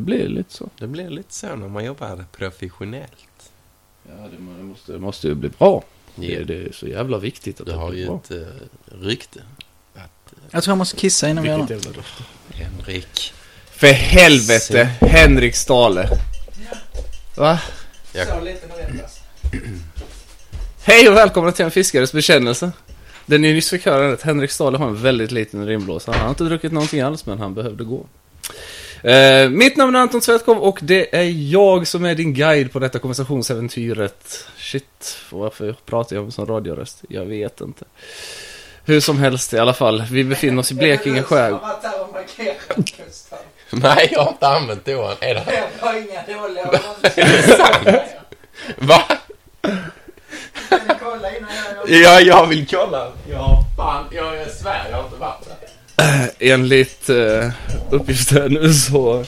Det blir lite så. Det blir lite så när man jobbar professionellt. Ja, det må- det måste, det måste ju bli bra. Det, Ja. det är så jävla viktigt att Du det har blir ju bra. ett uh, rykte. Att, Jag tror jag måste kissa innan vi gör det. eh, Henrik. För helvete, Henrik Stale. Va? Jag- Så lite Hej och välkomna till en fiskares bekännelse. Den ni nyss fick höra är att Henrik Stale har en väldigt liten rimblåsa. Han har inte druckit någonting alls, men han behövde gå. Eh, mitt namn är Anton Svetkov och det är jag som är din guide på detta konversationsäventyret. Shit, varför pratar jag med sån radioröst? Jag vet inte. Hur som helst i alla fall, vi befinner oss i Blekinge skärgård. Nej, jag har inte använt toan. Är det Det var inga dåliga Va? Kan ni kolla innan jag gör Ja, jag vill kolla. Ja, fan. Jag, jag svär, jag har inte varit. Enligt uh, uppgifter nu så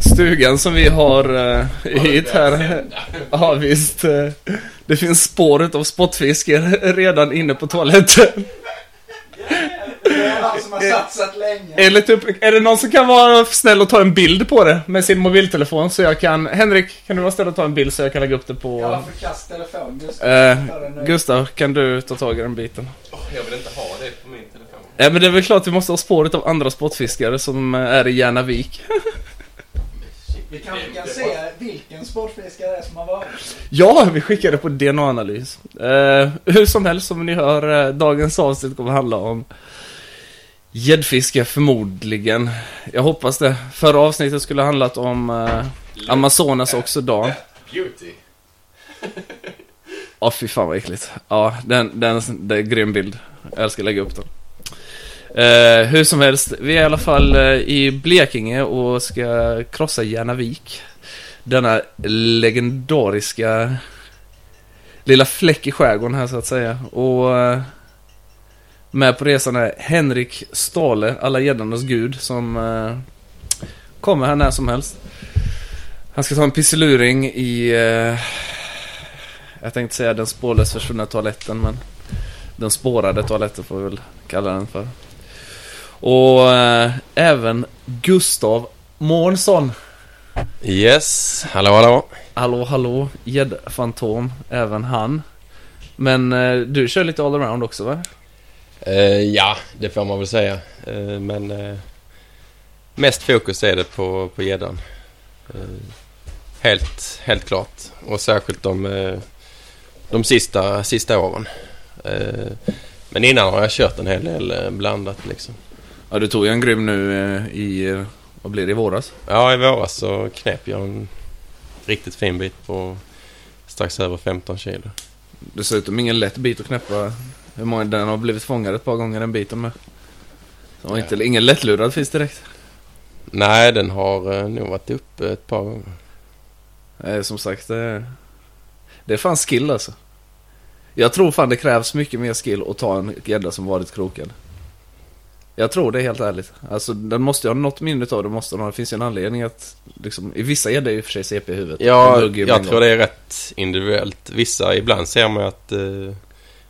Stugan som vi har uh, hit här Ja visst eh, Det finns spåret av spottfisk redan inne på toaletten Det är han som har satsat länge. Enligt upp, Är det någon som kan vara snäll och ta en bild på det med sin mobiltelefon så jag kan Henrik, kan du vara snäll och ta en bild så jag kan lägga upp det Jag på har förkast telefon just eh, Gustav, kan du ta tag i den biten? Jag vill inte ha Ja men det är väl klart vi måste ha spåret av andra spottfiskare som eh, är i Järnavik Vi kanske kan se vilken sportfiskare det är som har varit. Ja, vi skickade på DNA-analys. Eh, hur som helst, som ni hör, eh, dagens avsnitt kommer handla om gäddfiske förmodligen. Jag hoppas det. Förra avsnittet skulle ha handlat om eh, Amazonas och Sudan. Beauty. Ja, fy fan vad äckligt. Ja, den, den, det är en grym bild. Jag älskar att lägga upp den. Eh, hur som helst, vi är i alla fall eh, i Blekinge och ska krossa Järnavik. Denna legendariska lilla fläck i skärgården här så att säga. Och eh, med på resan är Henrik Stale, alla gäddarnas gud, som eh, kommer här när som helst. Han ska ta en pisseluring i eh, jag tänkte säga den spårlöst försvunna toaletten, men den spårade toaletten får vi väl kalla den för. Och eh, även Gustav Månsson. Yes, hallå hallå. Hallå, hallå, gäddfantom, även han. Men eh, du kör lite allround också va? Eh, ja, det får man väl säga. Eh, men eh, mest fokus är det på på gäddan. Eh, helt, helt klart. Och särskilt de, de sista, sista åren. Men innan har jag kört en hel del blandat liksom. Ja, du tog ju en grym nu eh, i, eh, vad blir det, i våras? Ja, i våras så knep jag en riktigt fin bit på strax över 15 kilo. Dessutom ingen lätt bit att knäppa. Hur många, den har blivit fångad ett par gånger den biten med. Så inte, ingen lättlurad fisk direkt. Nej, den har eh, nog varit uppe ett par gånger. Nej, som sagt, det, det är fan skill alltså. Jag tror fan det krävs mycket mer skill att ta en gädda som varit krokad. Jag tror det helt ärligt. Alltså den måste ju ha något minne av det, måste den ha. Det finns ju en anledning att, liksom, i vissa är ju för sig CP i huvudet. De Ja, jag tror gång. det är rätt individuellt. Vissa, ibland ser man att eh,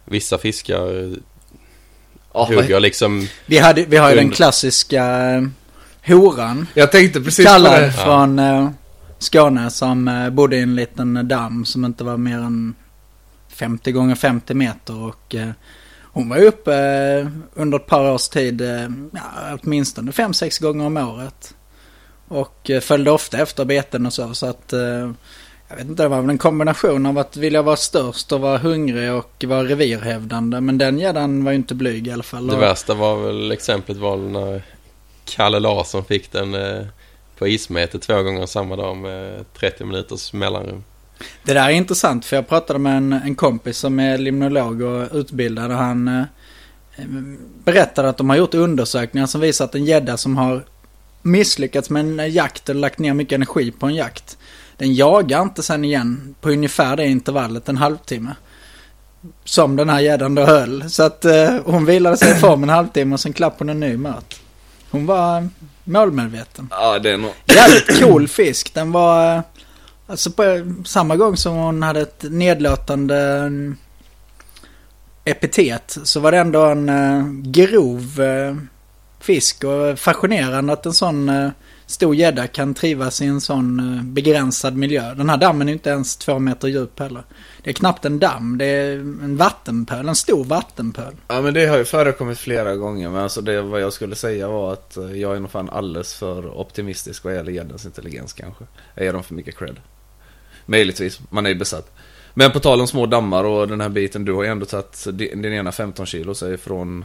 vissa fiskar Ja, vad- hugger liksom... Vi, hade, vi har ju den klassiska eh, horan. Jag tänkte precis på Kallad det. från eh, Skåne som eh, bodde i en liten damm som inte var mer än 50 gånger 50 meter och eh, hon var ju uppe eh, under ett par års tid, eh, ja, åtminstone 5-6 gånger om året. Och eh, följde ofta efter beten och så, så att jag vet inte, det var väl en kombination av att vilja vara störst och vara hungrig och vara revirhävdande. Men den gäddan var ju inte blyg i alla fall. Det värsta var väl exemplet var när Kalle Larsson fick den på ismete två gånger samma dag med 30 minuters mellanrum. Det där är intressant för jag pratade med en, en kompis som är limnolog och utbildad och han eh, berättade att de har gjort undersökningar som visar att en gädda som har misslyckats med en jakt eller lagt ner mycket energi på en jakt. Den jagar inte sen igen på ungefär det intervallet, en halvtimme. Som den här gäddan då höll. Så att eh, hon vilade sig i form en halvtimme och sen klappade hon en ny mat. Hon var målmedveten. Ja, det är nog... Jävligt cool fisk. Den var... Alltså på samma gång som hon hade ett nedlåtande um, epitet så var det ändå en uh, grov uh, fisk och fascinerande att en sån uh, stor gädda kan trivas i en sån begränsad miljö. Den här dammen är inte ens två meter djup heller. Det är knappt en damm, det är en vattenpöl, en stor vattenpöl. Ja men det har ju förekommit flera gånger men alltså det vad jag skulle säga var att eh, jag är nog fan alldeles för optimistisk vad gäller gäddans intelligens kanske. Jag ger dem för mycket cred. Möjligtvis, man är ju besatt. Men på tal om små dammar och den här biten, du har ju ändå tagit din din ena 15 kilo så från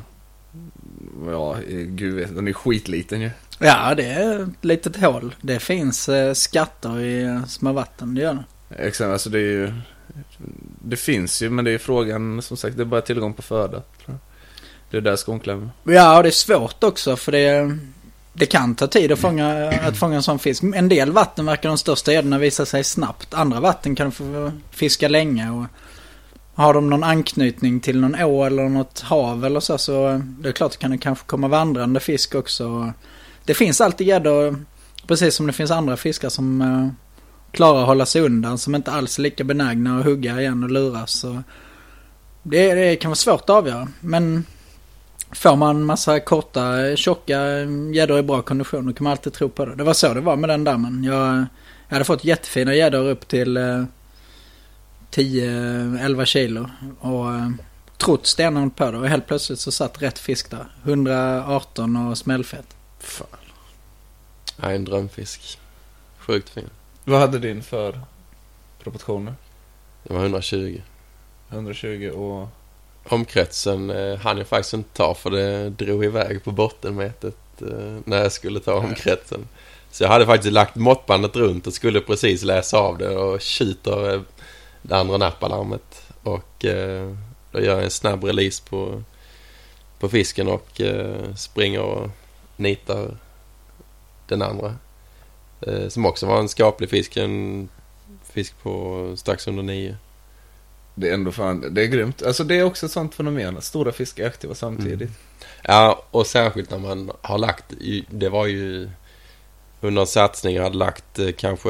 Ja, gud vet, den är skitliten ju. Ja, det är ett litet hål. Det finns eh, skatter i eh, små vatten, det gör det. Exakt, alltså det är ju Det finns ju, men det är frågan som sagt, det är bara tillgång på föda. Det är där skon klämmer. Ja, och det är svårt också för det, det kan ta tid att fånga, att fånga en sån fisk. En del vatten verkar de största gäddorna visa sig snabbt. Andra vatten kan du få fiska länge. Och har de någon anknytning till någon å eller något hav eller så, så det är klart det kan det kanske komma vandrande fisk också. Det finns alltid gäddor, precis som det finns andra fiskar som eh, klarar att hålla sig undan, som inte alls är lika benägna att hugga igen och luras. Så det, det kan vara svårt att avgöra, men Får man massa korta, tjocka gäddor i bra kondition då kan man alltid tro på det. Det var så det var med den dammen. Jag, jag hade fått jättefina gäddor upp till eh, 10-11 kilo. Och eh, trott stenhårt på det. Och helt plötsligt så satt rätt fisk där. 118 och smällfett. Fan. Ja, en drömfisk. Sjukt fin. Vad hade din för proportioner? Det var 120. 120 och... Omkretsen eh, hann jag faktiskt inte ta för det drog iväg på bottenmetet eh, när jag skulle ta omkretsen. Så jag hade faktiskt lagt måttbandet runt och skulle precis läsa av det och tjuter eh, det andra nappalarmet. Och eh, då gör jag en snabb release på, på fisken och eh, springer och nitar den andra. Eh, som också var en skaplig fisk. En fisk på strax under nio. Det är ändå fan, det är grymt. Alltså det är också ett sånt fenomen. Stora fiskar är aktiva samtidigt. Mm. Ja, och särskilt när man har lagt, det var ju under en satsning jag hade lagt eh, kanske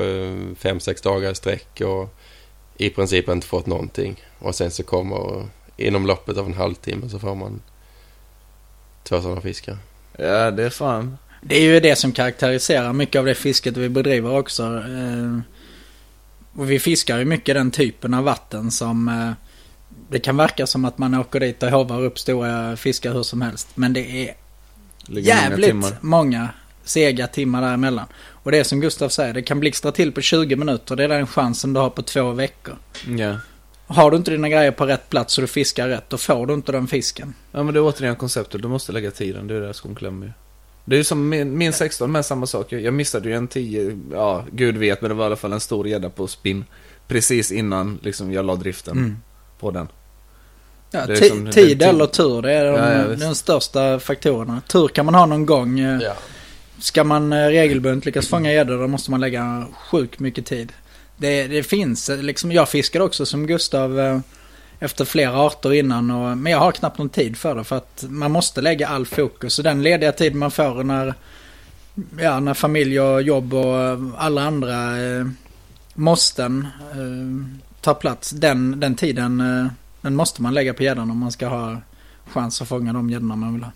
fem sex dagar i sträck och i princip inte fått någonting. Och sen så kommer inom loppet av en halvtimme så får man två sådana fiskar. Ja, det är fan. Det är ju det som karaktäriserar mycket av det fisket vi bedriver också. Eh, och vi fiskar ju mycket den typen av vatten som eh, det kan verka som att man åker dit och hovar upp stora fiskar hur som helst. Men det är jävligt många, många sega timmar däremellan. Och det är som Gustav säger, det kan blixtra till på 20 minuter. Det är den chansen du har på två veckor. Ja. Har du inte dina grejer på rätt plats och du fiskar rätt, då får du inte den fisken. Ja men det är återigen konceptet, du måste lägga tiden. Det är där skon klämmer Det är ju som min, min 16 med samma sak. Jag missade ju en 10, ja gud vet, men det var i alla fall en stor gädda på spinn. Precis innan liksom jag la driften Mm. på den. Ja, Det är ti- som- tid eller tur, det är de, Ja, de största faktorerna. Tur kan man ha någon gång. eh, Ja. Ska man eh, regelbundet lyckas fånga gäddor då måste man lägga sjukt mycket tid. Det, det finns liksom, jag fiskade också som Gustav eh, efter flera arter innan och, men jag har knappt någon tid för det för att man måste lägga all fokus. Och den lediga tid man får när, ja, när familj och jobb och alla andra eh, måsten eh, tar plats. Den, den tiden eh, den måste man lägga på gäddan om man ska ha chans att fånga de gäddorna man vill ha.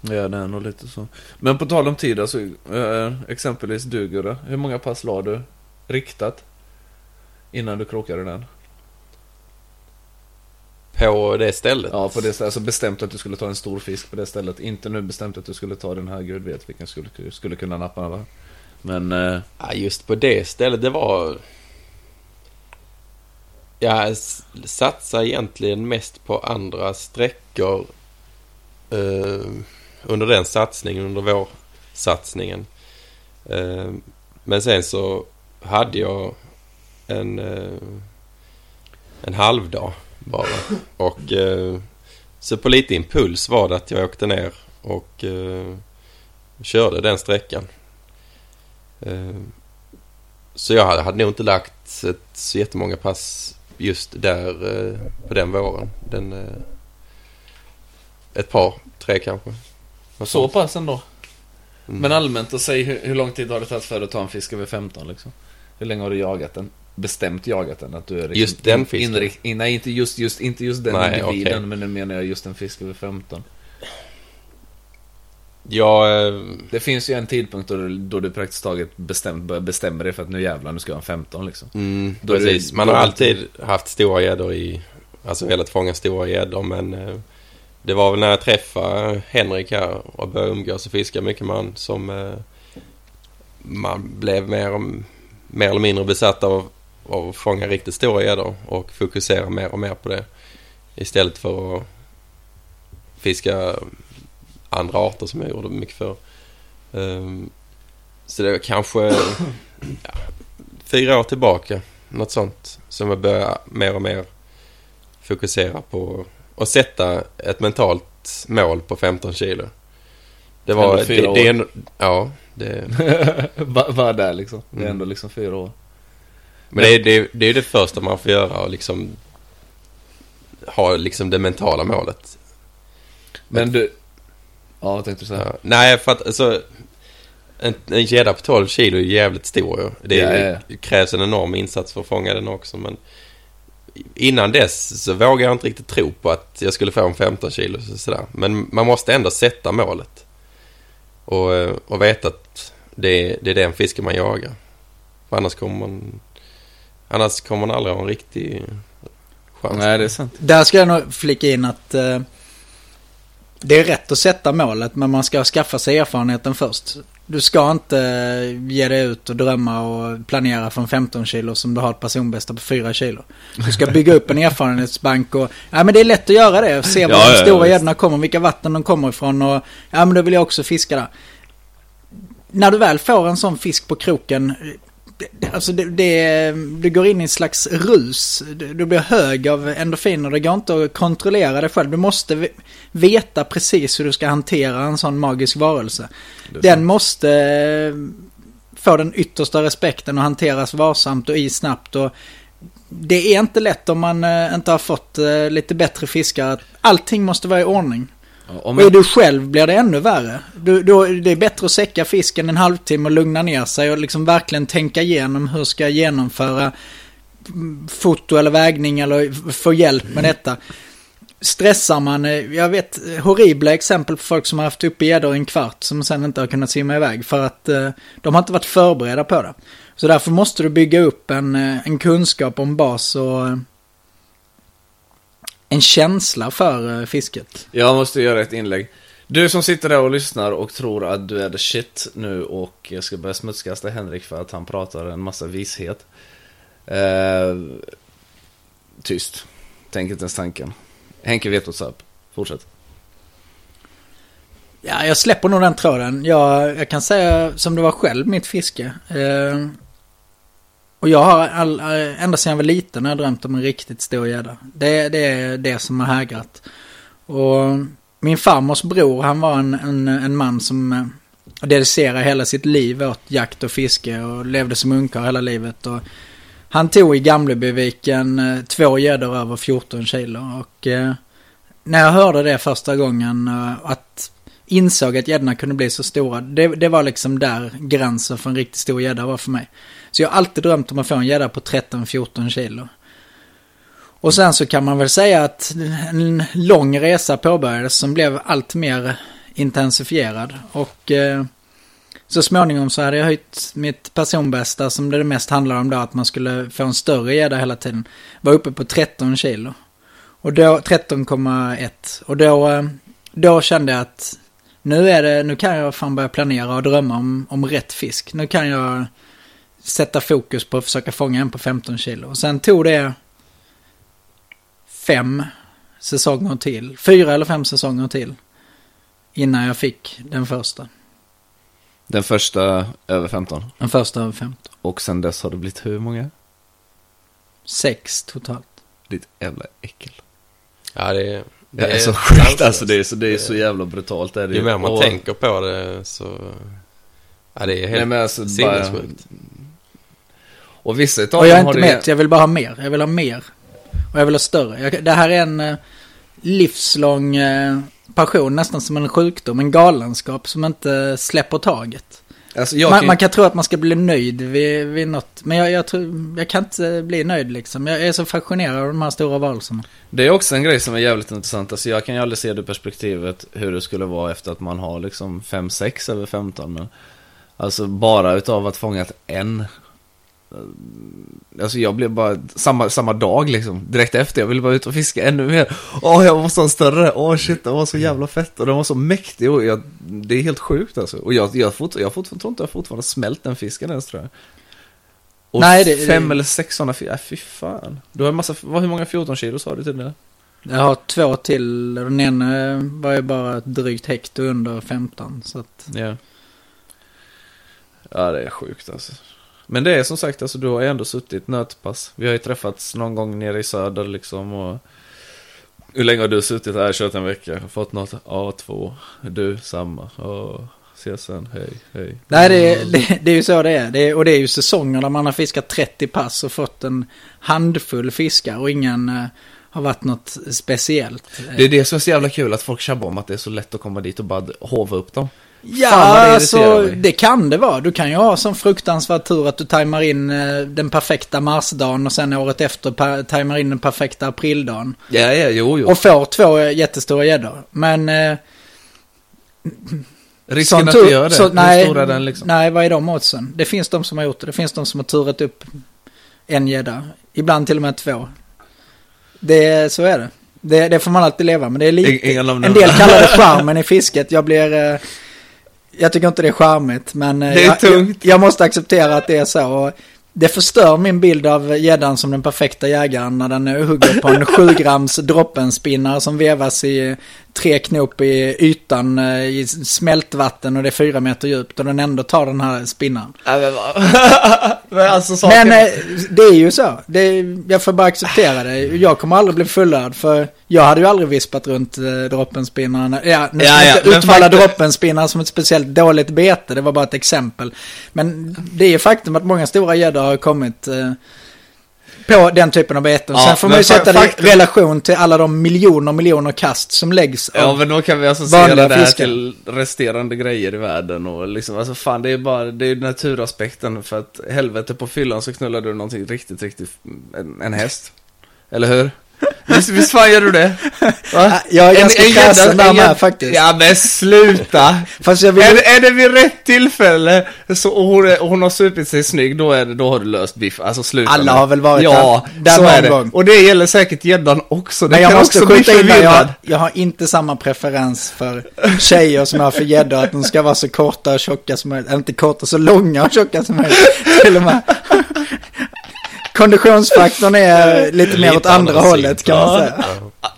Ja, det är nog lite så. Men på tal om tid, alltså, eh, exempelvis du Gurra, hur många pass la du riktat innan du krokade den? På det stället? Ja, på det stället. Alltså bestämt att du skulle ta en stor fisk på det stället. Inte nu bestämt att du skulle ta den här, gud vet vilken skulle, skulle kunna nappa va? Men, eh, Ja, just på det stället, det var... Jag s- satsade egentligen mest på andra sträckor eh, under den satsningen, under vår satsningen. Eh, men sen så hade jag en, eh, en halvdag bara. Och eh, så på lite impuls var det att jag åkte ner och eh, körde den sträckan. Eh, Så jag hade, hade nog inte lagt ett, så jättemånga pass just där eh, på den våren. Den, eh, ett par, tre kanske. Så pass ändå. Mm. Men allmänt att säga hur, hur lång tid har det tagit för att ta en fisk över 15 liksom? Hur länge har du jagat den? Bestämt jagat den? Att du är liksom Just den fisken? inrikt- in, nej, inte just, just, inte just den Nej, individen, okej. men nu menar jag just en fisk över 15. Jag... eh, Det finns ju en tidpunkt då, du- då du praktiskt taget bestäm, bestämma dig för att nu jävlar, nu ska jag ha en 15 liksom. Mm, Då är det- precis. Man har alltid haft stora gäddor i... Alltså velat fånga stora gäddor men... Eh, det var väl när jag träffade Henrik här och började umgås och fiska mycket med han som... Eh, man blev mer, mer eller mindre besatt av, av att fånga riktigt stora gäddor och fokusera mer och mer på det. Istället för att fiska andra arter som jag gjorde mycket för. Um, så det var kanske ja, fyra år tillbaka, något sånt, som jag började mer och mer fokusera på och sätta ett mentalt mål på 15 kilo. Det var... Ändå fyra det, år. det ändå, ja, det, Bara där liksom. Det är Mm. ändå liksom fyra år. Men det, är- det, är- det är det första man får göra och liksom ha liksom det mentala målet. Men du... Ja, vad tänkte du säga? Ja. Nej, för att alltså... En, en gädda på 12 kilo är jävligt stor ju. Det, Ja, ja, det krävs en enorm insats för att fånga den också, men... Innan dess så vågade jag inte riktigt tro på att jag skulle få en 15 kilo så- sådär. Men man måste ändå sätta målet. Och, eh, och veta att det, det är den fisken man jagar. För annars kommer man... Annars kommer man aldrig ha en riktig chans. Nej, det är sant. Där ska jag nog flika in att eh, det är rätt att sätta målet men man ska skaffa sig erfarenheten först. Du ska inte eh, ge dig ut och drömma och planera från 15 kilo som du har ett personbästa på 4 kilo. Du ska bygga upp en erfarenhetsbank och... Ja men det är lätt att göra det. Se var Ja, de ja, stora gäddorna kommer, vilka vatten de kommer ifrån och... Ja men då vill jag också fiska där. När du väl får en sån fisk på kroken Alltså det, det, du går in i en slags rus. Du, blir hög av endorfiner. Det går inte att kontrollera det själv. Du måste ve- veta precis hur du ska hantera en sån magisk varelse. Den måste eh, få den yttersta respekten och hanteras varsamt och i snabbt. Och det är inte lätt om man eh, inte har fått eh, lite bättre fiskar. Allting måste vara i ordning. Om Och är du själv blir det ännu värre. Du, då, det är bättre att säcka fisken en halvtimme och lugna ner sig och liksom verkligen tänka igenom hur ska jag genomföra mm, foto eller vägning eller få hjälp med detta. Stressar man, eh, jag vet horribla exempel på folk som har haft uppe gäddor en kvart som sen inte har kunnat simma iväg för att eh, de har inte varit förberedda på det. Så därför måste du bygga upp en, eh, en kunskap om bas och en känsla för eh, fisket. jag måste göra ett inlägg. Du som sitter där och lyssnar och tror att du är the shit nu och jag ska börja smutskasta Henrik för att han pratar en massa vishet. Eh, tyst. Tänk inte ens tanken. Henke vet what's up. Fortsätt. Ja, jag släpper nog den tråden. Jag, jag kan säga som det var själv, mitt fiske. Eh, och jag har all, eh, ända sedan jag var liten när jag drömt om en riktigt stor gädda. Det, det är det som har hägrat. Och min farmors bror, han var en, en, en man som eh, dedicerade hela sitt liv åt jakt och fiske och levde som ungkarl hela livet. Och han tog i Gamlebyviken eh, två gäddor över 14 kilo. Och eh, när jag hörde det första gången, att insåg att gäddorna kunde bli så stora. Det, det var liksom där gränsen för en riktigt stor gädda var för mig. Så jag har alltid drömt om att få en gädda på 13-14 kilo. Och sen så kan man väl säga att en lång resa påbörjades som blev allt mer intensifierad. Och eh, så småningom så hade jag höjt mitt personbästa som det mest handlar om då att man skulle få en större gädda hela tiden. Var uppe på 13 kilo. Och då 13,1. Och då, eh, då kände jag att nu är det, nu kan jag fan börja planera och drömma om, om rätt fisk. Nu kan jag sätta fokus på att försöka fånga en på 15 kilo. Och sen tog det fem säsonger till. Fyra eller fem säsonger till. Innan jag fick den första. Den första över 15. Den första över 15. Och sen dess har det blivit hur många? Sex totalt. Ditt jävla äckel. Ja, det, är- Det är så sjukt alltså. Det är så, det är så jävla brutalt. Det är det Ju mer man Och- tänker på det så... Ja, det är helt Nej, men alltså, bara, sinnessjukt. Och vissa utav Och jag är inte det... mätt, jag vill bara ha mer. Jag vill ha mer. Och jag vill ha större. Jag, det här är en eh, livslång eh, passion, nästan som en sjukdom. En galenskap som inte släpper taget. Alltså man, kan, man kan tro att man ska bli nöjd vid, vid något. Men jag, jag, tror, jag kan inte bli nöjd liksom. Jag är så fascinerad av de här stora varelserna. Det är också en grej som är jävligt intressant. Alltså jag kan ju aldrig se det perspektivet hur det skulle vara efter att man har liksom 5-6 över 15. Men alltså bara utav att fångat en. Alltså jag blev bara, samma, samma dag liksom, direkt efter, jag ville bara ut och fiska ännu mer. Åh, jag måste ha en större, åh shit, den var så jävla fett och den var så mäktig och jag, det är helt sjukt alltså. Och jag, jag, fort, jag fortfarande, tror inte jag fortfarande smält den fisken ens tror jag. Och Nej, det- fem det- eller sex sådana fiskar, fy fan. Du har en massa, vad, hur många 14 kilo sa du till det? Jag har två till. Den ena var ju bara ett drygt hekto under 15. Så att, Ja. Ja, det är sjukt alltså. Men det är som sagt, alltså du har ju ändå suttit nötpass. Vi har ju träffats någon gång nere i söder liksom och... Hur länge har du suttit här? Kört en vecka? Fått något? Ja, två. Du, samma. Ja, ses sen. Hej, hej. nej, det, det, det är ju så det är. det är. Och det är ju säsonger där man har fiskat 30 pass och fått en handfull fiskar och ingen eh, har varit något speciellt. Det är det som är så jävla kul, att folk tjabbar om att det är så lätt att komma dit och bara hova upp dem. Ja, Fan, vad det alltså det kan det vara. Du kan ju ha sån fruktansvärd tur att du tajmar in eh, den perfekta marsdagen och sen året efter tajmar in den perfekta aprildagen. Ja, ja, jo, jo. Och får två eh, jättestora gäddor. Men... Eh, Risken att du gör det, så- hur nej, stor är den liksom? Nej, vad är de oddsen? Det finns de som har gjort det. Det finns de som har turat upp en gädda. Ibland till och med två. Det, så är det. det. Det får man alltid leva med. Det är lite... En del kallar det charmen i fisket. Jag blir... Jag tycker inte det är charmigt, men... eh, jag. Jag, jag måste acceptera att det är så. Det förstör min bild av gäddan som den perfekta jägaren när den hugger på en 7 grams droppenspinnare som vevas i tre knop i ytan eh, i smältvatten och det är fyra meter djupt och den ändå tar den här spinnaren. Men alltså saken... Men eh, det är ju så. Det, jag får bara acceptera det. Jag kommer aldrig bli fullärd för jag hade ju aldrig vispat runt eh, droppenspinnaren. Ja, nu ska Ja, jag ja, inte utmåla faktum- droppenspinnare som ett speciellt dåligt bete. Det var bara ett exempel. Men det är ju faktum att många stora gäddor har kommit eh, på den typen av beten. Ja, Sen får man ju sätta det i relation till alla de miljoner miljoner kast som läggs Ja av men då kan vi alltså vanliga se det här fiskar. till resterande grejer i världen och liksom, alltså fan det är bara, det är naturaspekten för att helvete på fyllan så knullar du någonting riktigt, riktigt, en, en häst. Eller hur? Visst, visst fan gör du det? Va? Jag är ganska gädda- kräsen där en med faktiskt. Ja men sluta! Fast jag vill... Är, det- är det vid rätt tillfälle så, och hon, och hon har supit sig snygg, då, är det, då har du löst biff. Alltså sluta Alla har väl varit ja, där- där så någon är det. gång. Och det gäller säkert gäddan också. Det Men jag kan måste också bli skjuta in där, jag, förvirrad. jag har inte samma preferens för tjejer som har för gäddor, att de ska vara så korta och tjocka som möjligt. Eller inte korta, så långa och tjocka som möjligt. Till och med. Konditionsfaktorn är lite mer åt andra hållet kan man säga.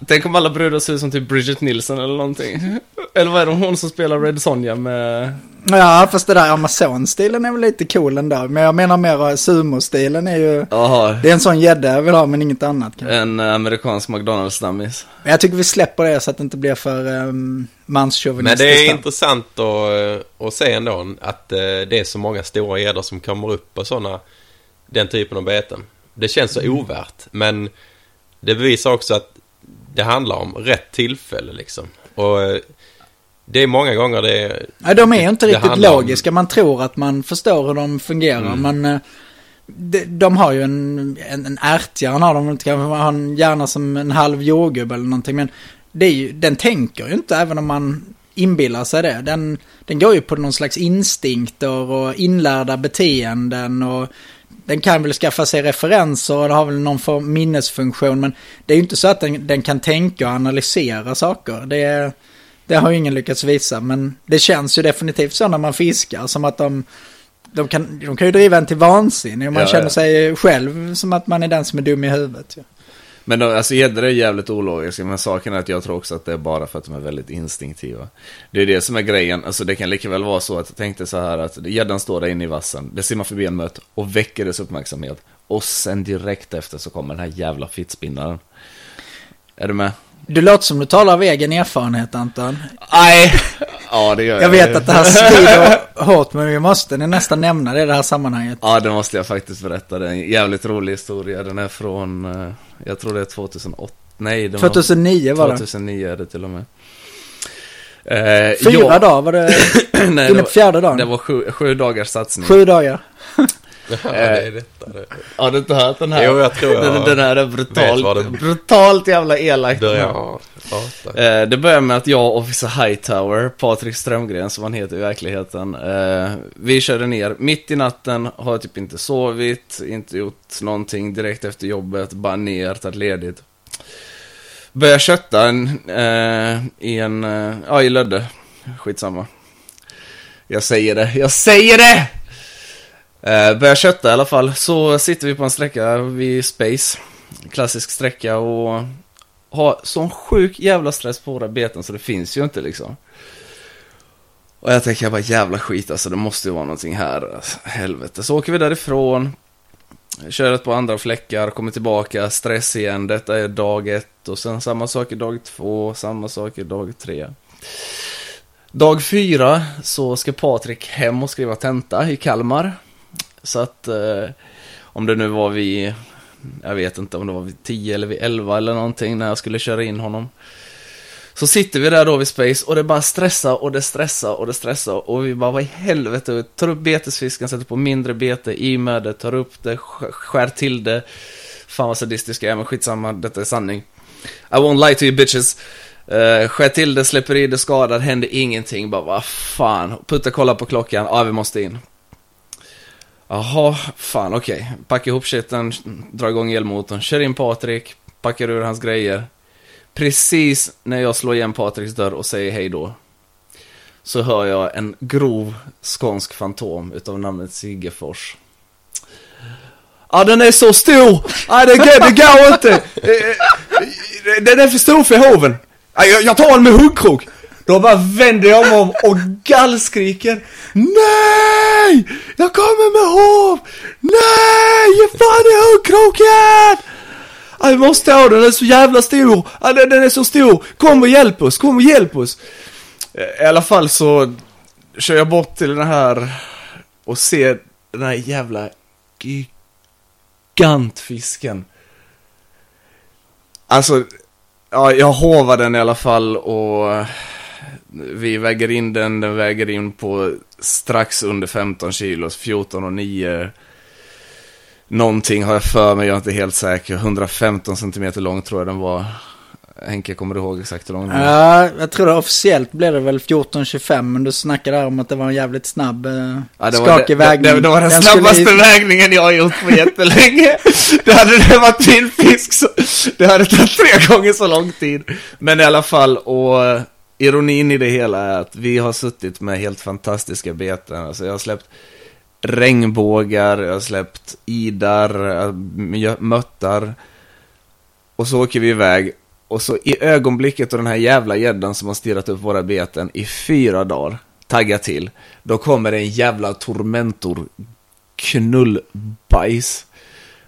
Tänk om alla brudar ser ut som typ Bridget Nielsen eller någonting. Eller vad är det, hon som spelar Red Sonja med... Ja, fast det där Amazon-stilen är väl lite cool ändå. Men jag menar mer sumo-stilen är ju... Jaha, Det är en sån gädda jag vill ha, men inget annat. kanske. en amerikansk McDonalds-stammis. Men jag tycker vi släpper det så att det inte blir för um, Men manschauvinistiskt. det är intressant att, eh, att se ändå att eh, det är så många stora gäddor som kommer upp på sådana, den typen av beten. Det känns så Mm. ovärt, men det bevisar också att det handlar om rätt tillfälle liksom. Och eh, det är många gånger det... Nej, de är ju inte riktigt logiska. Man tror att man förstår hur de fungerar. Mm. Men eh, de, de har ju en, en, en ärthjärna. Har de inte kanske har en hjärna som en halv jordgubbe eller någonting. Men det är ju, den tänker ju inte även om man inbillar sig det. Den, den går ju på någon slags instinkter och inlärda beteenden. och den kan väl skaffa sig referenser och det har väl någon form minnesfunktion. Men det är ju inte så att den, den kan tänka och analysera saker. Det. Det har ju ingen lyckats visa, men det känns ju definitivt så när man fiskar. Som att de, de, kan, de kan ju driva en till vansinne. och Man Ja, känner ja. sig själv som att man är den som är dum i huvudet. ju. Men de, alltså gäddor är jävligt ologiska, men saken är att jag tror också att det är bara för att de är väldigt instinktiva. Det är det som är grejen, alltså det kan lika väl vara så att jag tänkte så här att gäddan står där inne i vassen, det simmar förbi en möt och väcker dess uppmärksamhet. Och sen direkt efter så kommer den här jävla fittspinnaren. Är du med? Du låter som du talar av egen erfarenhet Anton. Nej! Ja, det gör jag. Jag vet att det här svider hårt, men vi måste nästan nämna det i det här sammanhanget. Ja, det måste jag faktiskt berätta. Det är en jävligt rolig historia. Den är från, eh, jag tror det är 2008. Nej, den 2009 var det. 2009 är det till och med. Eh, Fyra ja, dagar var det, Nej, inne det var, fjärde dagen. det var sju, sju dagars satsning. Sju dagar. Ja, det är detta. Det. Har du inte hört den här? Jo, jag tror jag den, den här är vad det- brutalt, brutalt jävla elak. Börjar jag prata. Eh, det börjar med att jag och Officer Hightower, Patrik Strömgren som han heter i verkligheten, eh, vi körde ner mitt i natten, har typ inte sovit, inte gjort någonting direkt efter jobbet, bara ner, tagit ledigt. Börjar kötta en, eh, i en, eh, ja i Lödde, skitsamma. Jag säger det, jag säger det! Eh, börjar kötta i alla fall, så sitter vi på en sträcka vid Space, klassisk sträcka och har sån sjuk jävla stress på våra beten så det finns ju inte liksom. Och jag tänker jag bara jävla skit alltså, det måste ju vara någonting här. Alltså, helvete. Så åker vi därifrån. Kör ett par andra fläckar, kommer tillbaka, stress igen. Detta är dag ett och sen samma sak i dag två, samma sak i dag tre. Dag fyra så ska Patrik hem och skriva tenta i Kalmar. Så att eh, om det nu var vi jag vet inte om det var vid 10 eller vid 11 eller någonting när jag skulle köra in honom. Så sitter vi där då vid Space och det bara stressar och det stressar och det stressar och vi bara vad i helvete, vi tar upp betesfisken, sätter på mindre bete i med det, tar upp det, skär till det. Fan vad sadistiska jag är, men skitsamma, detta är sanning. I won't lie to you bitches. Uh, skär till det, släpper i det, skadar, händer ingenting, bara vad fan. Putta kollar på klockan, ja vi måste in. Jaha, fan okej. Packa ihop shiten, dra igång elmotorn, kör in Patrik, packar ur hans grejer. Precis när jag slår igen Patriks dörr och säger hej då. Så hör jag en grov skånsk fantom utav namnet Siggefors. Ja, den är så stor! Ah det går, det går inte! Eh, eh, den är för stor för hoven. Jag, jag tar den med huggkrok. Då bara vänder jag mig om och gallskriker Nej! Jag kommer med hov! Nej! Ge fan i huggkroken! Jag vi måste ha den, den är så jävla stor! Den, är så stor! Kom och hjälp oss, kom och hjälp oss! Eh, I alla fall så kör jag bort till den här och ser den här jävla gigantfisken. Alltså, ja, jag hovar den i alla fall och eh, vi väger in den, den väger in på strax under 15 kilo, 14 och 9. Någonting har jag för mig, jag är inte helt säker. 115 centimeter lång tror jag den var. Henke, kommer du ihåg exakt hur lång den var? Ja, jag tror det officiellt blev det väl 14.25 men du snackade där om att det var en jävligt snabb, eh, Ja, det var, skakig det, vägning. det, det var den, skulle snabbaste i- vägningen jag har gjort på jättelänge. det hade det varit min fisk så, det hade tagit tre gånger så lång tid. Men i alla fall, och ironin i det hela är att vi har suttit med helt fantastiska beten. Alltså jag har släppt regnbågar, jag har släppt idar, möttar. Och så åker vi iväg. Och så i ögonblicket då den här jävla gäddan som har stirrat upp våra beten i fyra dagar taggar till. Då kommer en jävla tormentor knullbajs.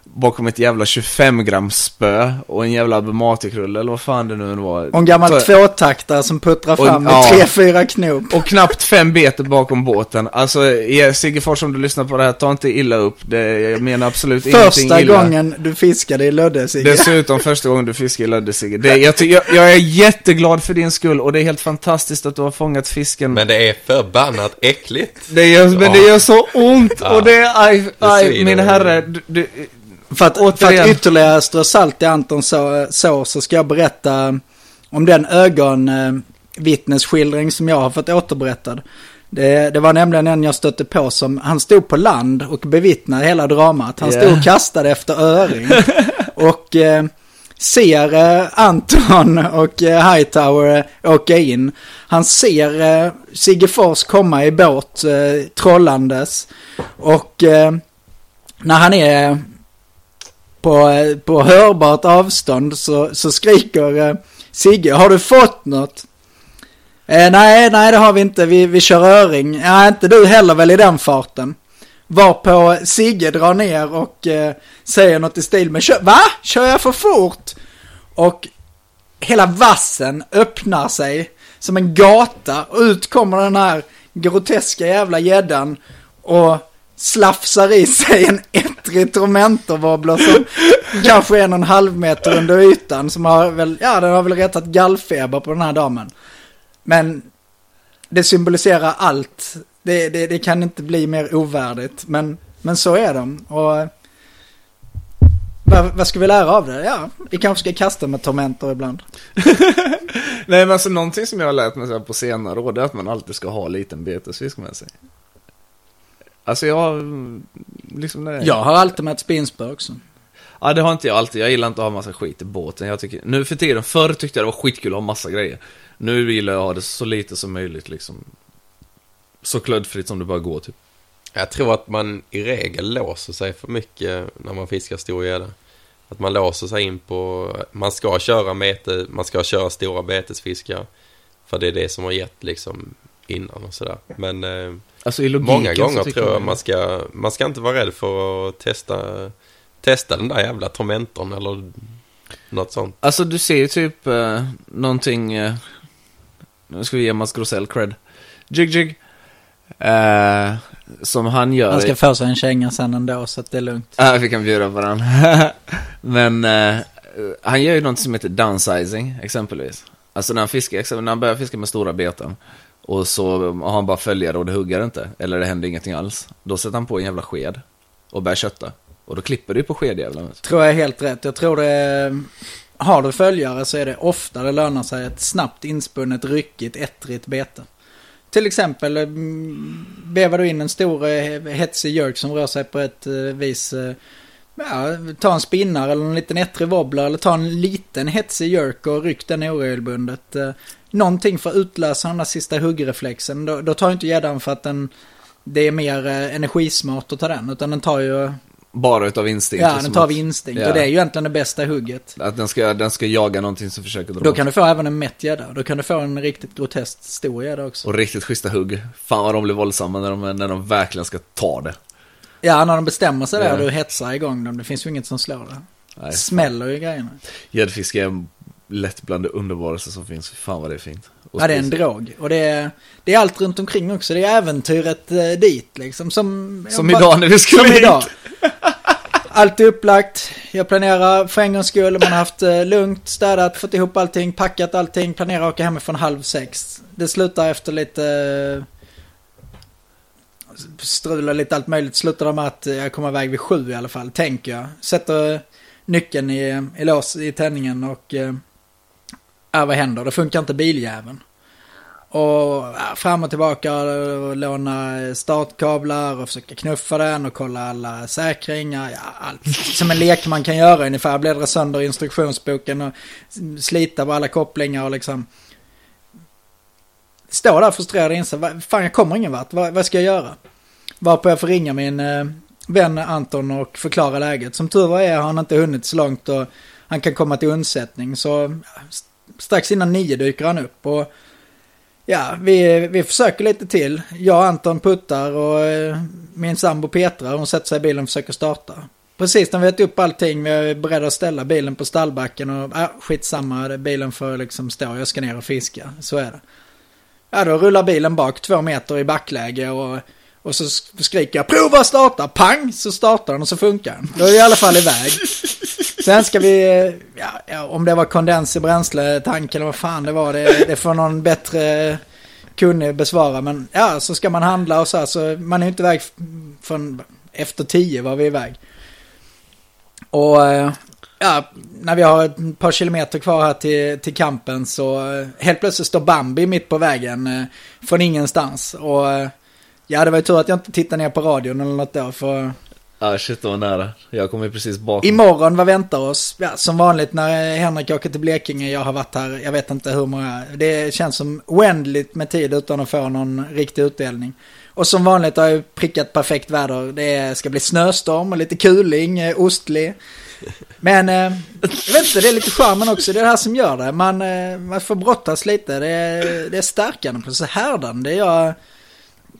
Bakom ett jävla 25 gram spö och en jävla abematikrulle eller vad fan det nu var. Och en gammal Så- tvåtaktare som puttrar Och- fram med ja. tre, fyra knop. och knappt fem beter bakom båten. Alltså, eh, Sigge om du lyssnar på det här, ta inte illa upp. Det, jag menar absolut ingenting Första illa. gången du fiskade i Lödde, Sigge. Dessutom första gången du fiskar i Lödde, Sigge. Det, jag, ty- jag, jag är jätteglad för din skull och det är helt fantastiskt att du har fångat fisken. Men det är förbannat äckligt. det gör, men det gör så ont Ja. och det är, aj, aj, min herre. Du, du, För att, för att ytterligare strö salt i Antons så, så, så ska jag berätta om den ögonvittnesskildring som jag har fått återberättad. Det, det var nämligen en jag stötte på som, han stod på land och bevittnade hela dramat. Han stod Yeah. och kastade efter öring. och eh, ser eh, Anton och eh, Hightower eh, åka in. Han ser eh, Sigge Fors komma i båt eh, trollandes. Och eh, när han är på, på hörbart avstånd så, så skriker eh, Sigge, har du fått något? Eh, nej, nej det har vi inte, vi, vi kör öring. Ja, inte du heller väl i den farten. Varpå Sigge drar ner och eh, säger något i stil med "Kör- Va? Kör jag för fort? Och hela vassen öppnar sig som en gata och ut kommer den här groteska jävla gäddan och slafsar i sig en ettrig tormentorwobbler som kanske är en och en halv meter under ytan som har väl, ja den har väl retat gallfeber på den här damen. Men det symboliserar allt. Det, det, det kan inte bli mer ovärdigt. Men, men så är de. Och eh, vad, vad ska vi lära av det? Ja, vi kanske ska kasta med tormentor ibland. Nej men alltså någonting som jag har lärt mig på senare år det är att man alltid ska ha liten betesfisk med sig. Alltså jag har liksom det. Jag har alltid med ett spinspö också. Ja det har inte jag alltid. Jag gillar inte att ha massa skit i båten. Jag tycker, nu för tiden, förr tyckte jag det var skitkul att ha massa grejer. Nu vill jag ha det så lite som möjligt liksom. Så klöddfritt som det bara går typ. Jag tror att man i regel låser sig för mycket när man fiskar stor gädda. Att man låser sig in på, man ska köra mete, man ska köra stora betesfiskar. För det är det som har gett liksom innan och sådär. Men eh, Alltså i logiken många gånger tror jag man ska, man ska inte vara rädd för att testa, testa den där jävla tormentorn eller något sånt. Alltså du ser ju typ eh, någonting, eh, nu ska vi ge Mats Grosell cred. Jig Jig. Eh, som han gör. Han ska få sig en känga sen ändå så att det är lugnt. Ja, vi kan bjuda på den. Men eh, han gör ju något som heter downsizing, exempelvis. Alltså när han fiskar, när han börjar fiska med stora beten. Och så har han bara följare och det huggar inte. Eller det händer ingenting alls. Då sätter han på en jävla sked. Och börjar kötta. Och då klipper du på skedjävlen. Tror jag är helt rätt. Jag tror det är... Har du följare så är det ofta det lönar sig ett snabbt inspunnet, ryckigt, ettrigt bete. Till exempel mm, bevar du in en stor eh, hetsig jerk som rör sig på ett eh, vis. Eh, Ja, ta en spinnar eller en liten ettrig wobbler eller ta en liten hetsig jörk och ryck den oregelbundet. Eh, Någonting för att utlösa den där sista huggreflexen. Då, då tar inte gäddan för att den, det är mer eh, energismart att ta den. Utan den tar ju, Bara utav instinkt. ja den som tar vi instinkt. Ja. Och det är ju egentligen det bästa hugget. Att den ska, den ska jaga någonting som försöker dra. Då kan du få även en mätt gädda. Då kan du få en riktigt groteskt stor gädda också. Och riktigt schyssta hugg. Fan vad de blir våldsamma när de, när de verkligen ska ta det. Ja, när de bestämmer sig där Ja. och du hetsar igång dem. Det finns ju inget som slår det. Nej, Smäller ju grejerna. Gäddfiske är lätt bland det underbaraste som finns. Fan vad det är fint. Och Ja, det är en drog. Och det är, det är allt runt omkring också. Det är äventyret eh, dit liksom. Som, Som jag idag när vi skulle Som idag. Allt är upplagt. Jag planerar för en gångs skull. Man har haft eh, lugnt, städat, fått ihop allting, packat allting. Planerar att åka hemifrån halv sex. Det slutar efter lite... Strula lite allt möjligt. Slutar med att jag kommer iväg vid sju i alla fall, tänker jag. Sätter nyckeln i, i lås i tändningen och... eh, Ja, vad händer? Det funkar inte biljäveln. Och äh, fram och tillbaka och låna startkablar och försöka knuffa den och kolla alla säkringar. Ja, allt som en lekman kan göra ungefär. Bläddra sönder instruktionsboken och slita på alla kopplingar och liksom... Står där frustrerad och inser, fan jag kommer ingen vart, vad, vad ska jag göra? Varpå jag får ringa min eh, vän Anton och förklara läget. Som tur var är har han inte hunnit så långt och han kan komma till undsättning. Så strax innan nio dyker han upp och Ja, vi, vi försöker lite till. Jag och Anton puttar och eh, min sambo Petra, hon sätter sig i bilen och försöker starta. Precis när vi har upp allting, vi är beredda att ställa bilen på stallbacken och äh, skitsamma, bilen får liksom stå, jag ska ner och fiska. Så är det. Ja, då rullar bilen bak två meter i backläge och, och så skriker jag prova starta, pang, så startar den och så funkar den. Då är vi i alla fall iväg. Sen ska vi, ja, om det var kondens i bränsletank eller vad fan det var, det, det får någon bättre kunnig besvara. Men ja, så ska man handla och så här, så man är ju inte iväg från efter tio var vi iväg. Och eh, ja, när vi har ett par kilometer kvar här till, till campen så eh, helt plötsligt står Bambi mitt på vägen eh, från ingenstans. Och eh, ja, det var ju tur att jag inte tittade ner på radion eller något då, för Ah, shit, det var nära. Jag kom ju precis bakom. Imorgon, vad väntar oss? Ja, som vanligt när Henrik åker till Blekinge, jag har varit här, jag vet inte hur många, det känns som oändligt med tid utan att få någon riktig utdelning. Och som vanligt har jag prickat perfekt väder, det ska bli snöstorm och lite kuling, ostlig. Men, eh, jag vet inte, det är lite charmen också, det är det här som gör det. Man, eh, man får brottas lite, det är, det är stärkande på så härdande. Jag,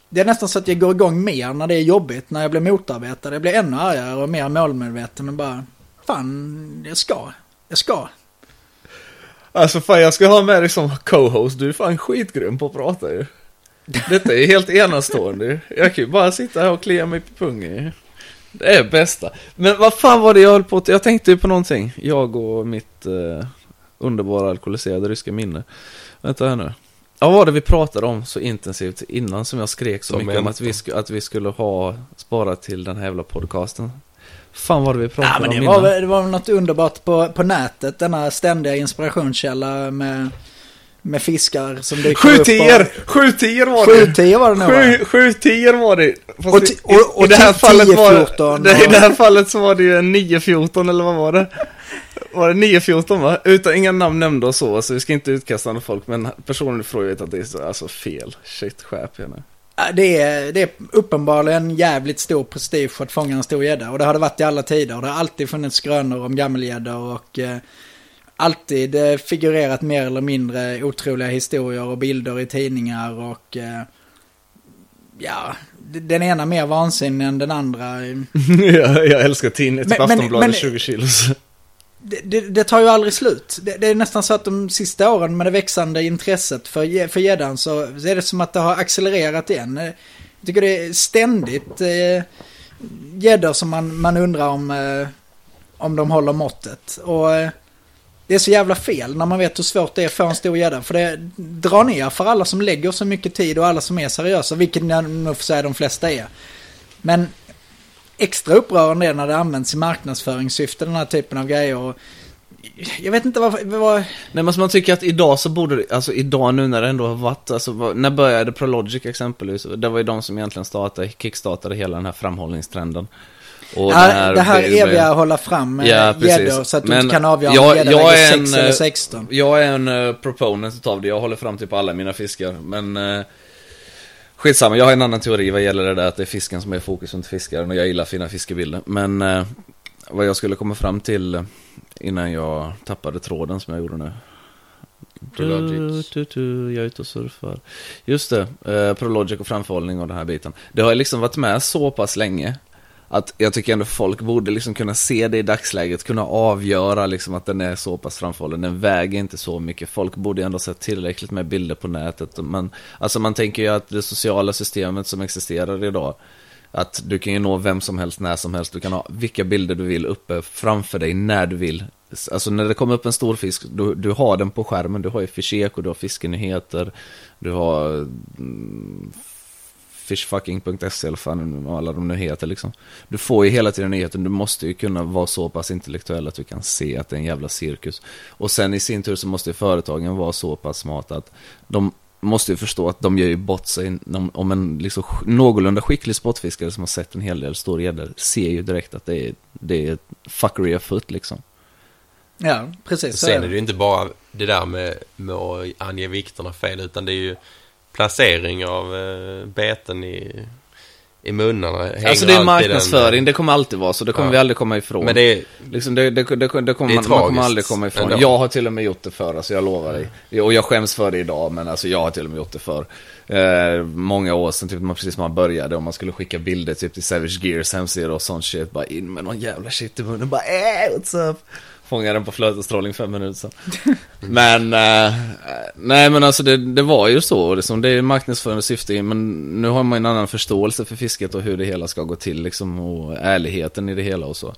det är nästan så att jag går igång mer när det är jobbigt, när jag blir motarbetad. Jag blir ännu argare och mer målmedveten och bara, fan, jag ska, jag ska. Alltså fan, jag ska ha med dig som co-host. Du är fan skitgrym på att prata ju. Detta är helt enastående. Jag kan ju bara sitta här och klia mig på pungen. Det är bästa. Men vad fan var det jag höll på att... Jag tänkte ju på någonting. Jag och mitt eh, underbara alkoholiserade ryska minne. Vänta här nu. Ja, vad var det vi pratade om så intensivt innan som jag skrek så Som mycket om att vi, att vi skulle ha sparat till den här jävla podcasten? Fan var det vi pratade Ja, men om det innan? var, väl- det var något underbart på, på nätet. Denna ständiga inspirationskälla med, med fiskar som dyker Sju upp. tior! Sju tior var Sju det! tior var det nog? Sju, sju tior var det! Fast Och i- och- och I det här fallet var 10-14 det, I och- det här fallet så var det ju en 9-14 eller vad var det? Var det 9-14 va? Utan inga namn nämnda och så, så vi ska inte utkasta några folk, men personen i fråga vet att det är så, alltså fel. Shit, skärp. Ja, Det är, det är uppenbarligen jävligt stor prestige att fånga en stor gädda. Och det har det varit i alla tider. Det har alltid funnits skrönor om gammelgäddor och eh, alltid eh, figurerat mer eller mindre otroliga historier och bilder i tidningar och eh, ja, den ena mer vansinnig än den andra. jag, jag älskar tidningen, typ Aftonbladet men- 20 kilos. Det, det, det tar ju aldrig slut. Det, det är nästan så att de sista åren med det växande intresset för, för gäddan så, så är det som att det har accelererat igen. Eh, Jag tycker det är ständigt eh, gäddor som man, man undrar om, eh, om de håller måttet. Och eh, det är så jävla fel när man vet hur svårt det är att få en stor gädda. För det drar ner för alla som lägger så mycket tid och alla som är seriösa, vilket jag nog får säga de flesta är. Men extra upprörande är när det används i marknadsföringssyfte, den här typen av grejer. Och jag vet inte vad... vad Nej men alltså man tycker att idag så borde det, alltså idag nu när det ändå har varit, alltså när började Prologic exempelvis? Det var ju de som egentligen startade, kickstartade hela den här framhållningstrenden. Och ja, den här- det här det- eviga hålla fram eh, Ja, gäddor så att du Men inte kan avgöra jag- om gädda jag lägger är 6 en, eller eh, 16. Jag är en uh, proponent utav det, jag håller fram typ alla mina fiskar, men uh, Skitsamma, jag har en annan teori vad gäller det där att det är fisken som är i fokus och inte fiskaren och jag gillar fina fiskebilder. Men eh, vad jag skulle komma fram till eh, innan jag tappade tråden som jag gjorde nu. Prologic. Du, du, du, jag är ute och surfar. Just det, eh, Prologic och framförhållning och den här biten. Det har liksom varit med så pass länge att jag tycker ändå folk borde liksom kunna se det i dagsläget, kunna avgöra liksom att den är så pass framförhållen. Den väger inte så mycket. Folk borde ändå sett tillräckligt med bilder på nätet. Man, alltså man tänker ju att det sociala systemet som existerar idag, att du kan ju nå vem som helst när som helst. Du kan ha vilka bilder du vill uppe framför dig när du vill. Alltså när det kommer upp en stor fisk, du, du har den på skärmen. Du har ju Fischeko, du har fiskenyheter, du har mm, fishfucking.se eller fan vad alla de nu heter liksom. Du får ju hela tiden nyheten, du måste ju kunna vara så pass intellektuell att du kan se att det är en jävla cirkus. Och sen i sin tur så måste ju företagen vara så pass smarta att de måste ju förstå att de gör ju bort sig om- en liksom någorlunda skicklig sportfiskare som har sett en hel del stora gäddor ser ju direkt att det är, det är fuckery afoot liksom. Ja, precis. så Sen är det. ju inte bara det där med, med att ange vikterna fel utan det är ju placering av eh, beten i, i munnarna. Alltså det är marknadsföring, den- det kommer alltid vara så, det kommer Ja. vi aldrig komma ifrån. Men det är, Liksom det, det, det, det kommer Det man, man kommer aldrig komma ifrån. ändå. Jag har till och med gjort det förr, alltså jag lovar dig. Och jag skäms för det idag, men alltså jag har till och med gjort det förr. Eh, många år sedan, typ man precis när man började, om man skulle skicka bilder typ till Savage Gears hemsida och sånt shit, bara in med någon jävla shit i munnen, bara äh, what's up? Fångade den på flötestrålning fem minuter sen. men, eh, nej men alltså det, det var ju så, liksom, det är marknadsförande syfte, men nu har man en annan förståelse för fisket och hur det hela ska gå till liksom, och ärligheten i det hela och så.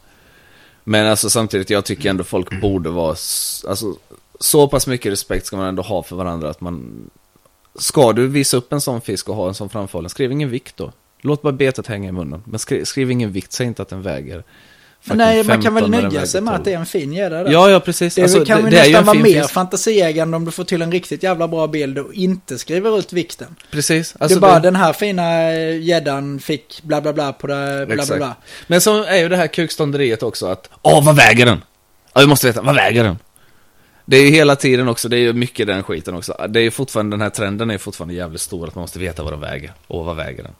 Men alltså samtidigt, jag tycker ändå folk borde vara, alltså så pass mycket respekt ska man ändå ha för varandra att man Ska du visa upp en sån fisk och ha en sån framförhållning, skriv ingen vikt då. Låt bara betet hänga i munnen. Men skriv, skriv ingen vikt, säg inte att den väger Nej, man kan väl 15 när den nöja sig med 12. att det är en fin gädda där. Ja, ja precis. Det Alltså, kan det ju nästan vara mer fisk. om du får till en riktigt jävla bra bild och inte skriver ut vikten. Precis. det är Alltså, bara det- den här fina eh, gäddan fick bla bla bla på det, bla bla Exakt. bla. Men så är ju det här kukstånderiet också att, åh vad väger den? Ja, vi måste veta, vad väger den? Det är ju hela tiden också, det är ju mycket den skiten också. Det är ju fortfarande, den här trenden är ju fortfarande jävligt stor, att man måste veta vad de väger. Och vad väger den?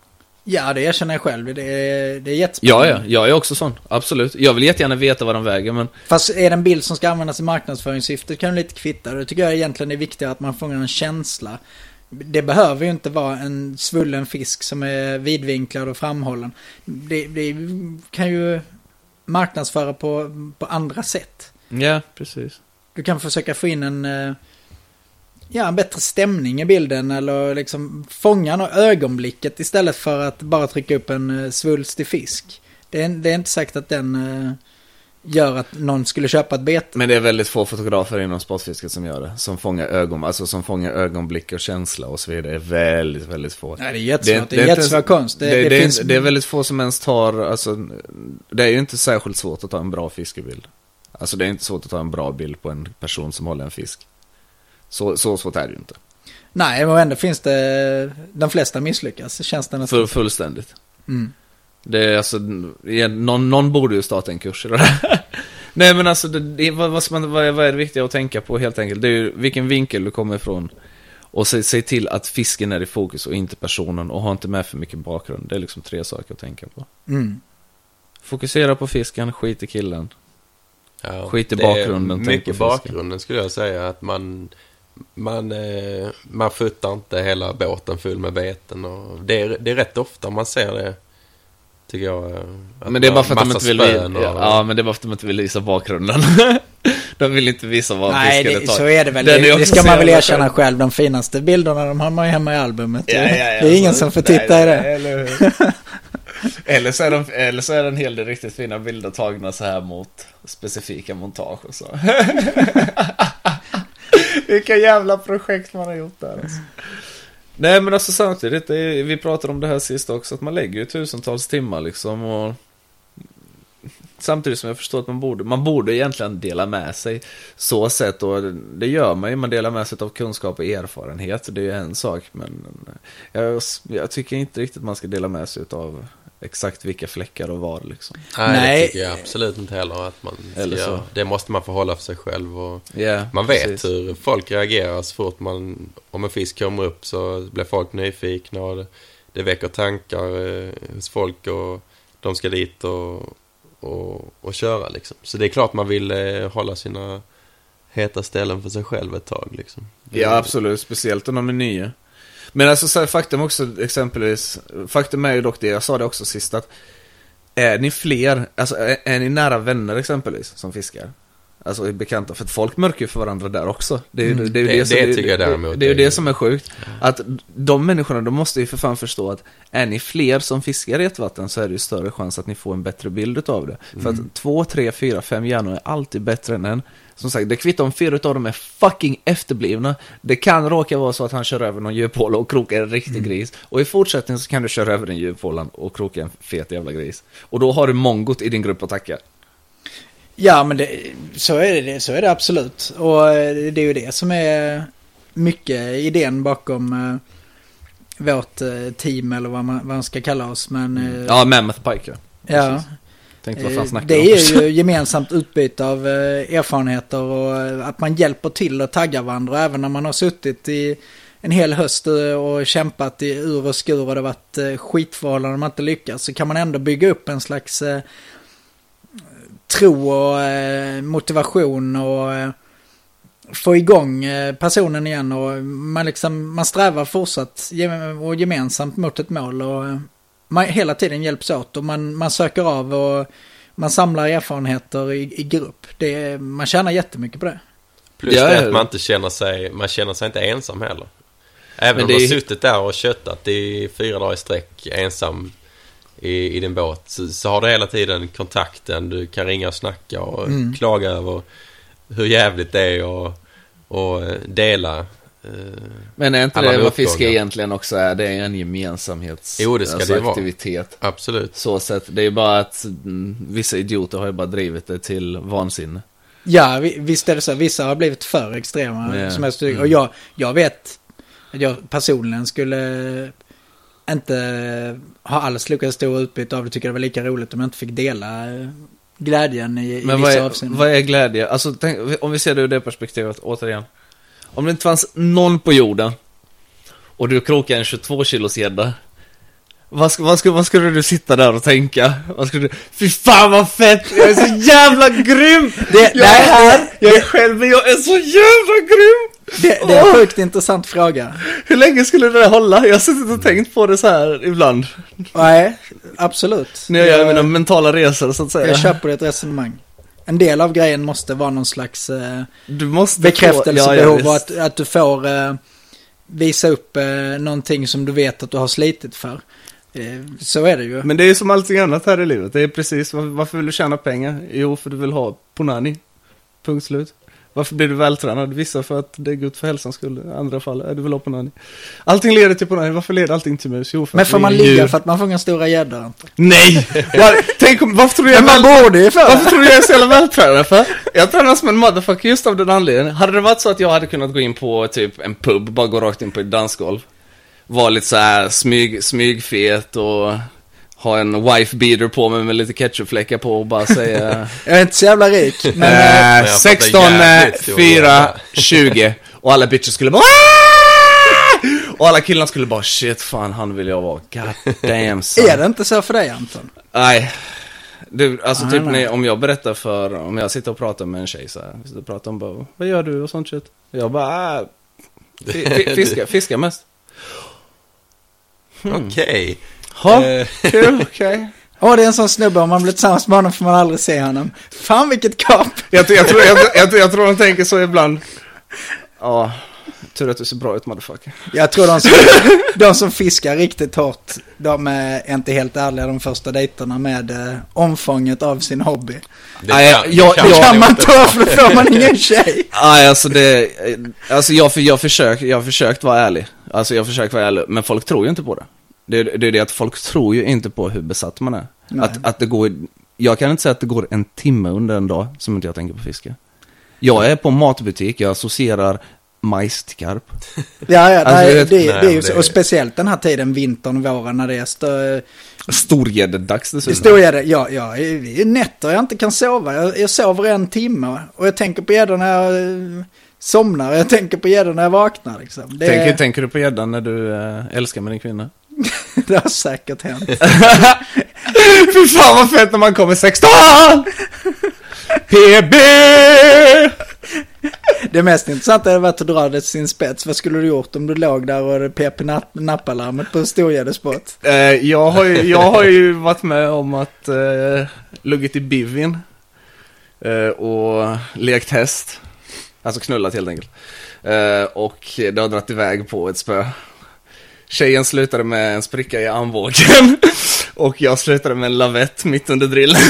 Ja, det erkänner jag själv. Det är, det är jättespännande. Ja, ja, jag är också sån. Absolut. Jag vill jättegärna veta vad de väger, men Fast är det en bild som ska användas i marknadsföringssyfte kan du lite kvitta. Det tycker jag egentligen är viktigare att man fångar en känsla. Det behöver ju inte vara en svullen fisk som är vidvinklad och framhållen. Det, det kan ju marknadsföra på, på andra sätt. ja, precis. Du kan försöka få in en, eh, ja, en bättre stämning i bilden eller liksom fånga något ögonblicket istället för att bara trycka upp en eh, svulstig fisk. Det är, det är inte sagt att den, eh, gör att någon skulle köpa ett bete. Men det är väldigt få fotografer inom sportfisket som gör det. Som fångar ögon, alltså som fångar ögonblick och känsla och så vidare. Det är väldigt, väldigt få. Nej, det är jättesvårt. Det, Det- är jättesvår konst. Det, Det, det, finns... det är väldigt få som ens tar, alltså, det är ju inte särskilt svårt att ta en bra fiskebild. Alltså det är inte svårt att ta en bra bild på en person som håller en fisk. Så, så svårt är det ju inte. Nej, men ändå finns det... De flesta misslyckas, känns det nästan. Full, fullständigt. Mm. Det är alltså, någon, någon borde ju starta en kurs i det där. Nej men alltså, det, det, vad, vad, ska man, vad, är, vad är det viktiga att tänka på helt enkelt? Det är ju vilken vinkel du kommer ifrån. Och se, se till att fisken är i fokus och inte personen och ha inte med för mycket bakgrund. Det är liksom tre saker att tänka på. Mm. Fokusera på fisken, skit i killen. Ja, Skit i bakgrunden, tänk på Mycket bakgrunden skulle jag säga. Att man, man, eh, man futtar inte hela båten full med beten. Och det, är, det är rätt ofta man ser det. Tycker jag. Men det är bara för att de inte vill och- ja, men det är bara för att de inte vill visa bakgrunden. de vill inte visa vad Nej, det, tar. så är det väl. Den Det, ska man väl erkänna själv. De finaste bilderna de har man ju hemma i albumet. Ja, ja, ja, det är ingen så- som får nej, titta i det. Eller, hur? eller, så är de, eller så är det en hel del riktigt fina bilder tagna så här mot specifika montage och så. Vilka jävla projekt man har gjort där alltså. Nej men alltså samtidigt, det är, vi pratade om det här sist också, att man lägger ju tusentals timmar liksom och Samtidigt som jag förstår att man borde, man borde egentligen dela med sig så sett och det gör man ju, man delar med sig av kunskap och erfarenhet, det är ju en sak men jag, jag tycker inte riktigt man ska dela med sig av exakt vilka fläckar och var liksom. Nej, Nej. det tycker jag absolut inte heller att man Eller så. Det måste man få hålla för sig själv. Och Yeah, man vet precis. hur folk reagerar så fort man, om en fisk kommer upp så blir folk nyfikna och det, det väcker tankar eh, hos folk och de ska dit och, och, och köra liksom. Så det är klart man vill eh, hålla sina heta ställen för sig själv ett tag liksom. Ja, absolut. Speciellt om de är nya. Men alltså så här, faktum också, exempelvis, faktum är ju dock det, jag sa det också sist att är ni fler, alltså är, är ni nära vänner exempelvis som fiskar? Alltså är bekanta, för att folk mörker ju för varandra där också. Det är, ju- Mm. det, Det- det, som, det det, tycker jag det, däremot det är det som är sjukt. Att de människorna, de måste ju för fan förstå att är ni fler som fiskar i ett vatten så är det ju större chans att ni får en bättre bild utav det. För Mm. att två, tre, fyra, fem hjärnor är alltid bättre än en. Som sagt, det kvittar om fyra utav dem är fucking efterblivna. Det kan råka vara så att han kör över någon djuphåla och krokar en riktig gris. Och i fortsättningen så kan du köra över den djuphålan och kroka en fet jävla gris. Och då har du mongot i din grupp att tacka. Ja, men det, så, är det, så är det absolut. Och eh, det är ju det som är mycket idén bakom eh, vårt eh, team eller vad man, vad man ska kalla oss. Men eh, Ja, Mammoth Pike ja. ja, eh, det är ju gemensamt utbyte av eh, erfarenheter och eh, att man hjälper till och taggar varandra. Även när man har suttit i en hel höst och kämpat i ur och skur och det varit skitförhållanden man inte lyckas. Så kan man ändå bygga upp en slags tro och motivation och få igång personen igen och man liksom, man strävar fortsatt och gemensamt mot ett mål och man hela tiden hjälps åt och man, man söker av och man samlar erfarenheter i, i grupp. Det, man tjänar jättemycket på det. Plus Ja, det att man inte känner sig, man känner sig inte ensam heller. Även om har är- suttit där och köttat i fyra dagar i sträck ensam i, i din båt så, så har du hela tiden kontakten. Du kan ringa och snacka och Mm. klaga över hur jävligt det är och, och dela. Eh, Men är inte det vad fiske egentligen också är? Det är en gemensamhets Jo, det ska det vara. aktivitet. Absolut. Så sett, det är bara att mm, vissa idioter har ju bara drivit det till vansinne. Ja, vi- visst är det så. Vissa har blivit för extrema. Som jag. Mm. Och jag, jag vet att jag personligen skulle inte ha alls lyckats stor utbyte av det. Tycker det var lika roligt om jag inte fick dela eh, glädjen i, i Men vissa vad är, avseenden. vad är glädje? Alltså, tänk, om vi ser det ur det perspektivet, återigen. Om det inte fanns någon på jorden och du krokar en 22 kilos gädda. Vad, ska, vad, vad skulle du sitta där och tänka? Vad skulle du, fy fan vad fett! Jag är så jävla grym! Det, Jag är nej, här, jag är själv, men jag är så jävla grym! det, det är en sjukt intressant fråga. Hur länge skulle det där hålla? Jag har suttit och tänkt på det så här ibland. Nej, absolut. När jag gör mina mentala resor så att säga. jag köper ditt resonemang. En del av grejen måste vara någon slags eh, Du måste bekräftelsebehov få, och att, att du får eh, visa upp eh, någonting som du vet att du har slitit för. Eh, Så är det ju. Men det är ju som allting annat här i livet. Det är precis, var- varför vill du tjäna pengar? Jo, för du vill ha Ponani. Punkt slut. Varför blir du vältränad? Vissa för att det är gott för hälsans skull. I andra fall, är du ha Ponani. Allting leder till Ponani. Varför leder allting till mus? Jo, för Men får man ligga djur. för att man fångar stora gäddor? Nej! Var, tänk om, varför tror du jag Men är man väl, borde ju för Varför tror du jag är så jävla vältränad för? Jag tränar som en motherfucker just av den anledningen. Hade det varit så att jag hade kunnat gå in på typ en pub, bara gå rakt in på ett dansgolv. Vara lite så här smyg, smygfet och ha en wife beater på mig med lite ketchupfläckar på och bara säga Jag är inte så jävla rik. Men fattar 16, jävligt eh, stor 4, jävla. 20 och alla bitches skulle bara "Ah!" och alla killarna skulle bara shit fan han vill jag vara, god damn son. är det inte så för dig Anton? Nej. Du, alltså Nej, typ nej. när, om jag berättar för, om jag sitter och pratar med en tjej så här, vi sitter och pratar om bara, vad gör du och sånt shit. Jag bara, ah, fi- fiska, fiska mest. Okej. Ha, Eh, kul, okej. Åh, det är en sån snubbe, om man blir tillsammans med honom får man aldrig se honom. Fan vilket kap! Jag, tror- jag, tror, jag, jag, jag tror de tänker så ibland. Ja, tur att du ser bra ut motherfucker. Jag tror de som, de som fiskar riktigt hårt, de är inte helt ärliga de första dejterna med eh, omfånget av sin hobby. det kan- jag- jag- kan nog man ta för då får man ingen tjej. Nej, alltså det, alltså jag, jag, försök, jag har försökt vara ärlig. Alltså jag har försökt vara ärlig, men folk tror ju inte på det. Det, det är det att folk tror ju inte på hur besatt man är. Nej. Att, att det går, jag kan inte säga att det går en timme under en dag som inte jag tänker på fiske. Jag är på matbutik, jag associerar majs till karp. Ja, ja, Alltså, nej, det- det, det, nej, är ju så. Och speciellt den här tiden, vintern, våren, när det är stö, Storgäddedags det dessutom. det, ja, ja, det är nätter jag inte kan sova. Jag, jag sover en timme och jag tänker på gäddor när jag eh, somnar. Jag tänker på gäddor när jag vaknar liksom. Det, Tänker, tänker du på gäddan när du äh, älskar med din kvinna? det har säkert hänt. Fy fan vad fett när man kommer 16! PB! Det mest intressanta hade varit att dra det till sin spets. Vad skulle du gjort om du låg där och pep nappalarmet på en storgäddespot? Eh, jag, har ju, jag har ju varit med om att uh, luggit i bivin eh, och lekt häst. Alltså knullat helt enkelt. Eh, och det har dragit iväg på ett spö. Tjejen slutade med en spricka i armbågen. och jag slutade med en lavett mitt under drillen.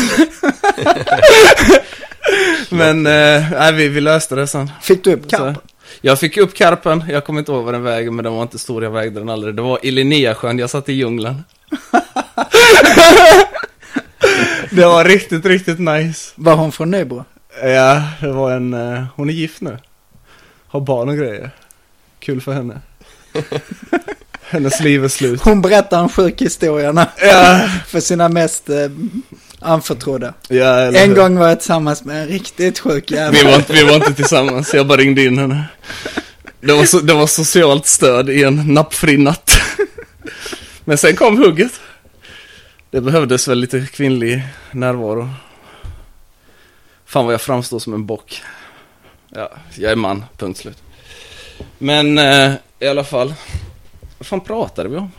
Men eh, nej, vi, vi löste det sen. Fick du upp Så, karpen? jag fick upp karpen, jag kommer inte ihåg vad den väger, men den var inte stor, jag vägde den aldrig. Det var i Linnéasjön, jag satt i djungeln. det var riktigt, riktigt nice. Var hon från Nybro? Ja, det var en, eh, hon är gift nu. Har barn och grejer. Kul för henne. Hennes liv är slut. Hon berättar om sjukhistorierna Ja, för sina mest eh, anförtrodda. ja En hur? gång var jag tillsammans med en riktigt sjuk Vi jävel. var, inte, vi var inte tillsammans, jag bara ringde in henne. Det var, så, det var socialt stöd i en nappfri natt. Men sen kom hugget. Det behövdes väl lite kvinnlig närvaro. Fan vad jag framstår som en bock. Ja, jag är man, punkt slut. Men eh, i alla fall. Vad fan pratade vi om?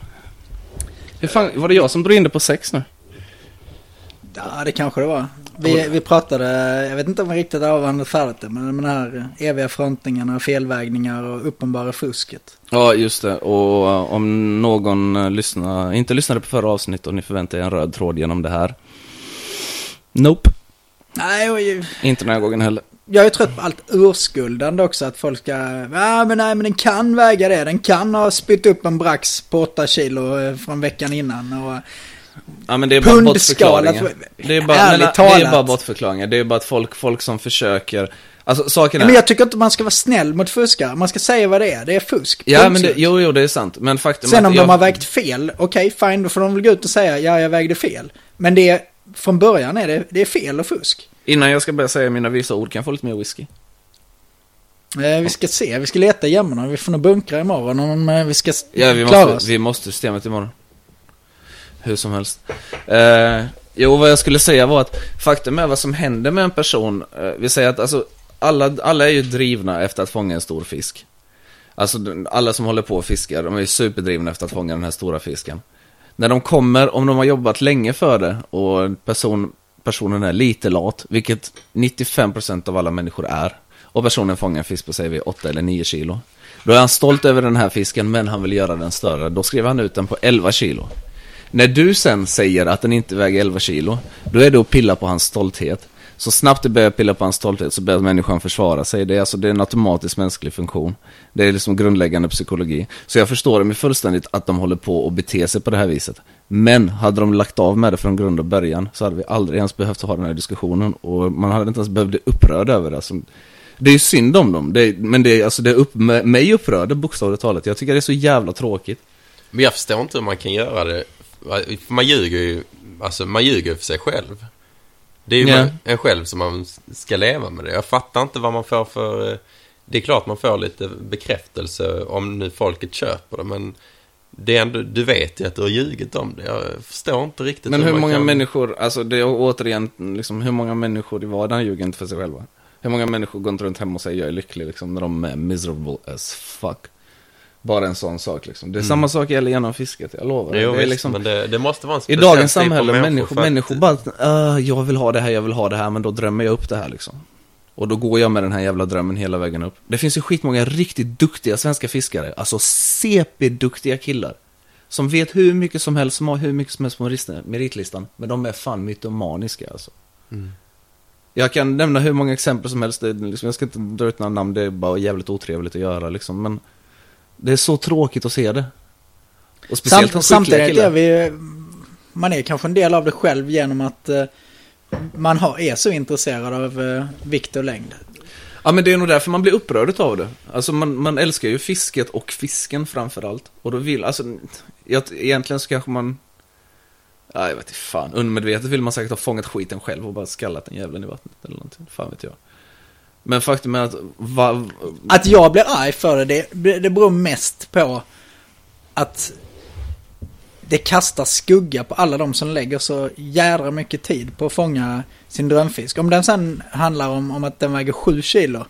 Hur fan, var det jag som drog in det på sex nu? Ja, det kanske det var. Vi, vi pratade, jag vet inte om vi riktigt avhandlat färdigt det, men den här eviga frontningarna, felvägningar och uppenbara fusket. Ja, just det. Och eh, om någon eh, lyssnar, inte lyssnade på förra avsnittet och ni förväntar er en röd tråd genom det här. Nope. Nej, och ju- Inte den här gången heller. Jag är trött på allt urskuldande också, att folk ska, ja men nej men den kan väga det, den kan ha spytt upp en brax på 8 kilo eh, från veckan innan och Ja, men det är bara bortförklaringar. Det är bara, men, det är bara bortförklaringar. Det är bara att folk, folk som försöker. Alltså saken är. Men jag tycker inte man ska vara snäll mot fuskare, man ska säga vad det är, det är fusk. ja, Punkt men det, jo, jo, det är sant. Men faktum Sen att om jag, de har vägt fel, okej fine, då får de väl gå ut och säga ja jag vägde fel. Men det är, från början är det, det är fel och fusk. Innan jag ska börja säga mina visa ord kan jag få lite mer whisky. Eh, vi ska se, vi ska leta i gömmorna, vi får nog bunkra imorgon om eh, vi ska Ja, vi klara måste, oss. vi måste systemet imorgon. Hur som helst. Eh, jo, vad jag skulle säga var att faktum är vad som händer med en person. Eh, vi säger att alltså, alla, alla är ju drivna efter att fånga en stor fisk. Alltså alla som håller på och fiskar, de är ju superdrivna efter att fånga den här stora fisken. När de kommer, om de har jobbat länge för det och person, personen är lite lat, vilket 95% av alla människor är, och personen fångar en fisk på säger vi 8 eller 9 kilo. Då är han stolt över den här fisken men han vill göra den större. Då skriver han ut den på 11 kilo. När du sen säger att den inte väger 11 kilo, då är det att pilla på hans stolthet. Så snabbt det börjar pilla på hans stolthet så börjar människan försvara sig. Det är alltså det är en automatisk mänsklig funktion. Det är liksom grundläggande psykologi. Så jag förstår dem fullständigt att de håller på och bete sig på det här viset. Men hade de lagt av med det från grund och början så hade vi aldrig ens behövt ha den här diskussionen. Och man hade inte ens behövt bli upprörd över det. Alltså, det är ju synd om dem, det är, men det är, alltså, det är upp, mig upprörde bokstavligt talat. Jag tycker det är så jävla tråkigt. Men jag förstår inte hur man kan göra det. Man ljuger ju, alltså man ljuger för sig själv. Det är ju Ja. en själv som man ska leva med det. Jag fattar inte vad man får för... eh, Det är klart man får lite bekräftelse om nu folket köper det, men det är ändå, du vet ju att du har ljugit om det. Jag förstår inte riktigt Men hur man många kan... människor, alltså det är återigen, liksom, hur många människor i vardagen ljuger inte för sig själva? Hur många människor går inte runt hemma och säger jag är lycklig liksom, när de är miserable as fuck? Bara en sån sak liksom. Det är samma sak gäller genom fisket, jag lovar. Mm. Jo, det är visst, liksom, men det, det måste vara en I dagens typ samhälle, människor människor, människor bara, "Ah, jag vill ha det här, jag vill ha det här, men då drömmer jag upp det här liksom. Och då går jag med den här jävla drömmen hela vägen upp. Det finns ju skitmånga riktigt duktiga svenska fiskare, alltså CP-duktiga killar. Som vet hur mycket som helst, som har hur mycket som helst på merit- meritlistan. Men de är fan mytomaniska alltså. Mm. Jag kan nämna hur många exempel som helst, liksom, jag ska inte dra ut några namn, det är bara jävligt otrevligt att göra liksom. Men det är så tråkigt att se det. Och speciellt Samt, samtidigt killar. är vi, man är kanske en del av det själv genom att eh, man har, är så intresserad av eh, vikt och längd. Ja men det är nog därför man blir upprörd av det. Alltså man, man älskar ju fisket och fisken framför allt. Och då vill, alltså, jag, egentligen så kanske man... Ja, jag vet inte fan. Undermedvetet vill man säkert ha fångat skiten själv och bara skallat den jäveln i vattnet eller någonting. Fan vet jag. Men faktum är att, va, Att jag blir arg för det, det, det beror mest på att det kastar skugga på alla de som lägger så jädra mycket tid på att fånga sin drömfisk. Om den sen handlar om, om att den väger 7 kilo,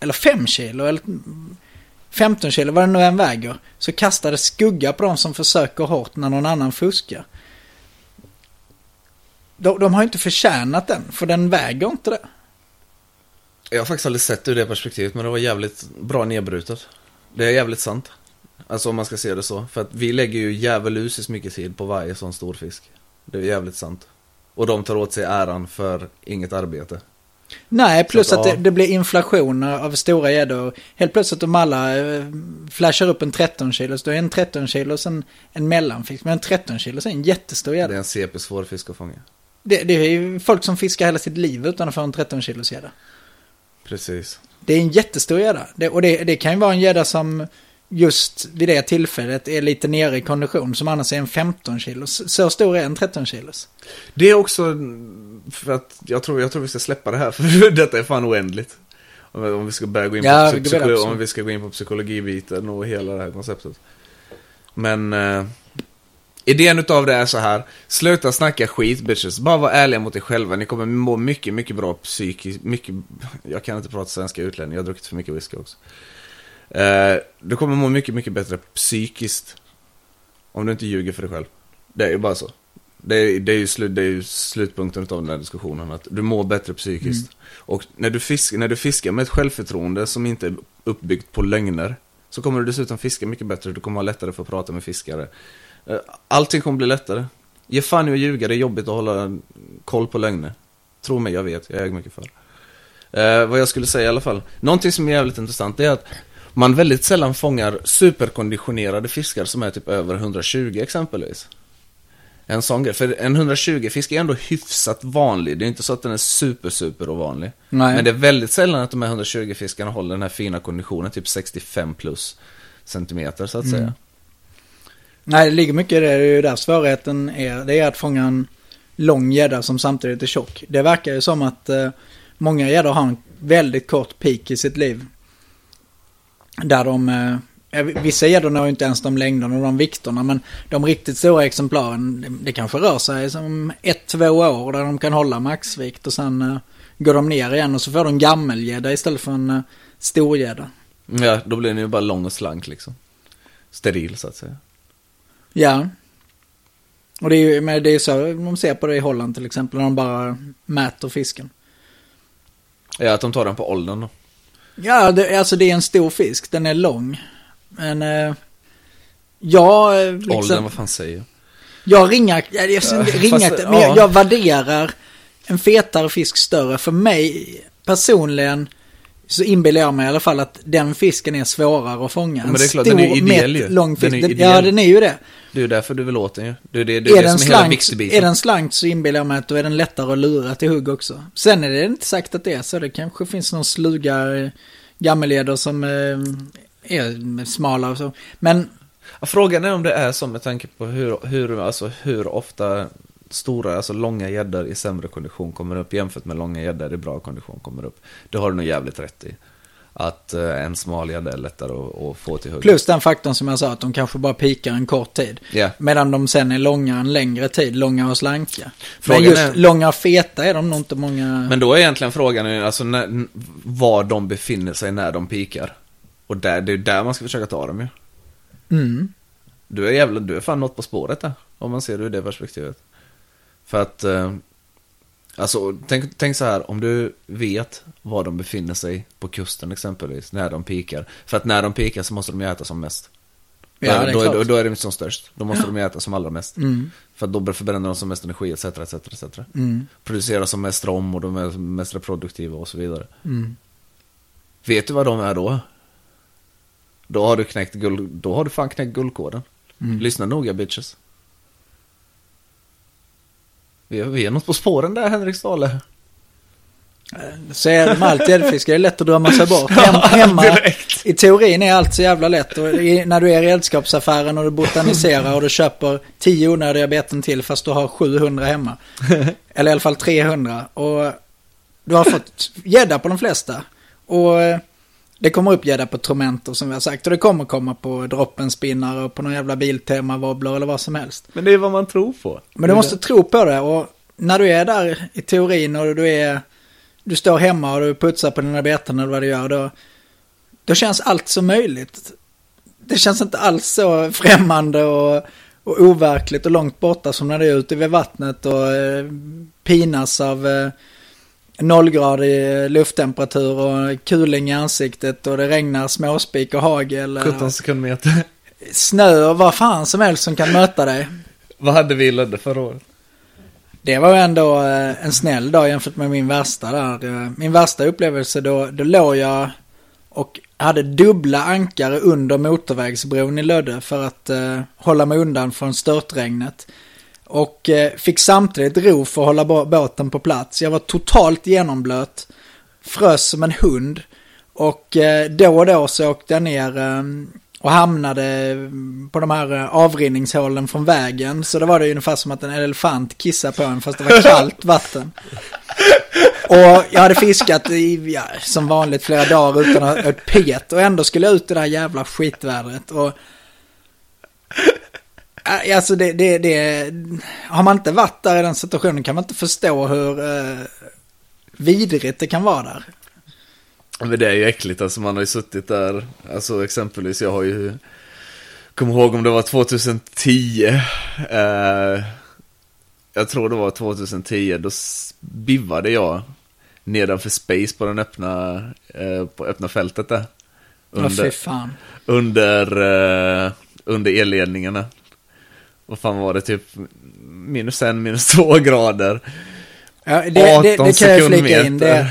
eller 5 kilo, eller 15 kilo, vad den nu än väger, så kastar det skugga på de som försöker hårt när någon annan fuskar. De, de har inte förtjänat den, för den väger inte det. jag har faktiskt aldrig sett det ur det perspektivet, men det var jävligt bra nedbrutet. Det är jävligt sant. Alltså om man ska se det så. För att vi lägger ju djävulusiskt mycket tid på varje sån stor fisk. Det är jävligt sant. Och de tar åt sig äran för inget arbete. Nej, plus att att, det, det blir inflation av stora gäddor. Helt plötsligt om alla eh, flashar upp en 13 kilos, då är en 13 kilos en, en mellanfisk. Men en 13 kilos är en jättestor Det är gädda. en CP-svår fisk att fånga. Det, det är ju folk som fiskar hela sitt liv utan att få en 13 kilos gädda. Precis. Det är en jättestor gädda. Och det, det kan ju vara en gädda som just vid det tillfället är lite nere i kondition, som annars är en 15 kilos. Så stor är en 13 kilos. Det är också för att jag tror, jag tror vi ska släppa det här, för detta är fan oändligt. Om vi- ska börja gå in på, Ja, psy- det vill jag psyko- också. om vi ska gå in på psykologibiten och hela det här konceptet. Men eh, idén utav det är så här, sluta snacka skit bitches, bara var ärliga mot er själva, ni kommer må mycket, mycket bra psykiskt, mycket, jag kan inte prata svenska utlänning, jag har druckit för mycket whisky också. Eh, du kommer må mycket, mycket bättre psykiskt om du inte ljuger för dig själv. Det är ju bara så. Det är, det, är ju slut, det är ju slutpunkten av den här diskussionen, att du mår bättre psykiskt. Och när du, fisk, när du fiskar med ett självförtroende som inte är uppbyggt på lögner, så kommer du dessutom fiska mycket bättre, du kommer ha lättare för att prata med fiskare. Eh, Allting kommer bli lättare. Ge fan i att ljuga, det är jobbigt att hålla koll på lögner. Tro mig, jag vet, jag äger mycket för. Eh, vad jag skulle säga i alla fall. Någonting som är jävligt intressant är att man väldigt sällan fångar superkonditionerade fiskar som är typ över 120 exempelvis. En sån grej. För en 120-fisk är ändå hyfsat vanlig. Det är inte så att den är super, super ovanlig. Nej. Men det är väldigt sällan att de här 120-fiskarna håller den här fina konditionen, typ 65 plus centimeter så att säga. Nej, det ligger mycket i det. Det är ju där svårigheten är. Det är att fånga en lång gädda som samtidigt är tjock. Det verkar ju som att eh, många gäddor har en väldigt kort peak i sitt liv. Där de... Eh, vissa gäddor når ju inte ens de längderna och de vikterna, men de riktigt stora exemplaren, det, kanske rör sig som ett, två år där de kan hålla maxvikt och sen eh, går de ner igen och så får de gammelgädda istället för en eh, storgädda. Ja, då blir den ju bara lång och slank liksom. Steril så att säga. Ja. Och det är ju men det är så de ser på det i Holland till exempel, när de bara mäter fisken. Ja, att de tar den på åldern då. Ja, det, alltså det är en stor fisk, den är lång. Men, eh, ja, eh, liksom, Åldern, vad fan säger jag? Jag ringar, jag, jag, ringar, fast, men jag, ja. jag värderar en fetare fisk större. För mig personligen så inbillar jag mig i alla fall att den fisken är svårare att fånga. Men en det är klart, stor, den är ju ideell ju. lång Den är ideell. ja, den är ju det. Det är ju därför du vill åt den ju. Det är det, det, är är, det den som är hela viktigbiten. är den slank så inbillar jag mig att då är den lättare att lura till hugg också. Sen är det inte sagt att det är så. Det kanske finns någon sluga eh, gammelleder som eh, är smala och så. Men Ja, Frågan är om det är så med tanke på hur, hur, alltså, hur ofta stora, alltså långa gäddor i sämre kondition kommer upp jämfört med långa gäddor i bra kondition kommer upp. Det har du nog jävligt rätt i. Att eh, en smal gädda är lättare att, få till hugg. plus den faktorn som jag sa att de kanske bara pikar en kort tid. Ja. Medan de sen är långa en längre tid, långa och slanka. Frågan Men just är- långa och feta är de nog inte många... Men då är egentligen frågan alltså när, var de befinner sig när de pikar. Och där, det är där man ska försöka ta dem ju. Mm. Du är jävla, du är fan något på spåret där. Om man ser det ur det perspektivet. För att, eh, alltså tänk, tänk så här, om du vet var de befinner sig på kusten exempelvis, när de pikar. För att när de pikar så måste de ju äta som mest. Ja, då, det är klart. då, då är de som störst. Då måste de ju äta som allra mest. Mm. För att då förbränner de som mest energi, etc, etc, etc. Mm. Producerar som mest rom och de är mest reproduktiva och så vidare. Mm. Vet du vad de är då? Då har du knäckt guld, då har du fan knäckt guldkoden. Mm. Lyssna noga bitches. Vi är, vi är något på spåren där Henrik Ståhle. Så är det med allt gäddfiske, det är lätt att drömma sig bort. Hem, hemma, i teorin är allt så jävla lätt. Och i, när du är i redskapsaffären och du botaniserar och du köper 10 onödiga beten till fast du har 700 hemma. Eller i alla fall 300. Och du har fått gädda på de flesta. Och eh, det kommer upp gädda på Tromenter som vi har sagt. Och det kommer komma på droppenspinnar och på någon jävla biltema wobbler eller vad som helst. Men det är vad man tror på. Men du måste tro på det och när du är där i teorin och du är du står hemma och du putsar på dina beten eller vad du gör då då känns allt så möjligt. Det känns inte alls så främmande och, och overkligt och långt borta som när du är ute vid vattnet och eh, pinas av eh, nollgradig lufttemperatur och kuling i ansiktet och det regnar småspik och hagel. eh, 17 sekundmeter. Snö och vad fan som helst som kan möta dig. vad hade vi i Lödde förra året? Det var ändå eh, en snäll dag jämfört med min värsta där. Eh, Min värsta upplevelse då, då låg jag och hade dubbla ankare under motorvägsbron i Lödde för att eh, hålla mig undan från störtregnet. Och eh, fick samtidigt ro för att hålla båten på plats. Jag var totalt genomblöt, frös som en hund. Och eh, då och då så åkte jag ner ehm, och hamnade mm, på de här eh, avrinningshålen från vägen. Så då var det ungefär som att en elefant kissade på en fast det var kallt vatten. Och jag hade fiskat i, ja, som vanligt flera dagar utan att ha ett pet. Och ändå skulle jag ut i det här jävla skitvädret. Och Alltså det, det, det, har man inte varit där i den situationen kan man inte förstå hur eh, vidrigt det kan vara där. Men det är ju äckligt, alltså man har ju suttit där, alltså exempelvis jag har ju, kommer ihåg om det var 2010, eh, jag tror det var 2010, då bivade jag nedanför Space på den öppna, eh, på öppna fältet där. Under, fan. under, eh, under elledningarna. Vad fan var det, typ minus en, minus två grader. Ja, det, det, 18 det kan jag flika in. Det,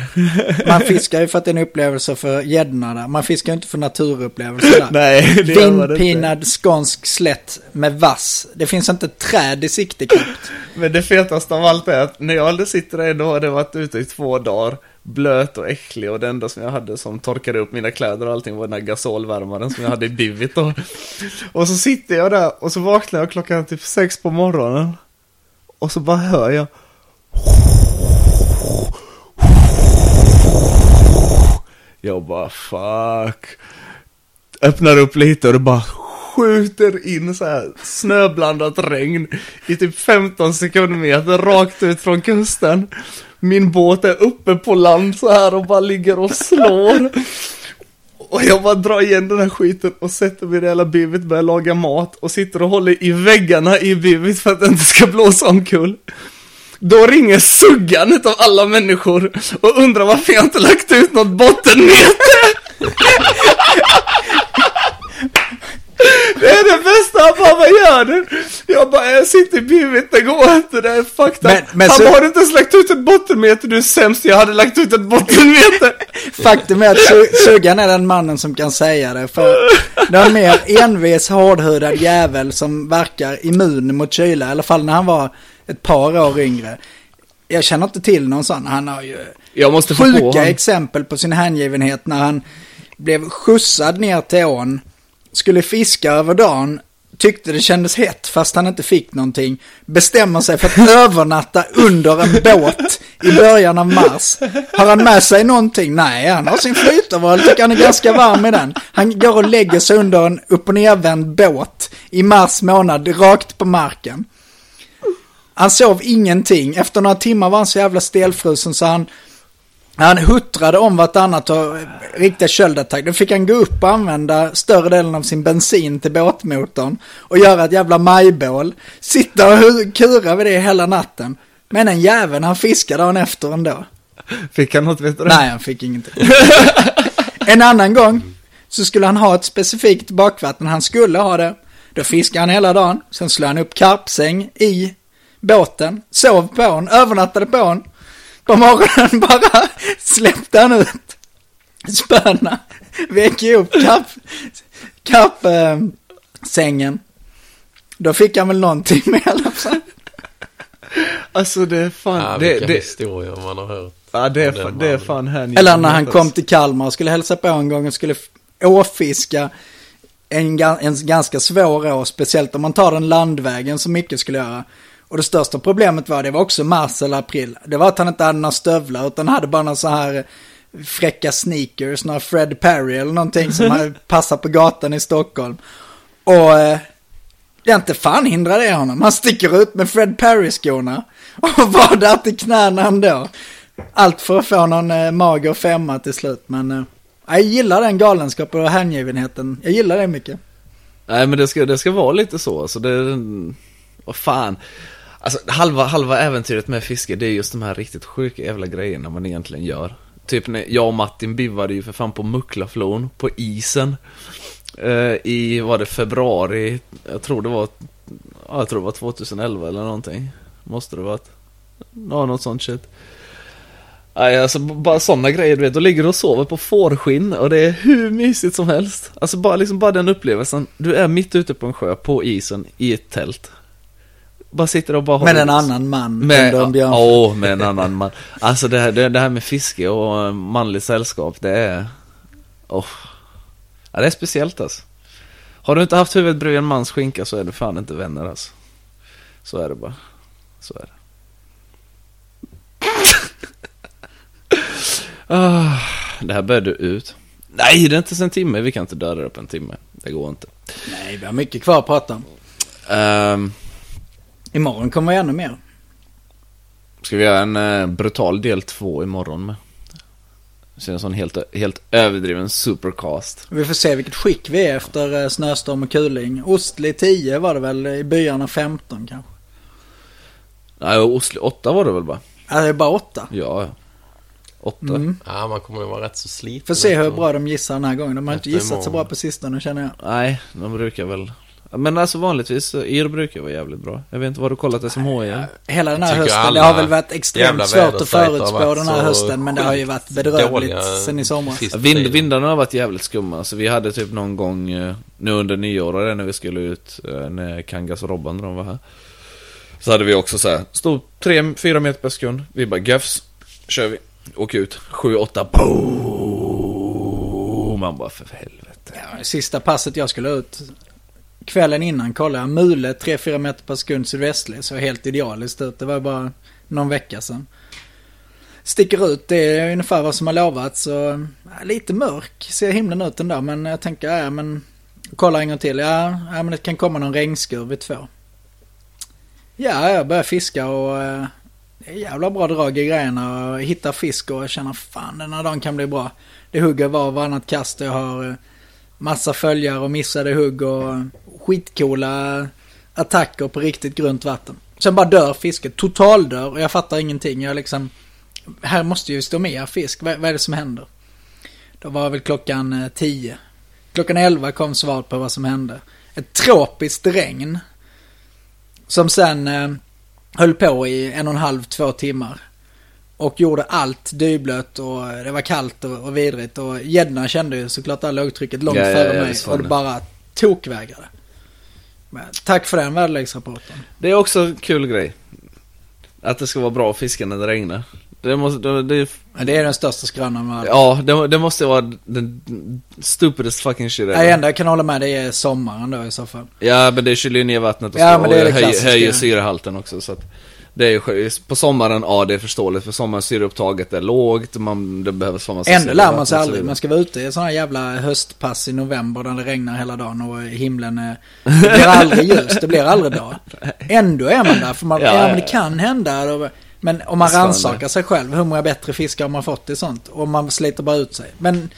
man fiskar ju för att det är en upplevelse för gäddorna. Man fiskar ju inte för naturupplevelser. Nej, det. Vindpinad skånsk slätt med vass. Det finns inte träd i sikte knappt. Men det fetaste av allt är att när jag hade sitter där, då hade jag varit ute i två dagar. Blöt och äcklig och det enda som jag hade som torkade upp mina kläder och allting var den här gasolvärmaren som jag hade i bivit då. Och så sitter jag där och så vaknar jag klockan typ sex på morgonen. Och så bara hör jag. Jag bara fuck. Öppnar upp lite och det bara skjuter in så här snöblandat regn i typ 15 sekundmeter rakt ut från kusten. Min båt är uppe på land så här och bara ligger och slår. Och jag bara drar igen den här skiten och sätter mig i det hela bivet, börjar laga mat och sitter och håller i väggarna i bivet för att det inte ska blåsa omkull. Då ringer Suggan utav alla människor och undrar varför jag inte lagt ut något bottenmeter. Det är det bästa han bara, vad gör världen. Jag bara, jag sitter i bivet, det går inte, det är fakta. Men- men Han så- bara, har du inte ens lagt ut ett bottenmeter? Du är sämst, jag hade lagt ut ett bottenmeter. Faktum är att Su- Suggan är den mannen som kan säga det. För en mer envis, hårdhudad jävel som verkar immun mot kyla. I alla fall när han var ett par år yngre. Jag känner inte till någon sån. Han har ju Jag måste på sjuka honom. exempel på sin hängivenhet när han blev skjutsad ner till ån. Skulle fiska över dagen. Tyckte det kändes hett fast han inte fick någonting. Bestämmer sig för att övernatta under en båt i början av mars. Har han med sig någonting? Nej, han har sin flytoverall. Tycker han är ganska varm i den. Han går och lägger sig under en upp och nervänd båt i mars månad rakt på marken. Han sov ingenting. Efter några timmar var han så jävla stelfrusen så han han huttrade om vartannat och riktiga köldattack. Då fick han gå upp och använda större delen av sin bensin till båtmotorn. Och göra ett jävla majbål. Sitta och kura vid det hela natten. Men en jävel han fiskade dagen efter ändå. Fick han något, vet du? Nej, han fick ingenting. en annan gång så skulle han ha ett specifikt bakvatten. Han skulle ha det. Då fiskade han hela dagen. Sen slog han upp karpsäng i båten. Sov på den, övernattade på den. På morgonen bara släppte han ut spöna. Vek ihop karp, karp eh, sängen. Då fick han väl någonting med i alla fall. Alltså det är fan, Ja, det, vilka det, historier man har hört. ja, det, är, fan, det är fan hängivenhet. Eller när han kom till Kalmar och skulle hälsa på en gång och skulle åfiska en, en ganska svår å, speciellt om man tar den landvägen som mycket skulle göra. Och det största problemet var, det var också mars eller april, det var att han inte hade några stövlar utan hade bara några så här fräcka sneakers, några Fred Perry eller någonting som hade passat på gatan i Stockholm. Och eh, det är inte fan hindrar det honom. Han sticker ut med Fred Perry-skorna och var där till knäna ändå. Allt för att få någon eh, mager femma till slut. Men eh, jag gillar den galenskapen och hängivenheten. Jag gillar det mycket. Nej men det ska, det ska vara lite så, alltså det, vad fan. Alltså halva, halva äventyret med fiske, det är just de här riktigt sjuka jävla grejerna man egentligen gör. Typ när jag och Martin bivade ju för fan på Mucklaflon, på isen. Eh, I, var det februari, jag tror det var, ja, jag tror det var 2011 eller någonting. Måste det varit. Ja, något sånt shit. Nej, alltså bara sådana grejer, du vet, då ligger du och sover på fårskinn och det är hur mysigt som helst. Alltså bara liksom, bara den upplevelsen. Du är mitt ute på en sjö, på isen, i ett tält. Bara sitter och bara Med en annan man med, en björn. Åh, med en annan man. Alltså det här, det, det här med fiske och eh, manligt sällskap, det är... Åh. Ja, det är speciellt alltså. Har du inte haft huvudet bredvid en mans skinka så är du fan inte vänner alltså. Så är det bara. Så är det. ah, det här börjar du ut. Nej, det är inte ens en timme. Vi kan inte döda det på en timme. Det går inte. Nej, vi har mycket kvar att prata om. Um, Imorgon kommer vi ännu mer. Ska vi göra en eh, brutal del två imorgon med? Så en sån helt, helt överdriven supercast. Vi får se vilket skick vi är efter eh, snöstorm och kuling. Ostli 10 var det väl, i byarna 15 kanske. Nej, Oslo 8 var det väl bara? Ja, det är bara 8. Ja, ja. 8. Mm. Ja, man kommer ju vara rätt så sliten. Får se hur bra de gissar den här gången. De har inte gissat så bra på sistone känner jag. Nej, de brukar väl... Men alltså vanligtvis, er brukar vara jävligt bra. Jag vet inte vad du kollat SMHI ja. Hela den här Tycker hösten, alla det har väl varit extremt svårt att förutspå den här hösten. Men det har ju varit bedrövligt sen i somras. Vind, vindarna har varit jävligt skumma. Så vi hade typ någon gång eh, nu under nyår och det när vi skulle ut eh, när Kangas och Robban de var här. Så hade vi också så här, stod 3-4 meter per sekund. Vi bara göfs, kör vi. Åker ut, 7-8, boom! Man bara för helvete. Ja, sista passet jag skulle ut. Kvällen innan kollade jag Mule 3-4 meter per sekund sydvästlig. Så helt idealiskt ut. Det var bara någon vecka sedan. Sticker ut, det är ungefär vad som har lovats. Så, ja, lite mörk ser himlen ut ändå. Men jag tänker, ja men. Kolla en gång till. Ja, ja men det kan komma någon regnskur vid två. Ja, jag börjar fiska och eh, det är jävla bra drag i grejerna och hittar fisk och jag känner fan den här dagen kan bli bra. Det hugger var och varannat kast jag har eh, massa följare och missade hugg och skitcoola attacker på riktigt grunt vatten. Sen bara dör fisket, totaldör och jag fattar ingenting. Jag liksom, här måste ju stå mer fisk, vad, vad är det som händer? Då var väl klockan eh, 10. Klockan 11 kom svaret på vad som hände. Ett tropiskt regn Som sen eh, höll på i en och en halv, två timmar. Och gjorde allt dyblött och det var kallt och, och vidrigt. Och gäddorna kände ju såklart det här lågtrycket långt Ja, före ja, mig. Och det. bara tokvägrade. Men tack för den väderleksrapporten. Det är också en kul grej. Att det ska vara bra att fiska när det regnar. Det måste, det, det, det är den största skrönan med ja, det, det måste vara den stupidest fucking shit Det enda jag kan hålla med det är sommaren då i så fall. Ja, men det kyler ju ner vattnet och, Ja, och höjer, höjer syrehalten också. Så att det är på sommaren, ja det är förståeligt för sommaren syreupptaget är lågt, man, det behövs vara massa Ändå syre i lär man sig aldrig. Man ska vara ute i sådana jävla höstpass i november där det regnar hela dagen och himlen är... Det blir aldrig ljust, det blir aldrig dag. Ändå är man där för man, Ja, ja, ja, men det kan hända. Då- Men om man rannsakar sig själv, hur många bättre fiskar har man fått i sånt? Och man sliter bara ut sig. Men Alltså,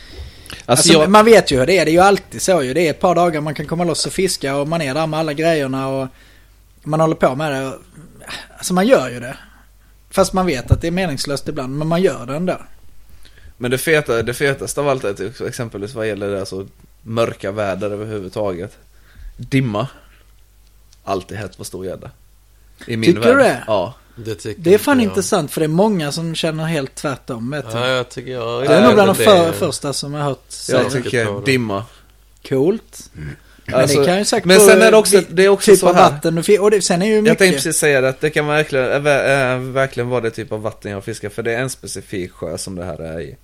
alltså, jag, man vet ju hur det är, det är ju alltid så ju. Det är ett par dagar man kan komma loss och fiska och man är där med alla grejerna och man håller på med det. Alltså man gör ju det. Fast man vet att det är meningslöst ibland, men man gör det ändå. men det, feta, det fetaste av allt är typ, exempelvis vad gäller det, alltså, mörka väder överhuvudtaget. Dimma. Alltid hett på stor gädda. I min Tycker du värld. det? Ja. Det, Det är fan inte jag. intressant för det är många som känner helt tvärtom vet du. Ja, jag tycker jag... det är nog bland de för, första som jag har hört säga. Jag tycker det. dimma. Coolt. Men Alltså, det kan ju säkert men sen är det också, det är också typ så här. vatten fi- Och det, sen är ju Jag mycket... tänkte precis säga det, att det kan verkligen, äh, verkligen vara det typ av vatten jag fiskar, för det är en specifik sjö som det här är i.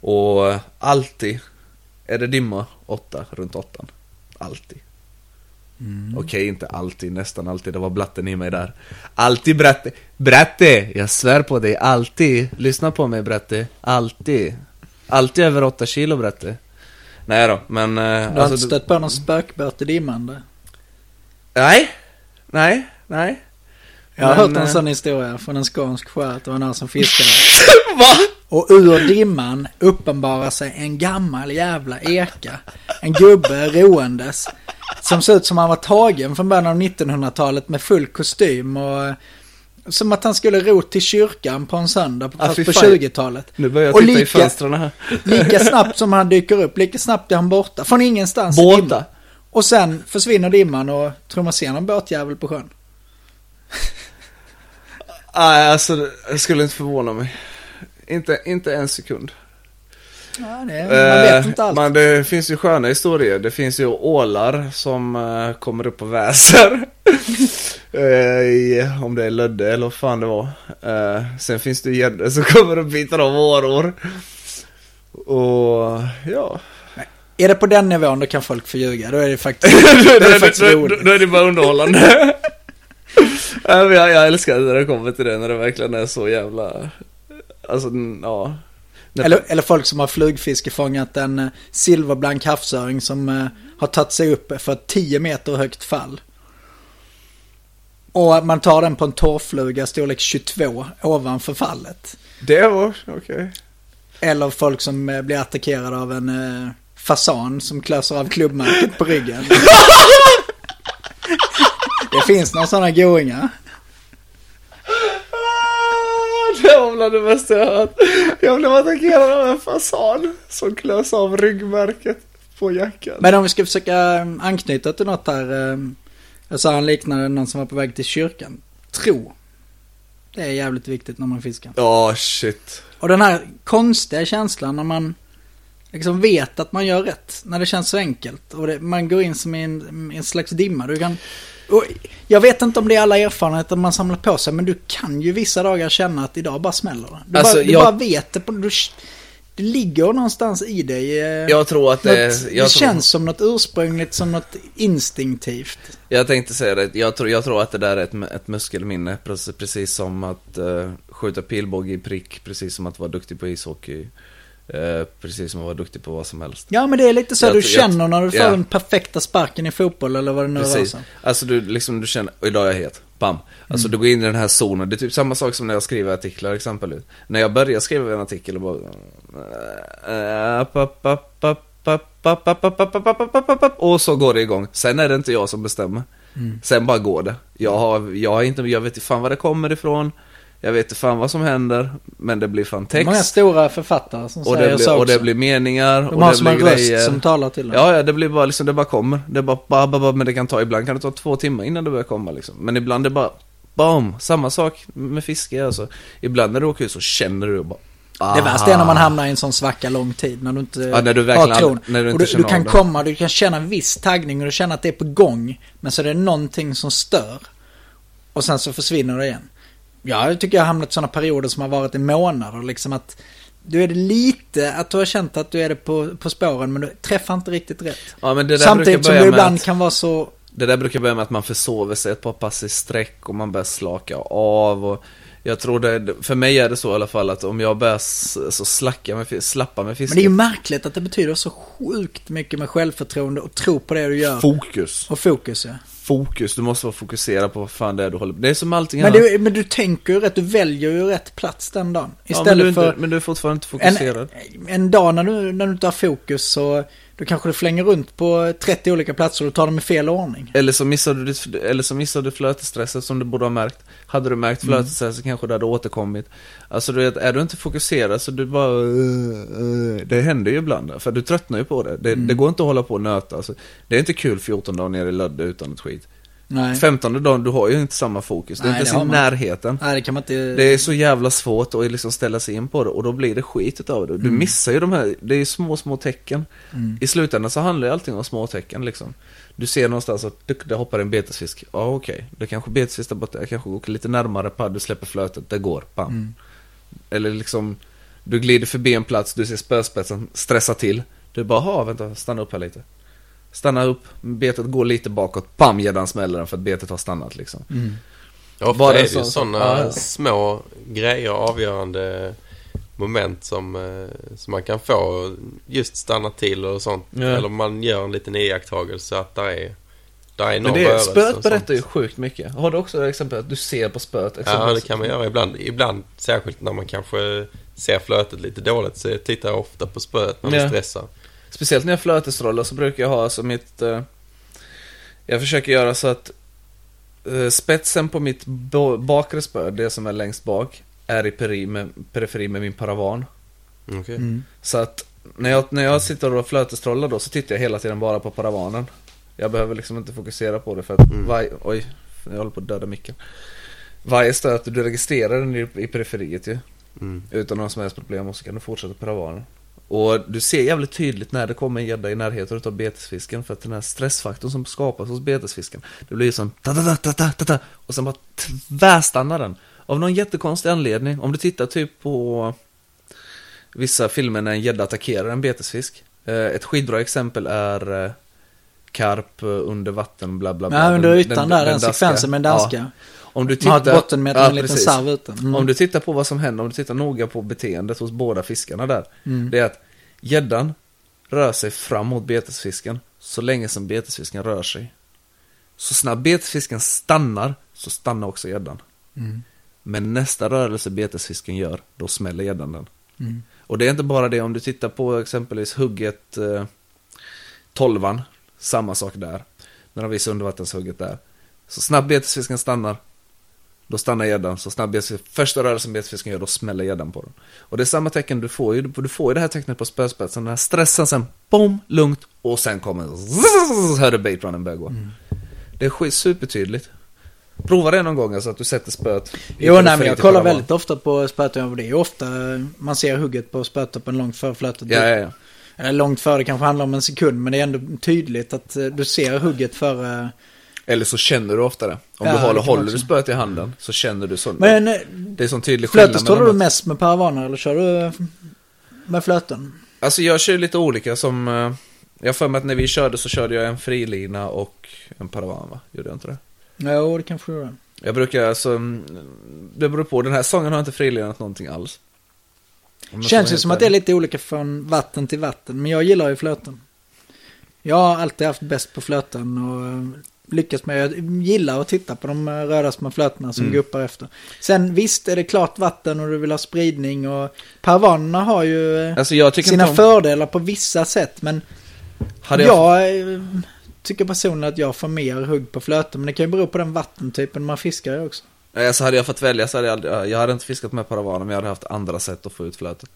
Och alltid är det dimma, åtta, runt åttan. Alltid. Mm. Okej, inte alltid, nästan alltid, det var blatten i mig där. Alltid Bratte, Bratte, jag svär på dig, alltid. Lyssna på mig Bratte, alltid. Alltid över åtta kilo Bratte. Nej då, men... äh, Du har inte stött på någon spökbåt i dimman där? Nej, nej, nej. Jag har Men, hört en eh, sån historia från en skånsk sjö att det var någon som fiskade. Va? Och ur dimman uppenbarar sig en gammal jävla eka. En gubbe roendes. Som ser ut som han var tagen från början av 1900-talet med full kostym och... Som att han skulle ro till kyrkan på en söndag, Ah, fast fy på fan. 20-talet. Nu börjar jag Och titta i lika- fönstren här. Lika snabbt som han dyker upp, lika snabbt är han borta. Från ingenstans i dimman. Och sen försvinner dimman och tror man ser någon båtjävel på sjön. Nej, alltså det skulle inte förvåna mig. Inte, inte en sekund. Ja, det, man vet Eh, inte allt. Men det finns ju sköna historier. Det finns ju ålar som eh, kommer upp och väser. Eh, i, om det är Lödde eller vad fan det var. Eh, sen finns det gäddor som kommer och biter av åror. Och ja. Är det på den nivån då kan folk få ljuga. Då är det faktiskt, då, då är det då, faktiskt då, roligt. då är det bara underhållande. Jag, jag älskar när det kommer till det, när det verkligen är så jävla... Alltså, ja. Eller, eller folk som har flugfiskefångat en eh, silverblank havsöring som har tagit sig upp för ett 10 meter högt fall. Och man tar den på en torrfluga storlek 22 ovanför fallet. Det var, okej. Eller folk som eh, blir attackerade av en eh, fasan som klöser av klubbmärket på ryggen. Det finns några sådana goingar. Det var bland det bästa jag hört. Jag blev attackerad av en fasan som klös av ryggmärket på jackan. Men om vi ska försöka eh, anknyta till något här. eh, Jag sa han liknade någon som var på väg till kyrkan. Tro. Det är jävligt viktigt när man fiskar. Ja, shit. Och den här konstiga känslan när man liksom vet att man gör rätt. När det känns så enkelt. Och det, man går in som i en, en slags dimma. Du kan... Jag vet inte om det är alla erfarenheter man samlat på sig. Men du kan ju vissa dagar känna att idag bara smäller det. Du, Alltså, bara, du jag- bara vet det. På, du, det ligger någonstans i dig. eh, Jag tror att det något, det Jag, tror, känns som något ursprungligt, som något instinktivt. jag tänkte säga det, jag tror, jag tror att det där är ett, ett muskelminne. Precis, precis som att eh, skjuta pilbåge i prick, precis som att vara duktig på ishockey. eh, precis som att vara duktig på vad som helst. Ja men det är lite så Jag du tror- jag- känner när du får ja. den perfekta sparken i fotboll eller vad det nu Precis. om. Alltså du, liksom, du känner, idag är jag het bam. Alltså mm. du går in i den här zonen. Det är typ samma sak som när jag skriver artiklar exempelvis. När jag börjar skriva en artikel och bara... Och så går det igång. Sen är det inte jag som bestämmer. Mm. Sen bara går det. Jag, har, jag, har inte, jag vet inte fan var det kommer ifrån. Jag vet inte fan vad som händer, men det blir fan är många text. stora författare som Och säger det, så blir, och också. det blir meningar. De och har det som en blir röst grejer. som talar till dem. Ja, ja, det blir bara liksom, det bara kommer. Det bara, bara, bara, men det kan ta, ibland kan det ta två timmar innan det börjar komma liksom. Men ibland det bara, bam, samma sak med fiske alltså. Ibland när du åker ut så känner du bara, ah. Det värsta är när man hamnar i en sån svacka lång tid. När du inte Ja, när du har tron. när du Och inte du, känner du kan komma, du kan känna en viss taggning och du känner att det är på gång. Men så är det någonting som stör. Och sen så försvinner det igen. Ja, jag tycker jag har hamnat i sådana perioder som har varit i månader. Liksom att du är det lite, att du har känt att du är det på, på spåren men du träffar inte riktigt rätt. Ja, men det där Samtidigt brukar som med ibland att, kan vara så... Det där brukar börja med att man försover sig ett par pass i sträck och man börjar slaka av och jag tror det, för mig är det så i alla fall att om jag börjar så slacka med, slappa med Men fiske. det är ju märkligt att det betyder så sjukt mycket med självförtroende och tro på det du gör. Fokus. Och fokus ja. Fokus, du måste vara fokuserad på vad fan det är du håller på Det är som allting Men annat. du, men du tänker ju rätt, du väljer ju rätt plats den dagen. ja, men, Istället du är för... inte, men du är fortfarande inte fokuserad. En, en dag när du, när du inte har fokus så då kanske du flänger runt på 30 olika platser och du tar dem i fel ordning. Eller så missar du, eller så missar du flötestresset som du borde ha märkt. Hade du märkt Mm. flötestresset kanske det hade återkommit. Alltså du vet, är du inte fokuserad så du bara... "Uh, uh", det händer ju ibland. För du tröttnar ju på det. Det, Mm. det går inte att hålla på och nöta. Alltså, det är inte kul 14 dagar ner i Lödde utan ett skit. Nej. 15 dagen, du har ju inte samma fokus. Det är Nej, inte ens i närheten. Nej, det kan man inte... Det är så jävla svårt att liksom ställa sig in på det och då blir det skit utav det. Du Mm. missar ju de här, det är ju små, små tecken. Mm. I slutändan så handlar ju allting om små tecken liksom. Du ser någonstans att det, det hoppar en betesfisk. Ja okej, det kanske betesfisk där borta. Jag kanske åker lite närmare, du släpper flötet, det går, bam. Mm. Eller liksom, du glider förbi en plats, du ser spöspetsen stressa till. Du bara, ha vänta, stanna upp här lite. Stanna upp, betet går lite bakåt, bam, gäddan smäller den för att betet har stannat liksom. Mm. Ofta Bara är det ju så- sådana ja. små grejer, avgörande moment som, eh, som man kan få just stanna till och sånt. Ja. Eller man gör en liten iakttagelse att där är, där är någon Men det, rörelse. spöet berättar ju sjukt mycket. Har du också exempel att du ser på spöet? Ja, exempelvis? det kan man göra ibland. Ibland, särskilt när man kanske ser flötet lite dåligt, så tittar jag ofta på spöet när Ja. man stressar. Speciellt när jag flötesrollar så brukar jag ha som mitt... Eh, jag försöker göra så att eh, spetsen på mitt bakre spö, det som är längst bak, är i peri med, periferi med min paravan. Okej. Mm. Så att när jag, när jag sitter och flötestrollar då så tittar jag hela tiden bara på paravanen. Jag behöver liksom inte fokusera på det för att Mm. varje... Oj, jag håller på att döda micken. Varje stöt, du registrerar den i, i periferiet ju. Mm. Utan några som helst problem och så kan du fortsätta paravanen. Och du ser jävligt tydligt när det kommer en gädda i närheten utav betesfisken för att den här stressfaktorn som skapas hos betesfisken Det blir ju som ta ta ta ta ta ta ta och sen bara tvärstannar den. Av någon jättekonstig anledning. Om du tittar typ på vissa filmer när en gädda attackerar en betesfisk. Eh, Ett skitbra exempel är eh, Karp under vatten bla bla bla. Ja, under Den- ytan där, den, danska. sekvensen med Ja. danska. Om du Man har tittar... ett bottenmeter med en liten sarv ute. Mm. Om du tittar på vad som händer, om du tittar noga på beteendet hos båda fiskarna där. Mm. Det är att gäddan rör sig fram mot betesfisken så länge som betesfisken rör sig. Så snabbt betesfisken stannar så stannar också gäddan. Mm. Men nästa rörelse betesfisken gör, då smäller gäddan den. Mm. Och det är inte bara det, om du tittar på exempelvis hugget eh, tolvan, samma sak där. När de visar undervattenshugget där. Så snabbt betesfisken stannar, då stannar gäddan. Så betesfisken, första rörelsen betesfisken gör, då smäller gäddan på den. Och det är samma tecken du får ju, du får ju det här tecknet på spöspetsen, den här stressen sen, bom, lugnt, och sen kommer, zzz, hör du baitrunnen börja gå. Mm. Det är supertydligt. Prova det någon gång, alltså att du sätter spöet Jo, nej, men jag kollar väldigt ofta på spötoppen. Det är ju ofta man ser hugget på spötoppen långt före flötet. Ja, ja, ja. Eller långt före, det kanske handlar om en sekund. Men det är ändå tydligt att eh, du ser hugget före... Eller så känner du ofta det. Om Ja, du håller, håller du spöet i handen så känner du så. Men eh, det är sån tydlig skillnad flötestrålar mellan du mest med paravaner eller kör du med flöten? Alltså jag kör lite olika som... eh, Jag för mig att när vi körde så körde jag en frilina och en paravan va? Gjorde jag inte det? Jo, det kanske du gör. Jag brukar alltså... mm, Det beror på. Den här säsongen har jag inte frilinat någonting alls. Känns ju som helt att det är lite olika från vatten till vatten. Men jag gillar ju flöten. Jag har alltid haft bäst på flöten och lyckats med. Jag gillar att titta på de röda små flötena som Mm. guppar efter. Sen visst är det klart vatten och du vill ha spridning och paravanerna har ju eh, Alltså sina om... fördelar på vissa sätt. Men Hade jag... jag eh, tycker personligen att jag får mer hugg på flöten. Men det kan ju bero på den vattentypen man fiskar i också. Alltså hade jag fått välja så hade jag aldrig, jag hade inte fiskat med paravaner men jag hade haft andra sätt att få ut flötet.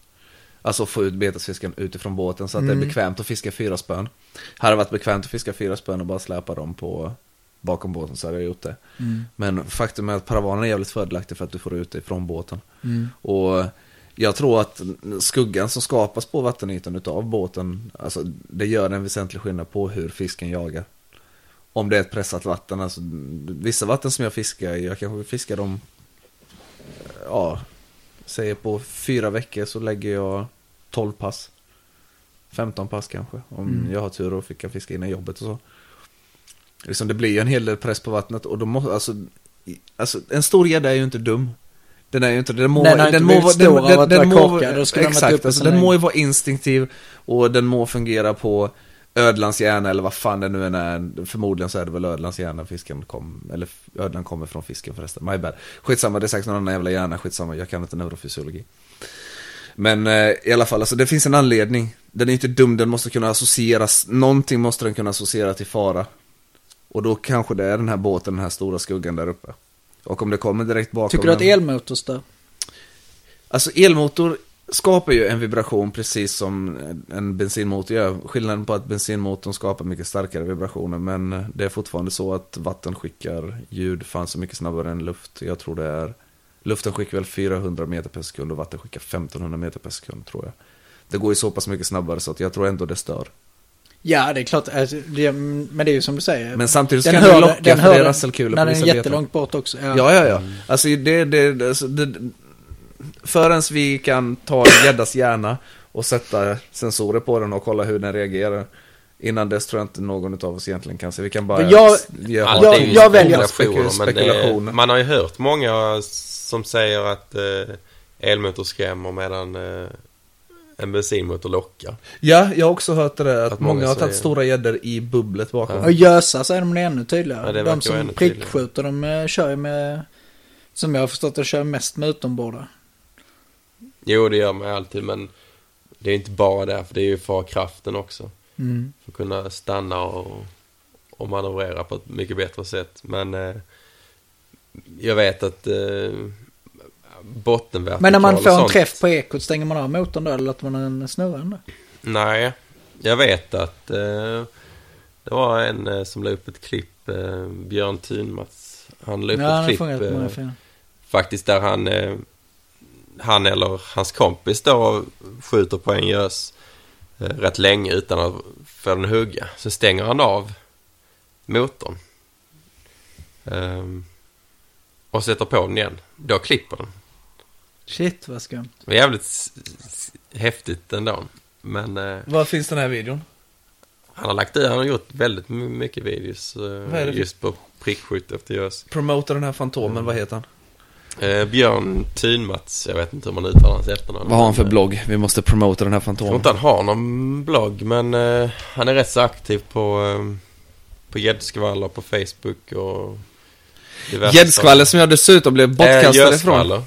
Alltså få ut betesfisken utifrån båten så att det är bekvämt att fiska fyra spön. Hade det varit bekvämt att fiska fyra spön och bara släpa dem på bakom båten så hade jag gjort det. Men faktum är att paravanen är jävligt fördelaktig för att du får ut det från båten. Och jag tror att skuggan som skapas på vattenytan utav båten, alltså det gör en väsentlig skillnad på hur fisken jagar. Om det är ett pressat vatten, alltså vissa vatten som jag fiskar i, jag kanske fiskar dem, ja, säger på fyra veckor så lägger jag 12 pass. 15 pass kanske, om jag har tur och fick fiska innan jobbet och så. Liksom det blir ju en hel del press på vattnet och då måste, alltså, alltså en stor gädda är ju inte dum. Den är ju inte, den må, Den den må, må, då skulle den varit exakt, alltså, den må ju vara instinktiv och den må fungera på ödlans hjärna eller vad fan det nu än är. Förmodligen så är det väl ödlans hjärna fisken kom, eller ödlan kommer från fisken förresten. My bad. Skitsamma, det är säkert någon annan jävla hjärna, skitsamma, jag kan inte neurofysiologi. Men eh, i alla fall, alltså det finns en anledning. Den är inte dum, den måste kunna associeras, någonting måste den kunna associera till fara. Och då kanske det är den här båten, den här stora skuggan där uppe. Och om det kommer direkt bakom Tycker du att den- elmotor stör? Alltså elmotor skapar ju en vibration precis som en bensinmotor gör. Skillnaden på att bensinmotorn skapar mycket starkare vibrationer men det är fortfarande så att vatten skickar ljud fan så mycket snabbare än luft. Jag tror det är Luften skickar väl 400 meter per sekund och vatten skickar 1500 meter per sekund tror jag. Det går ju så pass mycket snabbare så att jag tror ändå det stör. Ja, det är klart. Alltså, det, men det är ju som du säger. Men samtidigt så Den kan hör- locka den för hör det är rasselkulor när på den är vissa jättelångt bort också. Ja. Ja, ja, ja. Alltså det, det, alltså, det Förrän vi kan ta en gäddas hjärna och sätta sensorer på den och kolla hur den reagerar. Innan dess tror jag inte någon av oss egentligen kan se. Vi kan bara Men jag- ge Allt jag- jag väljer- spekulationer, men spekulationer. man har ju hört många som säger att eh, elmotor skrämmer medan eh, en bensinmotor lockar. Ja, jag har också hört det där, att, Att många, många har tagit säger- stora gäddor i bubblet bakom. Och gösa så är de ännu tydligare. Ja, de som prickskjuter, de eh, kör ju med... Som jag har förstått det, kör mest med utombordare. Jo, det gör man ju alltid, men det är inte bara därför. Det är ju för kraften också. Mm. För att kunna stanna och, och manövrera på ett mycket bättre sätt. Men eh, jag vet att eh, bottenvertikal Men när man får en träff på ekot, stänger man av motorn då eller låter man den snurra ändå? Nej, jag vet att eh, det var en eh, som la upp ett klipp, eh, Björn Thunmats. Han la upp Ja, ett klipp eh, faktiskt där han, eh, han eller hans kompis då skjuter på en gös eh, rätt länge utan att få den hugga. Så stänger han av motorn. Ehm, och sätter på den igen. Då klipper den. Shit vad skumt. Det var jävligt häftigt ändå. Men eh, Var finns den här videon? han har lagt i, han har gjort väldigt my- mycket videos eh, Vad är det för- just på prickskytte efter gös. Promota den här fantomen, vad heter han? Eh, Björn Thunmats, jag vet inte hur man uttalar hans efternamn. Vad har han för Men, eh, blogg? Vi måste promota den här Jag tror fantomen. inte han har någon blogg, men eh, han är rätt så aktiv på, eh, på gäddskvaller på Facebook och diverse Gäddskvaller som jag dessutom blev saker. bortkastad Eh, ifrån. göskvaller,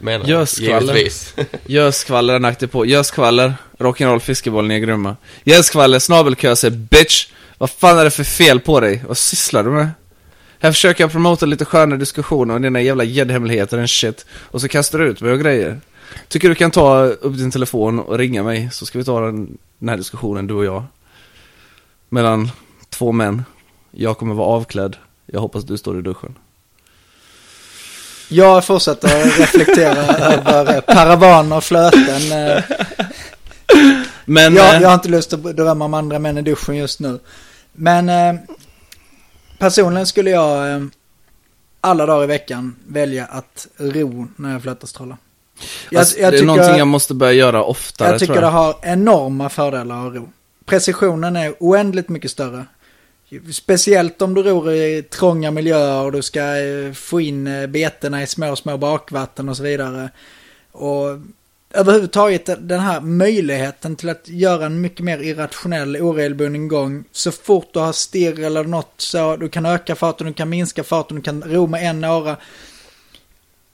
menar jag. Göskvaller. Givetvis. Göskvaller är han aktiv på. Göskvaller, rock'n'roll, fiskeboll, ni är grymma. Göskvaller, snabelköse, bitch. Vad fan är det för fel på dig? Vad sysslar du med? Här försöker jag promota lite sköna diskussioner och dina jävla gäddhemligheter and shit. Och så kastar du ut mig och grejer. Tycker du kan ta upp din telefon och ringa mig så ska vi ta den, den här diskussionen, du och jag. Mellan två män. Jag kommer vara avklädd. Jag hoppas du står i duschen. Jag fortsätter att reflektera över paravaner och flöten. eh. Men... jag, eh, jag har inte lust att drömma om andra män i duschen just nu. Men eh, personligen skulle jag eh, alla dagar i veckan välja att ro när jag flötestrollar. Jag, alltså, det är någonting jag måste börja göra oftare jag tycker tror det jag. har enorma fördelar att ro. Precisionen är oändligt mycket större. Speciellt om du ror i trånga miljöer och du ska eh, få in eh, betena i små, små bakvatten och så vidare. Och överhuvudtaget den här möjligheten till att göra en mycket mer irrationell, oregelbunden gång. Så fort du har stirr eller något så, du kan öka farten, du kan minska farten, du kan ro med en åra.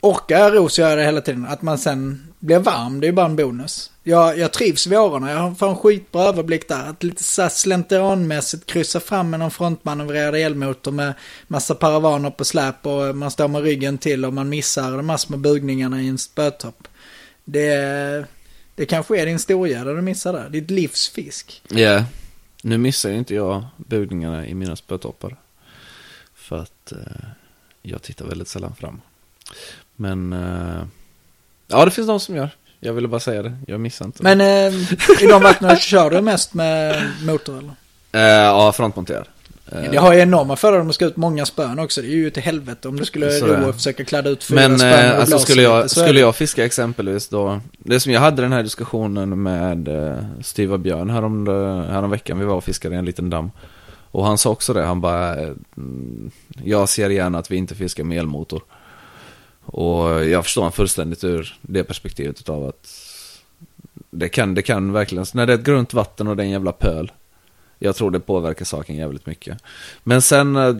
Orkar jag ro så gör jag det hela tiden. Att man sen blir varm, det är ju bara en bonus jag, jag trivs vid åren. Jag får en skitbra överblick där. Att lite så slentrianmässigt kryssa fram med någon frontmanövrerad elmotor med massa paravaner på släp och man står med ryggen till och man missar de här små bugningarna i en spötopp. Det, det kanske är din storgärda du missar där. Ditt livsfisk. Ja, nu missar ju inte jag bugningarna i mina spötoppar. För att eh, jag tittar väldigt sällan fram. Men, eh, ja det finns de som gör. Jag ville bara säga det, jag missar inte. Men eh, i de vattnen kör du mest med motor eller? Eh, ja, frontmonterad. Eh, Det har ju enorma fördelar om du ska ut många spön också. Det är ju till helvete om du skulle och försöka kladda ut fyra Men spön eh, och alltså skulle jag, lite, skulle jag fiska exempelvis då, det som jag hade den här diskussionen med eh, Styva Björn härom, härom veckan, vi var och fiskade i en liten damm. Och han sa också det, han bara, eh, mm, jag ser gärna att vi inte fiskar med elmotor. Och jag förstår han fullständigt ur det perspektivet utav att det kan, det kan verkligen, när det är ett grunt vatten och det är en jävla pöl. Jag tror det påverkar saken jävligt mycket. Men sen, eh,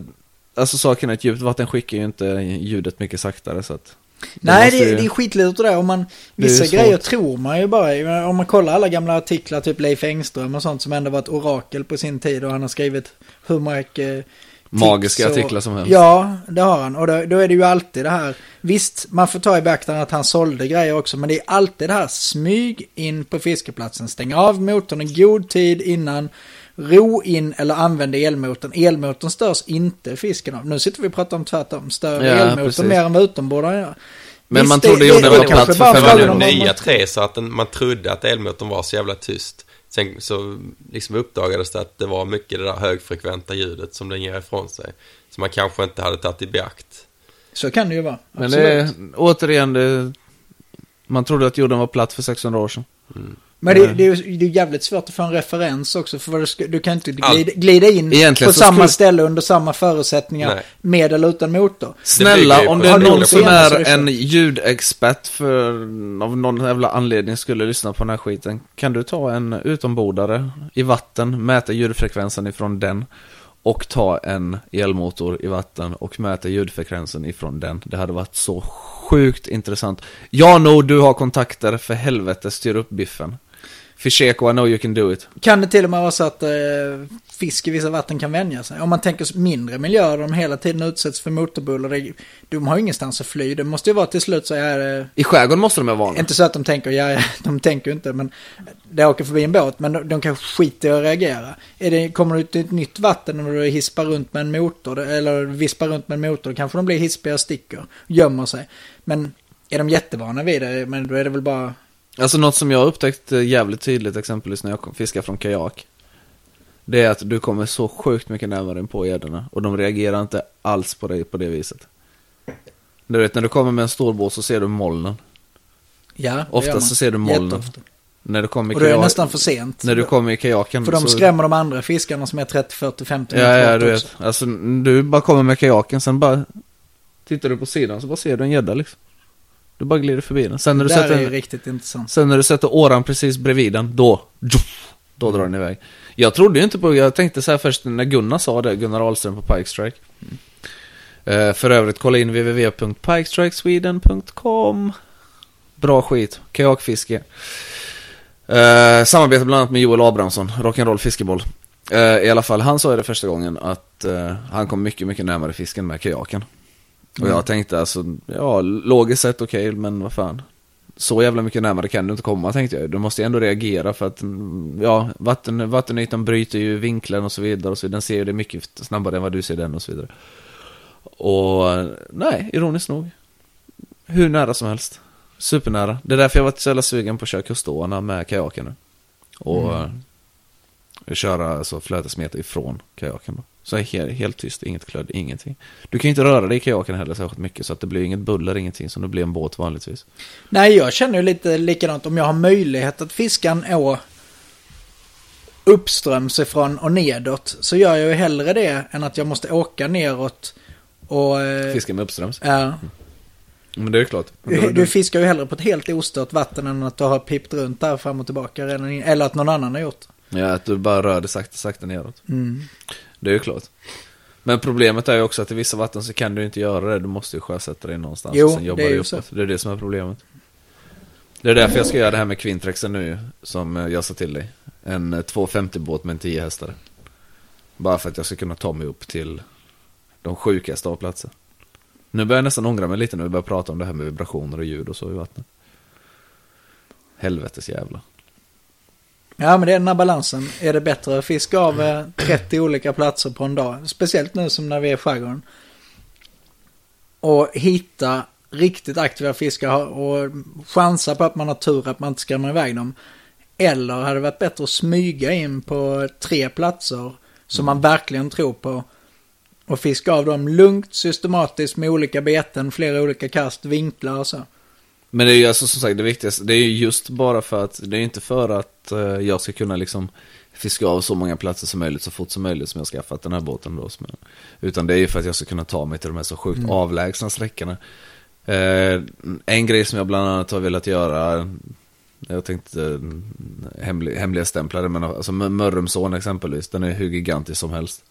alltså saken är att djupt vatten skickar ju inte ljudet mycket saktare så att Nej, det, ju- det är skitlurigt det där. Om man, vissa grejer tror man ju bara. Om man kollar alla gamla artiklar, typ Leif Engström och sånt som ändå var ett orakel på sin tid och han har skrivit hur mycket Magiska och- artiklar som helst. Ja, det har han. Och då, då är det ju alltid det här. Visst, man får ta i beaktande att han sålde grejer också, men det är alltid det här smyg in på fiskeplatsen, stäng av motorn i god tid innan, ro in eller använd elmotorn. Elmotorn störs inte fisken av. Nu sitter vi och pratar om tvärtom, stör Ja, elmotorn precis. mer än motorbåda gör. Men Visst, man trodde det- jorden det var platt för fem man- nya 3 så att den, man trodde att elmotorn var så jävla tyst. Sen så liksom uppdagades det att det var mycket det där högfrekventa ljudet som den ger ifrån sig. Som man kanske inte hade tagit i beakt. Så kan det ju vara. Men Absolut. det är, återigen, det, man trodde att jorden var platt för 600 år sedan. Men det, det, är ju det är jävligt svårt att få en referens också. För du, ska, du kan inte glida, glida in Egentligen på samma skulle- ställe under samma förutsättningar. Nej. Med eller utan motor. Snälla, om det är någon som är en ljudexpert för, av någon jävla anledning skulle lyssna på den här skiten. Kan du ta en utombordare i vatten, mäta ljudfrekvensen ifrån den och ta en elmotor i vatten och mäta ljudfrekvensen ifrån den. Det hade varit så sjukt intressant. Ja, no, du har kontakter, för helvete, styr upp biffen. Fisheko, I know you can do it. Kan det till och med vara så att eh, fisk i vissa vatten kan vänja sig? Om man tänker mindre miljöer där de hela tiden utsätts för motorbuller. Det, de har ju ingenstans att fly. Det måste ju vara till slut så är det... I skärgården måste de vara vana. Inte så att de tänker, ja, de tänker inte, men det åker förbi en båt, men de, de kanske skiter i att reagera. Är det, kommer du till ett nytt vatten och du hispar runt med en motor, eller vispar runt med en motor, kanske de blir hispiga och sticker, gömmer sig. Men är de jättevana vid det, men då är det väl bara... Alltså något som jag har upptäckt eh, jävligt tydligt exempelvis när jag fiskar från kajak. Det är att du kommer så sjukt mycket närmare in på gäddorna och de reagerar inte alls på dig på det viset. Du vet när du kommer med en stor båt så ser du molnen. Ja, Oftast så ser du molnen. Jätteofta. När du kommer i Och då är det kajak, nästan för sent. när du kommer i kajaken För de så... skrämmer de andra fiskarna som är 30, 40, 50 Ja, ja, bort du också. vet. Alltså du bara kommer med kajaken sen bara tittar du på sidan så bara ser du en gädda liksom. Du bara glider förbi den. Sen när du Det sätter är riktigt intressant. Sen när du sätter åran precis bredvid den, då, då drar den iväg. Jag trodde ju inte på, jag tänkte så här först när Gunnar sa det, Gunnar Ahlström på Pikestrike. Eh, för övrigt, kolla in www.pikestrikesweden.com Bra skit, kajakfiske. Eh, samarbete bland annat med Joel Abrahamsson, Rock'n'Roll Fiskeboll. Eh, I alla fall, han sa det första gången att eh, han kom mycket, mycket närmare fisken med kajaken. Och Mm. jag tänkte alltså, ja, logiskt sett okej, men vad fan. Så jävla mycket närmare kan du inte komma tänkte jag. Du måste ju ändå reagera för att, mm, ja, vatten, vattenytan bryter ju vinkeln och så vidare. Och så, den ser ju det mycket snabbare än vad du ser den och så vidare. Och nej, ironiskt nog. Hur nära som helst. Supernära. Det är därför jag varit så jävla sugen på att köra kuståarna med kajaken nu. Och Mm. köra alltså, flötesmeter ifrån kajaken då. Så är helt, tyst, inget klödd, ingenting. Du kan ju inte röra dig i kajaken heller särskilt mycket så att det blir inget buller, ingenting som det blir en båt vanligtvis. Nej, jag känner ju lite likadant. Om jag har möjlighet att fiska en å uppströms ifrån och nedåt så gör jag ju hellre det än att jag måste åka neråt och... eh, Fiska med uppströms. Ja. Men det är ju klart. Du, du fiskar ju hellre på ett helt ostört vatten än att du har pippt runt där fram och tillbaka redan eller att någon annan har gjort. Ja, att du bara rör dig sakta, sakta neråt. Mm. Det är ju klart. Men problemet är ju också att i vissa vatten så kan du inte göra det. Du måste ju sjösätta dig någonstans Jo, och sen jobba det är ju så. Det är det som är problemet. Det är därför jag ska göra det här med Quintrexen nu, som eh, jag sa till dig. En eh, 250-båt med en 10 hästar. Bara för att jag ska kunna ta mig upp till de sjukaste av platser. Nu börjar jag nästan ångra mig lite när vi börjar prata om det här med vibrationer och ljud och så i vattnet. Helvetes jävla. Ja, men det är den här balansen. Är det bättre att fiska av eh, 30 olika platser på en dag? Speciellt nu som när vi är i skärgården. Och hitta riktigt aktiva fiskar och chansa på att man har tur att man inte skrämmer iväg dem. Eller hade det varit bättre att smyga in på tre platser som man verkligen tror på. Och fiska av dem lugnt, systematiskt med olika beten, flera olika kast, vinklar och så. Men det är ju alltså som sagt det viktigaste, det är ju just bara för att, det är inte för att eh, jag ska kunna liksom fiska av så många platser som möjligt så fort som möjligt som jag skaffat den här båten då. Utan det är ju för att jag ska kunna ta mig till de här så sjukt Mm. avlägsna sträckorna. Eh, en grej som jag bland annat har velat göra, jag tänkte eh, hemlig, hemliga stämplare, men alltså Mö- Mörrumsån exempelvis, den är hur gigantisk som helst.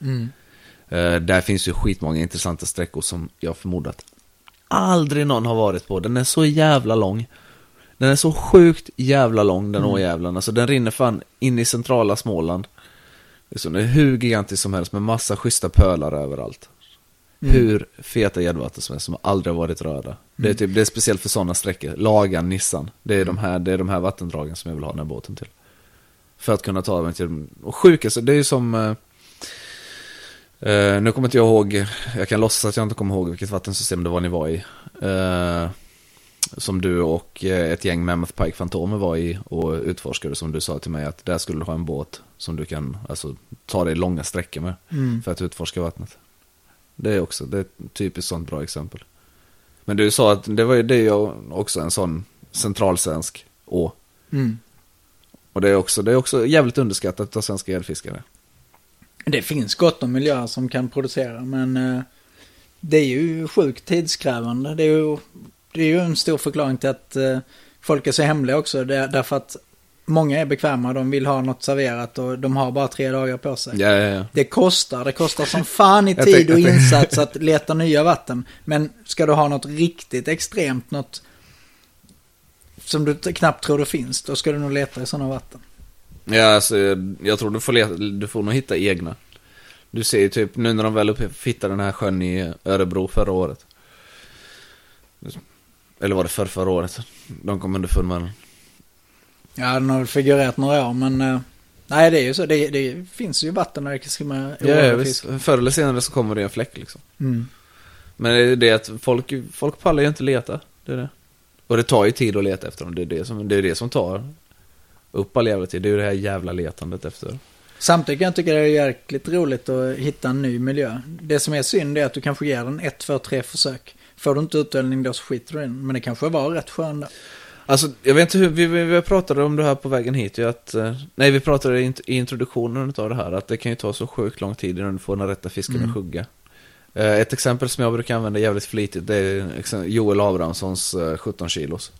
Eh, där finns ju skitmånga intressanta sträckor som jag förmodat aldrig någon har varit på. Den är så jävla lång. Den är så sjukt jävla lång den Mm. åjävlen. Alltså den rinner fan in i centrala Småland. Den är hur gigantisk som helst med massa schyssta pölar överallt. Mm. Hur feta gäddvatten som helst som aldrig har varit röda. Det, är typ, det är speciellt för sådana sträckor. Lagan, Nissan. Det är, de här, det är de här vattendragen som jag vill ha den här båten till. För att kunna ta mig till... Och sjukaste, det är ju som... Eh, nu kommer inte jag ihåg, jag kan låtsas att jag inte kommer ihåg vilket vattensystem det var ni var i. Eh, som du och eh, ett gäng Mammoth Pike Fantomer var i och utforskade som du sa till mig att där skulle du ha en båt som du kan alltså, ta dig långa sträckor med Mm. för att utforska vattnet. Det är också, det är ett typiskt sånt bra exempel. Men du sa att det var ju det ju också en sån centralsvensk å. Mm. Och det är också, det är också jävligt underskattat av svenska gäddfiskare. Det finns gott om miljöer som kan producera, men eh, det är ju sjukt tidskrävande. Det är ju, det är ju en stor förklaring till att eh, folk är så hemliga också. Det, är därför att många är bekväma, de vill ha något serverat och de har bara tre dagar på sig. Ja, ja, ja. Det kostar, det kostar som fan i tid och insats att leta nya vatten. Men ska du ha något riktigt extremt, något som du knappt tror det finns, då ska du nog leta i sådana vatten. Ja, alltså, jag tror du får, leta, du får nog hitta egna. Du ser ju typ, nu när de väl hittade den här sjön i Örebro förra året. Eller var det för förra året? De kom underfund med den. Ja, den har väl figurerat några år, men... eh, nej, det är ju så. Det, det finns ju vatten där det kan skimma Ja, ja, visst. Förr eller senare så kommer det en fläck liksom. Mm. Men det är det att folk, folk pallar ju inte leta. Det är det. Och det tar ju tid att leta efter dem. Det är det som, det, är det som tar upp all jävla tid. Det är ju det här jävla letandet efter. Samtidigt kan jag tycka det är jäkligt roligt att hitta en ny miljö. Det som är synd är att du kanske ger den ett, två, tre försök. Får du inte utdelning då så skiter du i den. Men det kanske var rätt skön. Alltså, jag vet inte hur, vi, vi, vi pratade om det här på vägen hit ju att, eh, nej vi pratade i, int- i introduktionen av det här, att det kan ju ta så sjukt lång tid innan du får den rätta fisken Mm. att hugga. Eh, ett exempel som jag brukar använda jävligt flitigt, det är Joel Abrahamssons eh, 17 kilos.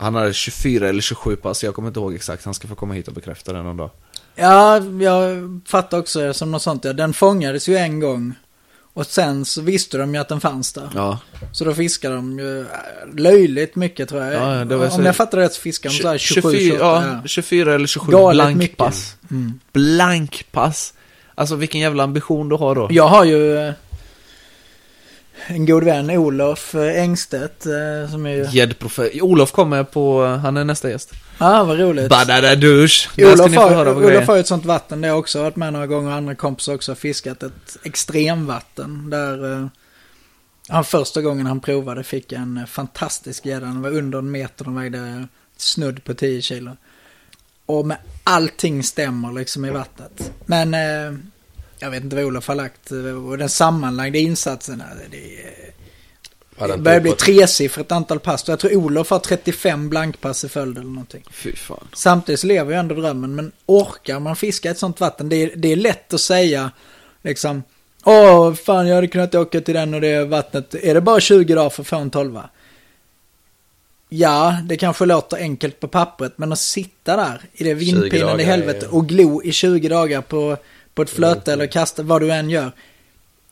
Han hade 24 eller 27 pass, jag kommer inte ihåg exakt, han ska få komma hit och bekräfta det någon dag. Ja, jag fattar också det som något sånt. Ja. Den fångades ju en gång. Och sen så visste de ju att den fanns där. Ja, Så då fiskade de ju äh, löjligt mycket tror jag. Ja, det var Om så- jag fattar rätt så fiskade de så här 27, 24, 28. ja, 24 eller 27 Galet mycket. blankpass. Mm. Blankpass! Alltså vilken jävla ambition du har då. Jag har ju en god vän, Olof eh, Engstedt, eh, som är ju... Olof kommer på, han är nästa gäst. Ja, ah, vad roligt. Ska Olof har, Olof har ju ett sånt vatten, det har jag också varit med några gånger, andra kompisar också har fiskat ett extremvatten där eh, han första gången han provade fick en eh, fantastisk gädda, den var under en meter, den vägde snudd på 10 kilo. Och med allting stämmer liksom i vattnet. Men eh, jag vet inte vad Olof har lagt och den sammanlagda insatsen, det det börjar bli tresiffrigt antal pass. Jag tror Olof har 35 blankpass i följd eller någonting. Fy fan. Samtidigt så lever ju ändå drömmen, men orkar man fiska ett sånt vatten? Det är, det är lätt att säga liksom Åh, fan jag hade kunnat åka till den och det vattnet. Är det bara 20 dagar för att få en tolva? Ja, det kanske låter enkelt på pappret, men att sitta där i det 20 vindpinnande dagar helvetet och glo i 20 dagar på, på ett flöte eller kasta, vad du än gör.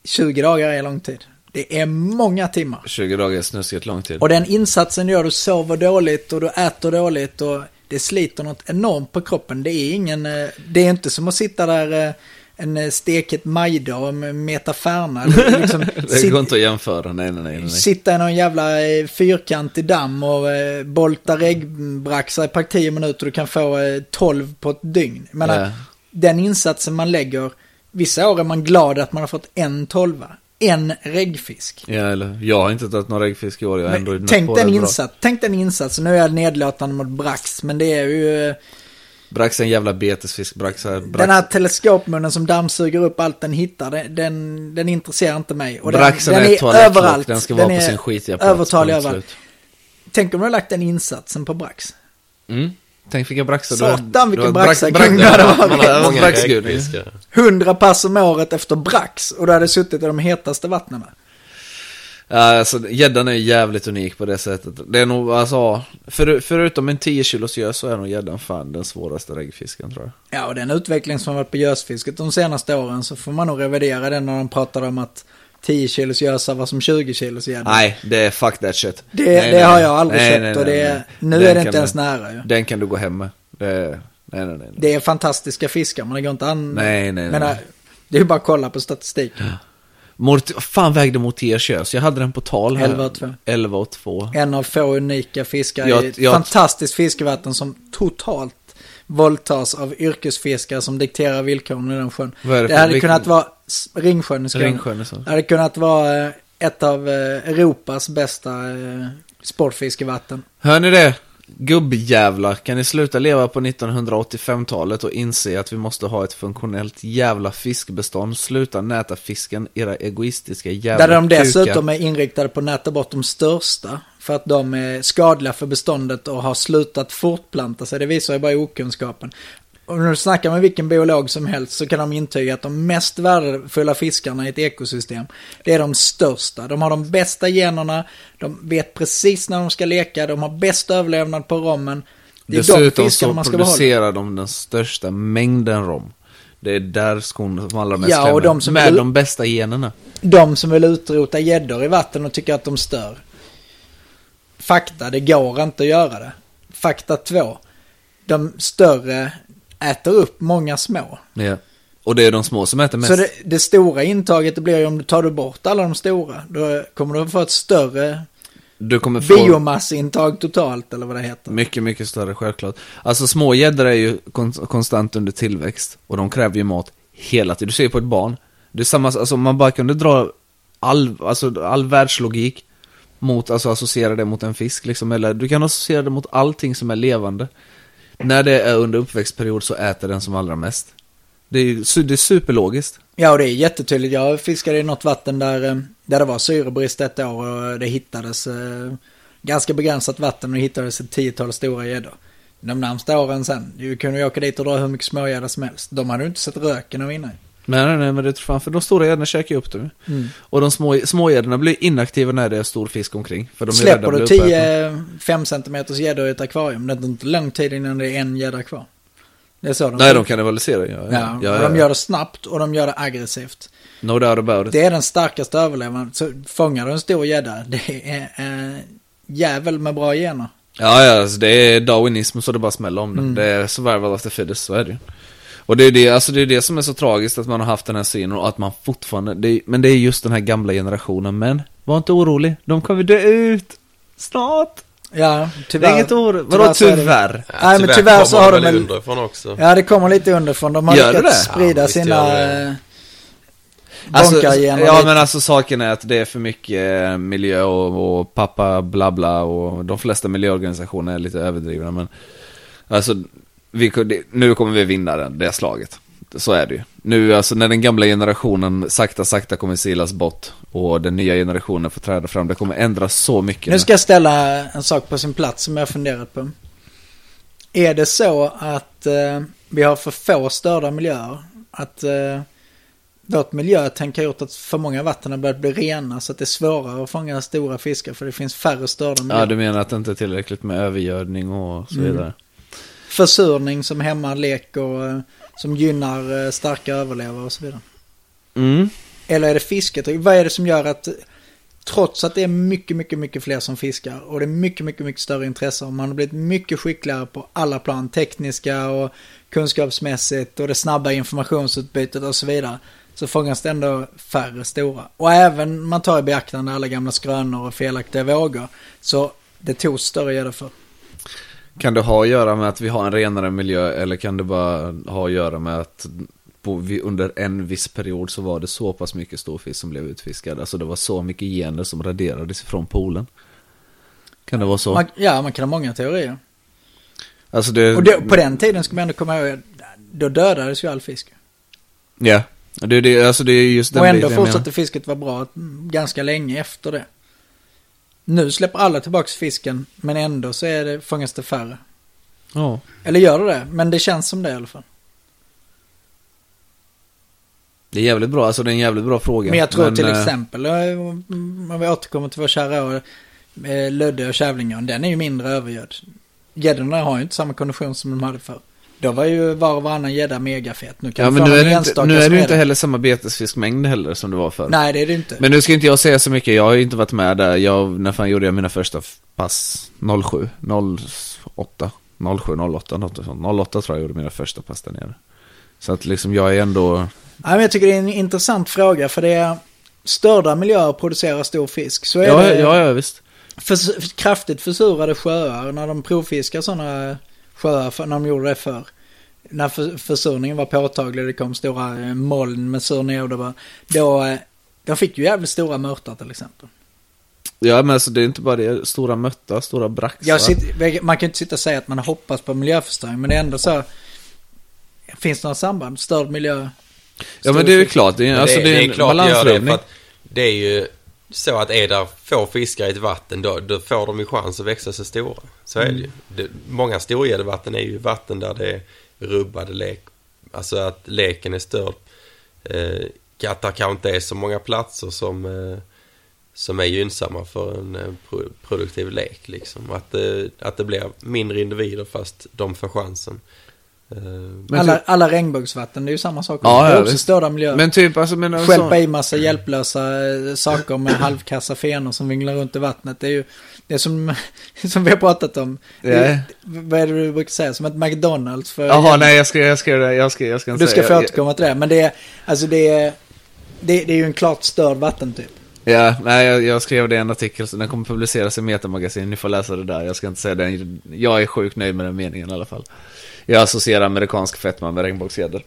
20 dagar är lång tid. Det är många timmar. 20 dagar är snuskigt lång tid. Och den insatsen gör, du sover dåligt och du äter dåligt och det sliter något enormt på kroppen. Det är ingen, eh, det är inte som att sitta där eh, en eh, stekhet majdag med meta färna. eller Liksom, Det går inte att jämföra, nej nej nej. nej. Sitta i någon jävla fyrkantig damm och eh, bolta reggbraxar i park 10 minuter och du kan få eh, 12 på ett dygn. Jag menar, Ja. Den insatsen man lägger, vissa år är man glad att man har fått en tolva. En reggfisk. Ja, eller jag har inte tagit någon reggfisk i år, jag ändå tänk, på den insats, tänk den insatsen, nu är jag nedlåtande mot brax, men det är ju eh, Brax är en jävla betesfisk, brax är... Brax, den här teleskopmunnen som dammsuger upp allt den hittar, den, den, den intresserar inte mig. Och den, Braxen den är är toalettlock, överallt. den ska Den vara på är sin skitiga plats. övertalig överallt. Tänk om du har lagt den insatsen på brax. Mm. Tänk vilka braxar Satan, vilken du har- braxar brax- kung du hade varit. Man har Många braxgud. räkfiskar. 100 pass om året efter brax och du hade suttit i de hetaste vattnen. Ja, alltså gäddan är jävligt unik på det sättet. Det är nog, alltså, för, förutom en 10 kilos gös så är nog gäddan fan den svåraste reggfisken tror jag. Ja, och den utveckling som har varit på gösfisket de senaste åren så får man nog revidera den när de pratar om att 10 kilos gösar var som 20 kilos gädda. Nej, det är fuck that shit. Det, Nej, det nej, har jag aldrig Nej, köpt och det är, nu Den är det inte ens du- nära ju. Den kan du gå hem med. Det nej, nej, nej. Det är fantastiska fiskar, men det går inte an... Nej, nej, Men, nej. äh, det är bara att kolla på statistiken. Mort, vad fan vägde Mortiers kös? Jag hade den på tal här. 11 och 2. 11 och 2. En av få unika fiskar Jag- i ett jag- fantastiskt fiskevatten som totalt våldtas av yrkesfiskare som dikterar villkoren i den sjön. Det Det, hade vilken- kunnat vara Ringsjön i. Ringsjön så. Det hade kunnat vara eh, ett av eh, Europas bästa eh, sportfiskevatten. Hör ni det? Gubbjävlar, kan ni sluta leva på 1985-talet och inse att vi måste ha ett funktionellt jävla fiskbestånd? Sluta näta fisken, era egoistiska jävla Där de dessutom är inriktade på att näta bort de största. För att de är skadliga för beståndet och har slutat fortplanta sig. Det visar ju bara okunskapen. När du snackar med vilken biolog som helst så kan de intyga att de mest värdefulla fiskarna i ett ekosystem, det är de största. De har de bästa generna, de vet precis när de ska leka, de har bäst överlevnad på rommen. Det är de Dessutom fiskarna så man ska behålla. producerar de den största mängden rom. Det är där skon som allra mest Ja, och de som Med vill- de bästa generna. De som vill utrota gäddor i vatten och tycker att de stör. Fakta, det går inte att göra det. Fakta två. De större äter upp många små. Ja. Och det är de små som äter mest. Så det, det stora intaget det blir ju om du tar du bort alla de stora. Då kommer du få ett större Du kommer få biomassintag totalt eller vad det heter. mycket, mycket större självklart. Alltså små gäddor är ju kon konstant under tillväxt. Och de kräver ju mat hela tiden. Du ser ju på ett barn. Det är samma, alltså om man bara kunde dra all, alltså all världslogik mot, alltså associera det mot en fisk liksom. Eller du kan associera det mot allting som är levande. När det är under uppväxtperiod så äter den som allra mest. Det är, det är superlogiskt. Ja, och det är jättetydligt. Jag fiskade i något vatten där, eh, där det var syrebrist ett år och det hittades eh, ganska begränsat vatten och det hittades ett tiotal stora gäddor. De närmsta åren sen, du kunde ju åka dit och dra hur mycket smågädda som helst. De hade ju inte sett röken av innan. Nej, nej, nej, men det tror fan, för de stora gäddorna käkar ju upp det. Mm. Och de små, smågäddorna blir inaktiva när det är stor fisk omkring. För de Släpper du att bli uppätna. 10-5 centimeters gäddor i ett akvarium, det är inte lång tid innan det är en gädda kvar. Det är så de Nej, de kannibaliserar ju. Ja, Ja, ja, och de gör det snabbt och de gör det aggressivt. No doubt about it. Det är den starkaste överlevnaden. Så fångar du en stor gädda, det är eh, jävel med bra gener. Ja, ja, alltså det är darwinism så det bara smäller om det. Mm. Det är survival of the fittest, så är det ju. Och det är det, alltså det är det som är så tragiskt att man har haft den här synen och att man fortfarande, det är, men det är just den här gamla generationen. Men, var inte orolig, de kommer dö ut. Snart. Ja, Det är tyvärr. inget oro. Vadå det- tyvärr? Ja, Nej, men tyvärr så har de väl underifrån också. Ja, det kommer lite underifrån. De har Gör lyckats det? sprida Ja, sina det. eh, Alltså, bonkargener ja lite. men alltså saken är att det är för mycket eh, miljö och, och pappa bla bla och de flesta miljöorganisationer är lite överdrivna men Alltså, vi, nu kommer vi vinna den, det slaget. Så är det ju. Nu alltså när den gamla generationen sakta sakta kommer silas bort och den nya generationen får träda fram, det kommer ändras så mycket. Nu ska jag ställa en sak på sin plats som jag funderat på. Är det så att eh, vi har för få störda miljöer? Att eh, vårt miljötänk har gjort att för många vatten har börjat bli rena så att det är svårare att fånga stora fiskar för det finns färre störda miljöer? Ja, du menar att det inte är tillräckligt med övergödning och så Mm. Försurning som hämmar lek och eh, som gynnar eh, starka överlevare och så vidare. Mm. Eller är det fisket? Vad är det som gör att Trots att det är mycket, mycket, mycket fler som fiskar och det är mycket, mycket, mycket större intresse och man har blivit mycket skickligare på alla plan, tekniska och kunskapsmässigt och det snabba informationsutbytet och så vidare. Så fångas det ändå färre stora. Och även man tar i beaktande alla gamla skrönor och felaktiga vågor. Så det tog större gädda för. Kan det ha att göra med att vi har en renare miljö eller kan det bara ha att göra med att på, under en viss period så var det så pass mycket storfisk som blev utfiskad. Alltså det var så mycket gener som raderades ifrån poolen. Kan det vara så? Man, ja, man kan ha många teorier. Alltså det... Och det, på den tiden ska man ändå komma ihåg, då dödades ju all fisk. Ja, det, det, alltså det är just den Och ändå fortsatte fisket vara bra ganska länge efter det. Nu släpper alla tillbaks fisken, men ändå så är det, fångas det färre. Ja. Eller gör det det? Men det känns som det i alla fall. Det är jävligt bra, alltså det är en jävligt bra fråga. Men jag tror till eh, exempel, eh, om vi återkommer till vår kära år, eh, Lödde och Kävlingön, den är ju mindre övergödd. Gäddorna har ju inte samma kondition som de hade förr. Då var ju var och varannan gädda megafet. Nu kan Ja men nu är det inte, nu är det inte heller samma betesfiskmängd heller som det var förr. Nej, det är det inte. Men nu ska inte jag säga så mycket, jag har ju inte varit med där. Jag, när fan gjorde jag mina första pass? 07, 08, 07, 08, något sånt. 08 tror jag gjorde mina första pass där nere. Så att liksom jag är ändå, Ja, men jag tycker det är en intressant fråga för det är störda miljöer producerar stor fisk. Så är ja, det ja, ja visst. Förs kraftigt försurade sjöar när de provfiskar sådana sjöar för, när de gjorde det förr. När för, försurningen var påtaglig, det kom stora eh, moln med sur ner och det var, då, eh, de fick ju jävligt stora mörtar till exempel. Ja men alltså det är inte bara det, stora mötta, stora braxar. Sitter, man kan ju inte sitta och säga att man hoppas på miljöförstöring, men det är ändå så. Finns det några samband? Störd miljö? ja men det är ju klart, det är, alltså, det, är en klart det det, det är ju så att är där få fiskar i ett vatten då, då får de ju chans att växa sig stora. Så är det ju. Det, många storgäddevatten är ju vatten där det är rubbade lek. Alltså att leken är störd. Eh, att det kanske inte är så många platser som, eh, som är gynnsamma för en eh, pro produktiv lek. Liksom. Att, eh, att det blir mindre individer fast de får chansen. Eh, Men alla, typ- alla regnbågsvatten, det är ju samma sak. Ja, det är ja, också störda miljöer. Men typ alltså, men alltså, Stjälpa i massa hjälplösa eh, saker med halvkassa fenor som vinglar runt i vattnet. Det är ju det som, som vi har pratat om. Är- Vad är det du brukar säga? Som ett McDonalds för... Jaha nej jag ska, jag ska, jag ska, jag ska du ska få återkomma till det. Men det är, alltså det är, det, det är ju en klart störd vattentyp. Ja, nej jag, jag skrev det i en artikel så den kommer publiceras i Metamagasin, ni får läsa det där. Jag ska inte säga den, jag är sjukt nöjd med den meningen i alla fall. Jag associerar amerikansk fetma med regnbågsgäddor.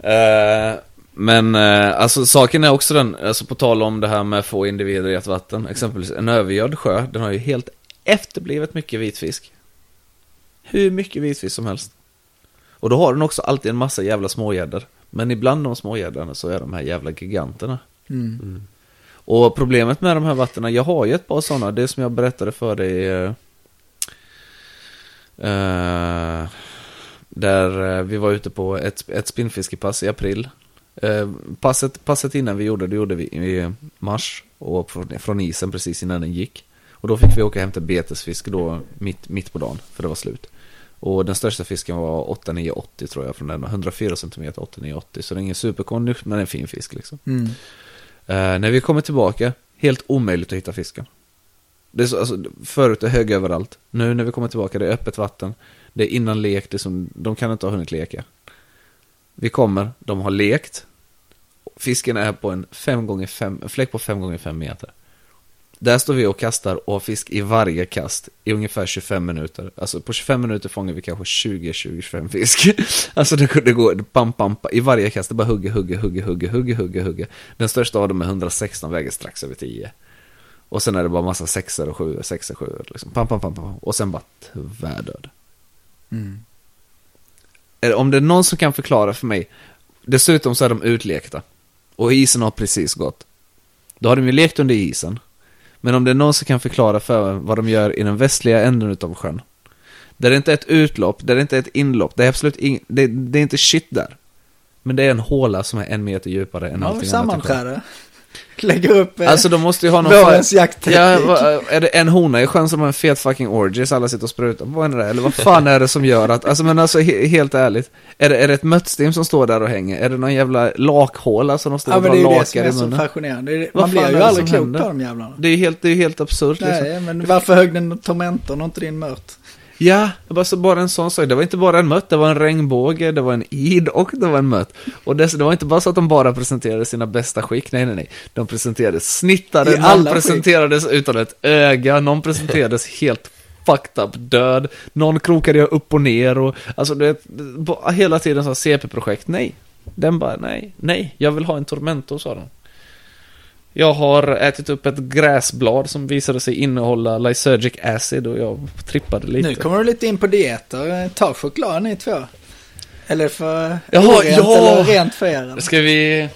Eh, men eh, alltså saken är också den, alltså på tal om det här med få individer i ett vatten. Exempelvis en övergödd sjö, den har ju helt efterblivet mycket vitfisk. Hur mycket vitfisk som helst. Och då har den också alltid en massa jävla smågäddor. Men ibland de smågäddorna så är de här jävla giganterna. Mm. Och problemet med de här vattnen, jag har ju ett par sådana, det som jag berättade för dig. eh, eh, där eh, vi var ute på ett, ett spinnfiskepass i april. Eh, passet, passet innan vi gjorde det gjorde vi i mars och från, från isen precis innan den gick. Och då fick vi åka hem till betesfisk då mitt, mitt på dagen, för det var slut. Och den största fisken var 8980 tror jag från den, 104 cm 8980. Så det är ingen superkondition men en fin fisk liksom. Mm. Eh, när vi kommer tillbaka, helt omöjligt att hitta fisken. Det är så, alltså, förut är det hög överallt. Nu när vi kommer tillbaka, det är öppet vatten. Det är innan lek, det är som, de kan inte ha hunnit leka. Vi kommer, de har lekt. Fisken är på en 5 gånger 5 en fläck på 5 gånger 5 meter. Där står vi och kastar och har fisk i varje kast i ungefär 25 minuter. Alltså på 25 minuter fångar vi kanske 20-25 fisk. Alltså det, det går pam, pam, pam, i varje kast. Det bara hugger, hugger, hugger, hugger, hugger, hugger, hugger. Den största av dem är 116, väger strax över 10. Och sen är det bara massa sexor och sjuor, sexor, sjuor liksom. Pam, pam, pam, pam. Och sen bara tvärdöd. Mm. Om det är någon som kan förklara för mig. Dessutom så är de utlekta. Och isen har precis gått. Då har de ju lekt under isen. Men om det är någon som kan förklara för vad de gör i den västliga änden utav sjön. Där det inte är ett utlopp, där det inte är ett inlopp, det är absolut ing, det, det är inte shit där. Men det är en håla som är en meter djupare än allting annat sjön. lägger upp eh, Alltså de måste ju ha någon vårens jaktteknik. Ja, vad- är det en hona i sjön som har en fet fucking orgy så alla sitter och sprutar? Vad är det? Eller vad fan är det som gör att, alltså men alltså he helt ärligt. Är det, är det ett möttstim som står där och hänger? Är det någon jävla lakhåla som de står Ja och men drar det är ju det lakar som är i så munnen? fascinerande. Är- Man blir ju aldrig klok på de jävlarna. Det är ju helt, det är helt absurt liksom. Nej, men varför högg den tormentorn och inte din mört? Ja, det var så bara en sån sak. Det var inte bara en mött, det var en regnbåge, det var en id och det var en mött. Och det, det var inte bara så att de bara presenterade sina bästa skick, nej nej nej. De presenterades snittade, I någon presenterades utan ett öga, någon presenterades helt fucked up död, någon krokade jag upp och ner och alltså det, hela tiden så CP-projekt, nej. Den bara, nej, nej, jag vill ha en Tormento, sa de. Jag har ätit upp ett gräsblad som visade sig innehålla lysergic acid och jag trippade lite. Nu kommer du lite in på dieter. Ta choklad ni två. Eller för Jaha, orent ja! eller rent för er. eller? Ska vi...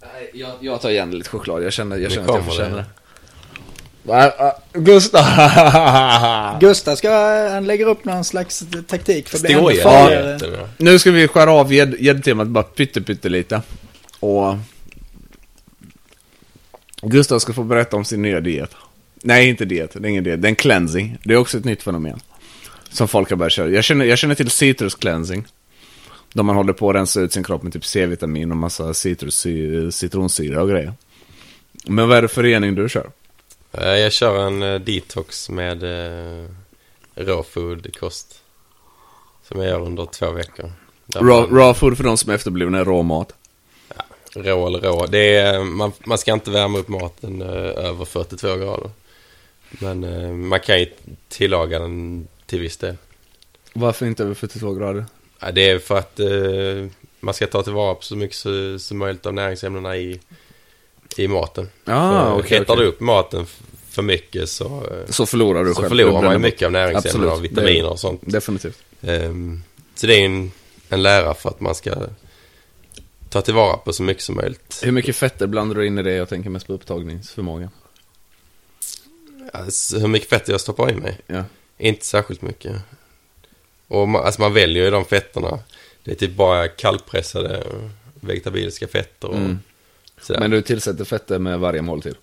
Nej, jag, jag tar igen lite choklad. Jag känner, jag känner att jag förtjänar det. Gustav! Gustav ska, han lägger upp någon slags taktik för att bli ännu farligare. Nu ska vi skära av gädd- gäddtemat bara pytte, pytte lite. Och... Gustav ska få berätta om sin nya diet. Nej, inte diet. Det är ingen diet. Det är en cleansing. Det är också ett nytt fenomen. Som folk har börjat köra. Jag känner, jag känner till citrus cleansing. Då man håller på att rensa ut sin kropp med typ C-vitamin och massa citrus, citronsyra och grejer. Men vad är det för rening du kör? Eh, Jag kör en eh, detox med eh, raw food kost. Som jag gör under två veckor. Raw, raw food för de som är efterblivna är rå mat. Rå eller rå. Det är, man, man ska inte värma upp maten eh, över 42 grader. Men eh, man kan ju tillaga den till viss del. Varför inte över 42 grader? Ja, det är för att eh, man ska ta tillvara på så mycket så, som möjligt av näringsämnena i, i maten. Ah, okej. Hettar okej. du upp maten för mycket så, eh, Så förlorar du så själv. förlorar man mycket av näringsämnen och vitaminer och sånt. Definitivt. Ehm, så det är en, en lära för att man ska ta tillvara på så mycket som möjligt. Hur mycket fetter blandar du in i det? Jag tänker mest på upptagningsförmågan. Alltså, hur mycket fett jag stoppar i mig? Ja. Inte särskilt mycket. Och man, alltså man väljer ju de fetterna. Det är typ bara kallpressade vegetabiliska fetter och Mm. sådär. Men du tillsätter fetter med varje måltid?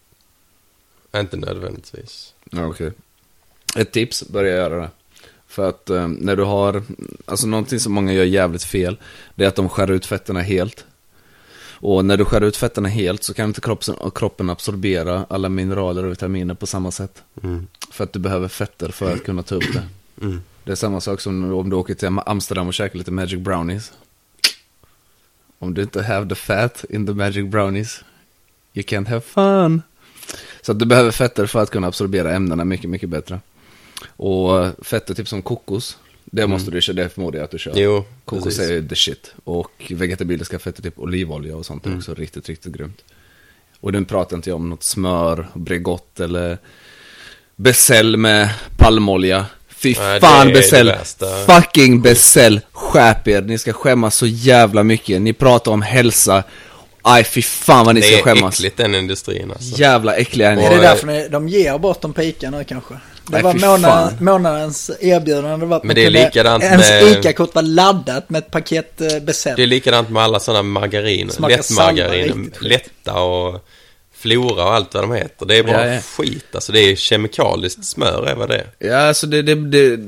Inte nödvändigtvis. Ja, okej. Ett tips, börja göra det. För att eh, när du har, alltså någonting som många gör jävligt fel, det är att de skär ut fetterna helt. Och när du skär ut fetterna helt så kan inte kroppen, kroppen absorbera alla mineraler och vitaminer på samma sätt. Mm. För att du behöver fetter för att kunna ta upp det. Mm. Det är samma sak som om du åker till Amsterdam och käkar lite Magic Brownies. Om du inte have the fat in the Magic Brownies, you can't have fun. Så att du behöver fetter för att kunna absorbera ämnena mycket, mycket bättre. Och fetter typ som kokos, det Mm. måste du köra, det förmodar jag att du kör. Jo, kokos precis. är the shit. Och vegetabiliska fetter, typ olivolja och sånt är Mm. också riktigt, riktigt grymt. Och nu pratar inte jag om något smör, Bregott eller Becell med palmolja. Fy Nej, fan det är det värsta. Fucking Becell! Skärp er, ni ska skämmas så jävla mycket. Ni pratar om hälsa. Aj, fy fan vad ni Det ska är skämmas. äckligt den industrin alltså. Jävla äckliga är ni. Är det Och, därför ni, de ger bort dem på Ica nu kanske? Det Nej, var månaden, månadens erbjudande. Var Men det är likadant Ens med- Ica-kort var laddat med ett paket eh, besätt. Det är likadant med alla sådana margarin, lättmargarin, lätta och flora och allt vad de heter. Det är bara Ja, ja. skit alltså. Det är kemikaliskt smör är vad det är. Ja, alltså det, det, det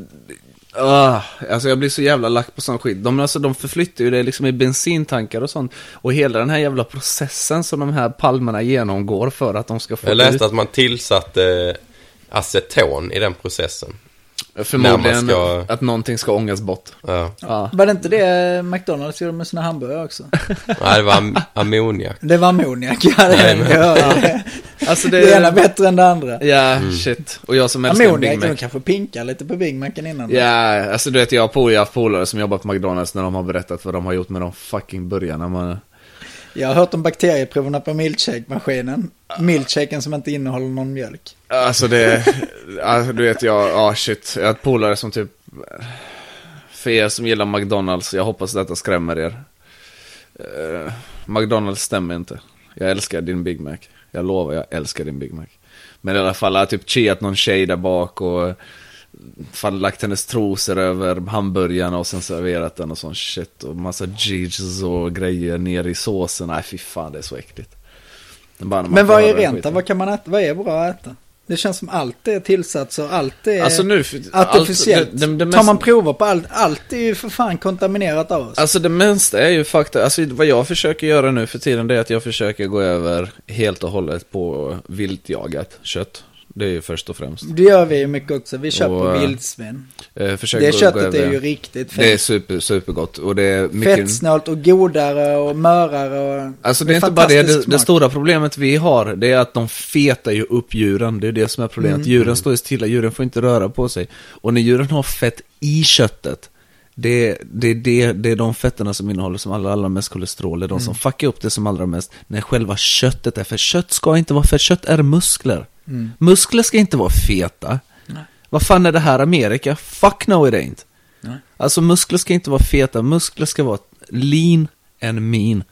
ah, alltså jag blir så jävla lack på sån skit. De, alltså, de förflyttar ju det liksom i bensintankar och sånt. Och hela den här jävla processen som de här palmerna genomgår för att de ska få Jag ut, läste att man tillsatte aceton i den processen. förmodligen när man ska- att någonting ska ångas bort. Ja. Ja. Var det inte det McDonalds gjorde med sina hamburgare också? Nej, det var am- ammoniak. Det var ammoniak, ja. Det, Nej, men- ja, det, Alltså det är ena bättre än det andra. Ja, Mm. shit. Och jag som älskar Big Ammoniak, de Mac. kanske pinkar lite på Big Macen innan. Ja, alltså du vet jag har på- jag har haft polare som jobbar på McDonalds när de har berättat vad de har gjort med de fucking burgarna. Man, jag har hört om bakterieproverna på milkshake-maskinen. Milkshaken som inte innehåller någon mjölk. Alltså det, alltså, du vet jag, ja shit. Jag har ett polare som typ, för er som gillar McDonalds, jag hoppas detta skrämmer er. Uh, McDonalds stämmer inte. Jag älskar din Big Mac. Jag lovar, jag älskar din Big Mac. Men i alla fall, jag har typ cheat någon tjej där bak och fan lagt hennes trosor över hamburgarna och sen serverat den och sån shit. Och massa cheese och grejer ner i såsen. Nej fy fan, det är så äckligt. Men vad är rent. Vad kan man äta? Vad är bra att äta? Det känns som allt är tillsatser, allt är Alltså nu... artificiellt. allt- det, det, det Tar mest- man prover på allt, allt är ju för fan kontaminerat av oss. Alltså det mesta är ju fakta, alltså vad jag försöker göra nu för tiden det är att jag försöker gå över helt och hållet på viltjagat kött. Det är ju först och främst. Det gör vi ju mycket också. Vi köper Och, eh, vildsvin. Eh, Det köttet är ju riktigt Det är super, supergott och det är mycket... Fettsnålt och godare och mörare och... Alltså det är inte bara det, det, det stora problemet vi har, det är att de fetar ju upp djuren. Det är det som är problemet. Mm. Djuren står ju stilla, djuren får inte röra på sig. Och när djuren har fett i köttet, det, det, det, det är de fetterna som innehåller som allra, allra mest kolesterol. Det är de Mm. som fuckar upp det som allra mest. När själva köttet är, för kött ska inte vara fett, kött är muskler. Mm. Muskler ska inte vara feta. Nej. Vad fan är det här Amerika? Fuck no it ain't. Nej. Alltså muskler ska inte vara feta, muskler ska vara lean and mean.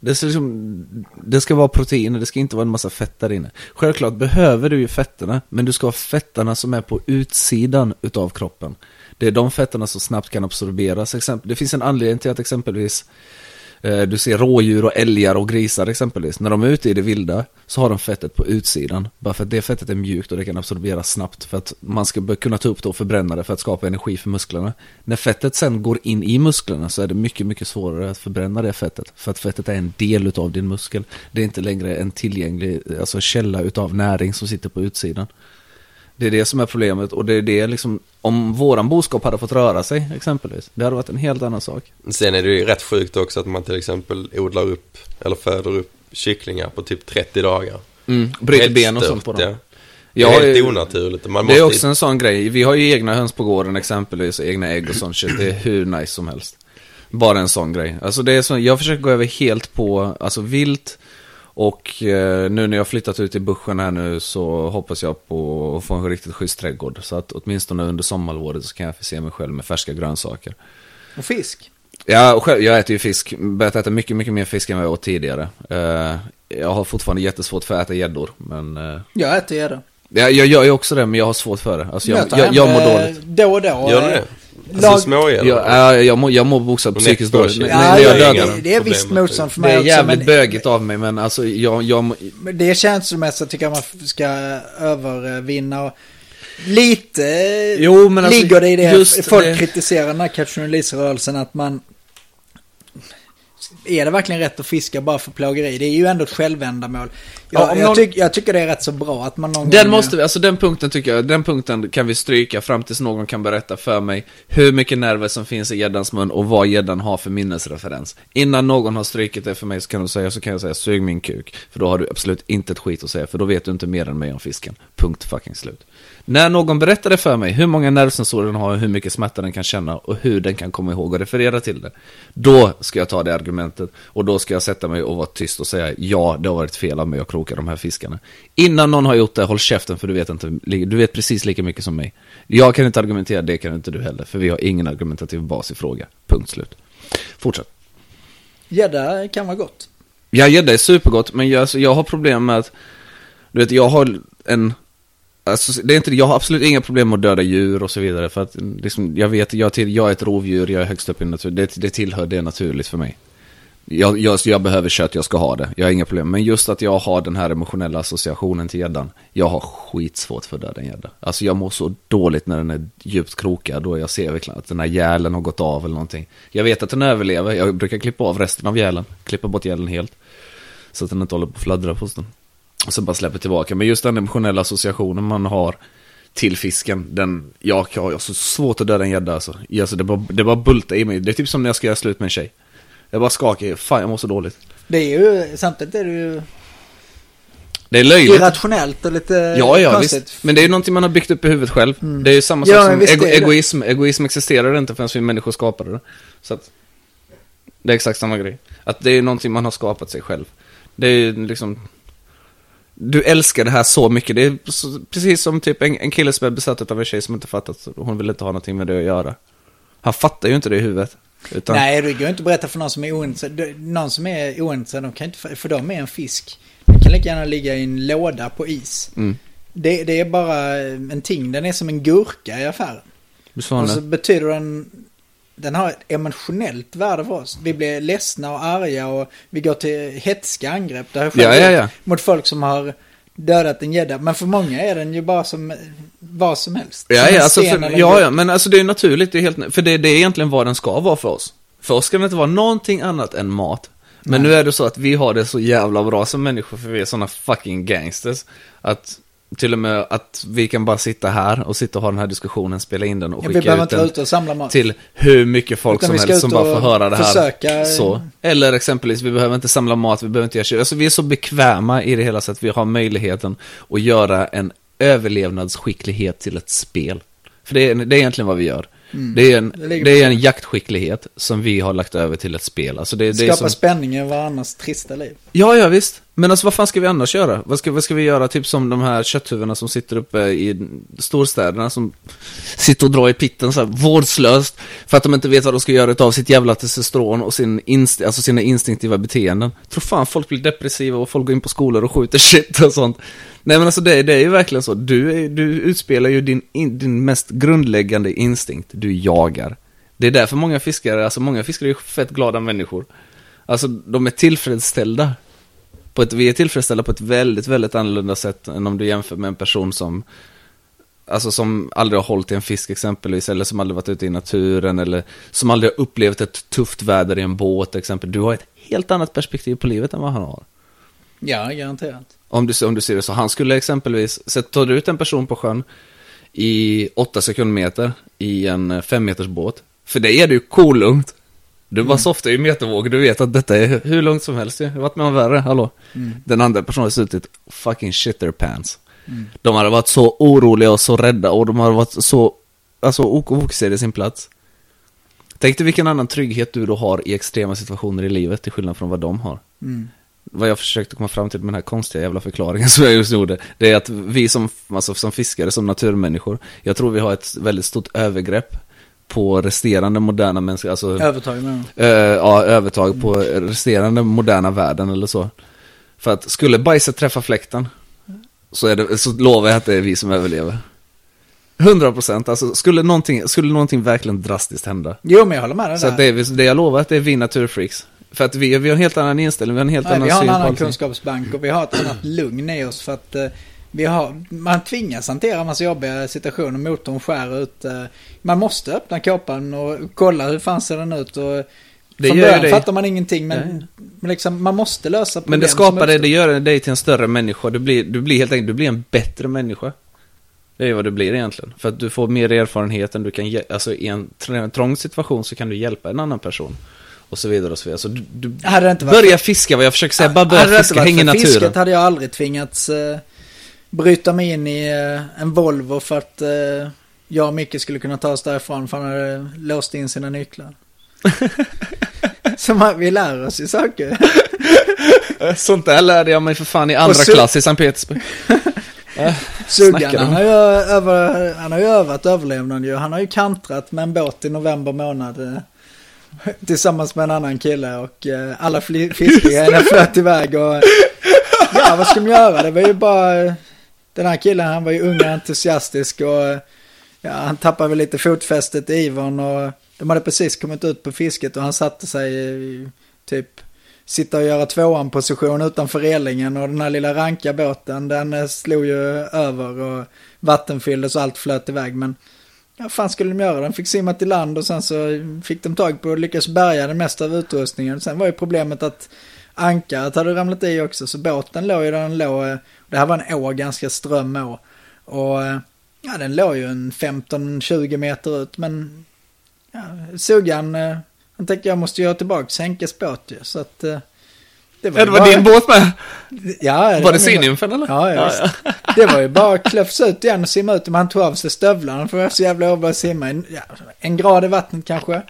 Det ska, liksom, det ska vara proteiner, det ska inte vara en massa fett där inne. Självklart behöver du ju fetterna, men du ska ha fetterna som är på utsidan utav kroppen. Det är de fetterna som snabbt kan absorberas. Det finns en anledning till att exempelvis eh, du ser rådjur och älgar och grisar exempelvis. När de är ute i det vilda så har de fettet på utsidan. Bara för att det fettet är mjukt och det kan absorberas snabbt. För att man ska kunna ta upp det och förbränna det för att skapa energi för musklerna. När fettet sen går in i musklerna så är det mycket, mycket svårare att förbränna det fettet. För att fettet är en del av din muskel. Det är inte längre en tillgänglig alltså källa utav näring som sitter på utsidan. Det är det som är problemet och det är det liksom, om våran boskap hade fått röra sig exempelvis, det hade varit en helt annan sak. Sen är det ju rätt sjukt också att man till exempel odlar upp eller föder upp kycklingar på typ 30 dagar. Mm, bryter ben och sånt på dem. Ja. Det Jag är helt onaturligt. Man Det är måste också en sån grej. Vi har ju egna höns på gården exempelvis, egna ägg och sånt shit. Det är hur nice som helst. Bara en sån grej. Alltså det är så, jag försöker gå över helt på, alltså vilt. Och eh, nu när jag har flyttat ut i buschen här nu så hoppas jag på att få en riktigt schysst trädgård. Så att åtminstone under sommarhalvåret så kan jag förse mig själv med färska grönsaker. Och fisk. Ja, och själv, jag äter ju fisk. Börjat äta mycket, mycket mer fisk än vad jag åt tidigare. Eh, jag har fortfarande jättesvårt för att äta gäddor, men... eh, Jag äter gärna. jag, jag gör ju också det, men jag har svårt för det. Alltså jag, jag, hem jag mår det dåligt. Då och då. Gör du det? Lag- Alltså smågäddor? Jag, ja, jag, mår, jag mår bokstavligt psykiskt dåligt. Ja, Ja, jag det, det, det är visst motstånd för Det mig är också. jävligt Men bögigt av mig, men alltså jag, jag, men det är känslomässigt tycker jag man ska övervinna. Och lite Jo, men alltså, ligger det i det just folk det- kritiserar den här catch and release-rörelsen att man... Är det verkligen rätt att fiska bara för plågeri? Det är ju ändå ett självändamål. Jag, Ja, om jag, någon- tyck, jag tycker det är rätt så bra att man någon Den gång... måste vi, alltså den punkten tycker jag, den punkten kan vi stryka fram tills någon kan berätta för mig hur mycket nerver som finns i gäddans mun och vad gäddan har för minnesreferens. Innan någon har strykit det för mig så kan du säga, så kan jag säga sug min kuk. För då har du absolut inte ett skit att säga, för då vet du inte mer än mig om fisken. Punkt fucking slut. När någon berättar det för mig, hur många nervsensorer den har, hur mycket smärta den kan känna och hur den kan komma ihåg och referera till det. Då ska jag ta det argumentet och då ska jag sätta mig och vara tyst och säga ja, det har varit fel av mig att kroka de här fiskarna. Innan någon har gjort det, håll käften för du vet, inte, du vet precis lika mycket som mig. Jag kan inte argumentera, det kan inte du heller, för vi har ingen argumentativ bas i fråga. Punkt slut. Fortsätt. Gädda kan vara gott. Ja, gädda är supergott, men jag, alltså, jag har problem med att, du vet, jag har en, alltså, det är inte, jag har absolut inga problem med att döda djur och så vidare, för att liksom, jag vet, jag, till, jag är ett rovdjur, jag är högst upp i naturen, det, det tillhör det naturligt för mig. Jag, jag, jag behöver kött, jag ska ha det, jag har inga problem. Men just att jag har den här emotionella associationen till gäddan, jag har skitsvårt för att döda en gädda. Alltså jag mår så dåligt när den är djupt krokad, då jag ser verkligen att den här gälen har gått av eller någonting. Jag vet att den överlever, jag brukar klippa av resten av gälen, klippa bort gälen helt. Så att den inte håller på att fladdra på den. Och så bara släpper tillbaka. Men just den emotionella associationen man har till fisken, den, jag, jag har så svårt att döda en gädda alltså. alltså det, bara, det bara bultar i mig. Det är typ som när jag ska göra slut med en tjej. Jag bara skakar, fan jag mår så dåligt. Det är ju, samtidigt är det ju Det är löjligt. irrationellt och lite Ja, ja, konstigt. visst. Men det är ju någonting man har byggt upp i huvudet själv. Mm. Det är ju samma Ja, sak som ego egoism. Egoism existerar inte förrän vi människor skapade det. Så att, det är exakt samma grej. Att det är någonting man har skapat sig själv. Det är ju liksom, du älskar det här så mycket. Det är precis som typ en, en kille som är besatt av en tjej som inte fattat. Hon vill inte ha någonting med det att göra. Han fattar ju inte det i huvudet. Utan, Nej, det går inte att berätta för någon som är ointresserad. Någon som är ointresserad, de kan inte, för dem är en fisk. Den kan lika gärna ligga i en låda på is. Mm. Det, det är bara en ting, den är som en gurka i affären. Och så betyder den den har ett emotionellt värde för oss. Vi blir ledsna och arga och vi går till hetska angrepp. Det har Ja, ja, ja. Mot folk som har dödat en gädda. Men för många är den ju bara som vad som helst. Ja, Som ja, alltså, för, ja, ja, men alltså det är naturligt, det är helt, för det, det är egentligen vad den ska vara för oss. För oss ska det inte vara någonting annat än mat. Men Nej. nu är det så att vi har det så jävla bra som människor, för vi är såna fucking gangsters. Att till och med att vi kan bara sitta här och sitta och ha den här diskussionen, spela in den och Ja, skicka ut den mat. till hur mycket folk Utan som helst ut som bara får höra det här. försöka- Så. Eller exempelvis, vi behöver inte samla mat, vi behöver inte göra kö- Alltså vi är så bekväma i det hela så att vi har möjligheten att göra en överlevnadsskicklighet till ett spel. För det är, det är egentligen vad vi gör. Mm. Det är, en, Det det är en jaktskicklighet som vi har lagt över till ett spel. Alltså det, det Skapa som, spänning i varandras trista liv. Ja, ja visst. Men alltså vad fan ska vi annars göra? Vad ska, vad ska vi göra? Typ som de här kötthuvudena som sitter uppe i storstäderna som sitter och drar i pitten så här vårdslöst för att de inte vet vad de ska göra av sitt jävla testosteron och sin inst alltså sina instinktiva beteenden. Tror fan folk blir depressiva och folk går in på skolor och skjuter shit och sånt. Nej men alltså det, det är ju verkligen så. Du, är, du utspelar ju din, in, din mest grundläggande instinkt. Du jagar. Det är därför många fiskare, alltså många fiskare är fett glada människor. Alltså de är tillfredsställda. På ett, vi är tillfredsställda på ett väldigt, väldigt annorlunda sätt än om du jämför med en person som Alltså som aldrig har hållit i en fisk exempelvis, eller som aldrig varit ute i naturen, eller som aldrig har upplevt ett tufft väder i en båt exempel. Du har ett helt annat perspektiv på livet än vad han har. Ja, garanterat. Om du, om du ser det så. Han skulle exempelvis, så tar du ut en person på sjön i 8 sekundmeter i en 5 meters båt. För det är det ju kolugnt. Du bara softar i metervågor, du vet att detta är hur lugnt som helst ju. Jag har varit med om värre, hallå. Mm. Den andra personen har suttit fucking shit their pants. De hade varit så oroliga och så rädda och de hade varit så, alltså ofokuserade i sin plats. Tänk dig vilken annan trygghet du då har i extrema situationer i livet till skillnad från vad de har. Mm. Vad jag försökte komma fram till med den här konstiga jävla förklaringen som jag just gjorde, det är att vi som, alltså, som fiskare, som naturmänniskor, jag tror vi har ett väldigt stort övergrepp på resterande moderna människor, alltså Övertag. Eh, ja, övertag på resterande moderna världen eller så. För att skulle bajset träffa fläkten så, är det, så lovar jag att det är vi som överlever. 100 procent, alltså skulle någonting, skulle någonting verkligen drastiskt hända. Jo, men jag håller med dig Så att det, är, det jag lovar att det är vi naturfreaks. För att vi, vi har en helt annan inställning, vi har en helt Nej, annan vi har en syn på annan kunskapsbank och vi har ett annat lugn i oss för att eh, vi har, man tvingas hantera en massa jobbiga situationer, motorn skär ut. eh, man måste öppna kåpan och kolla hur fan ser den ut och Det från början det. fattar man ingenting men, Nej. liksom, man måste lösa problem Men det skapar det, uppstår. det gör dig till en större människa. Du blir, du blir helt enkelt, du blir en bättre människa. Det är vad du blir egentligen. För att du får mer erfarenhet än du kan, alltså i en tr- trång situation så kan du hjälpa en annan person. Och så vidare och så vidare. Så du, du Hade det inte varit börja fiska, vad jag försöker säga. Bara Hade det börja inte fiska, varit häng i för naturen. Fisket hade jag aldrig tvingats eh, bryta mig in i eh, en Volvo för att eh, jag och Micke skulle kunna ta oss därifrån för han hade låst in sina nycklar. Så man, vi lär oss ju saker. Sånt där lärde jag mig för fan i andra klass i Sankt Petersburg. Suggan, han har, ju över, han har ju övat överlevnad ju. Han har ju kantrat med en båt i november månad. eh, Tillsammans med en annan kille och eh, alla fiskegrejerna flöt iväg och... Ja, vad ska de göra? Det var ju bara... Den här killen, han var ju ung och entusiastisk och... Ja, han tappade väl lite fotfästet i Ivon och... De hade precis kommit ut på fisket och han satte sig i, typ... Sitta och göra tvåan position utanför relingen och den här lilla ranka båten den eh, slog ju över och vattenfylldes och allt flöt iväg men Ja, vad fan skulle de göra? De fick simma till land och sen så fick de tag på och lyckas bärga det mesta av utrustningen. Sen var ju problemet att ankaret hade ramlat i också så båten låg ju där den låg. Eh, det här var en å, ganska ström å. Och ja, den låg ju en 15-20 meter ut men ja, suggan, eh, han tänkte jag måste göra tillbaka Henkes båt ju. Så att eh, det Ja, det var bara- din båt med. Ja, Var det sinimfen eller? Ja, ja, visst. Det var ju bara att klöfsa ut igen och simma ut. Men han tog av sig stövlarna för var så jävla jobbig att simma. En, ja, en grad i vattnet kanske.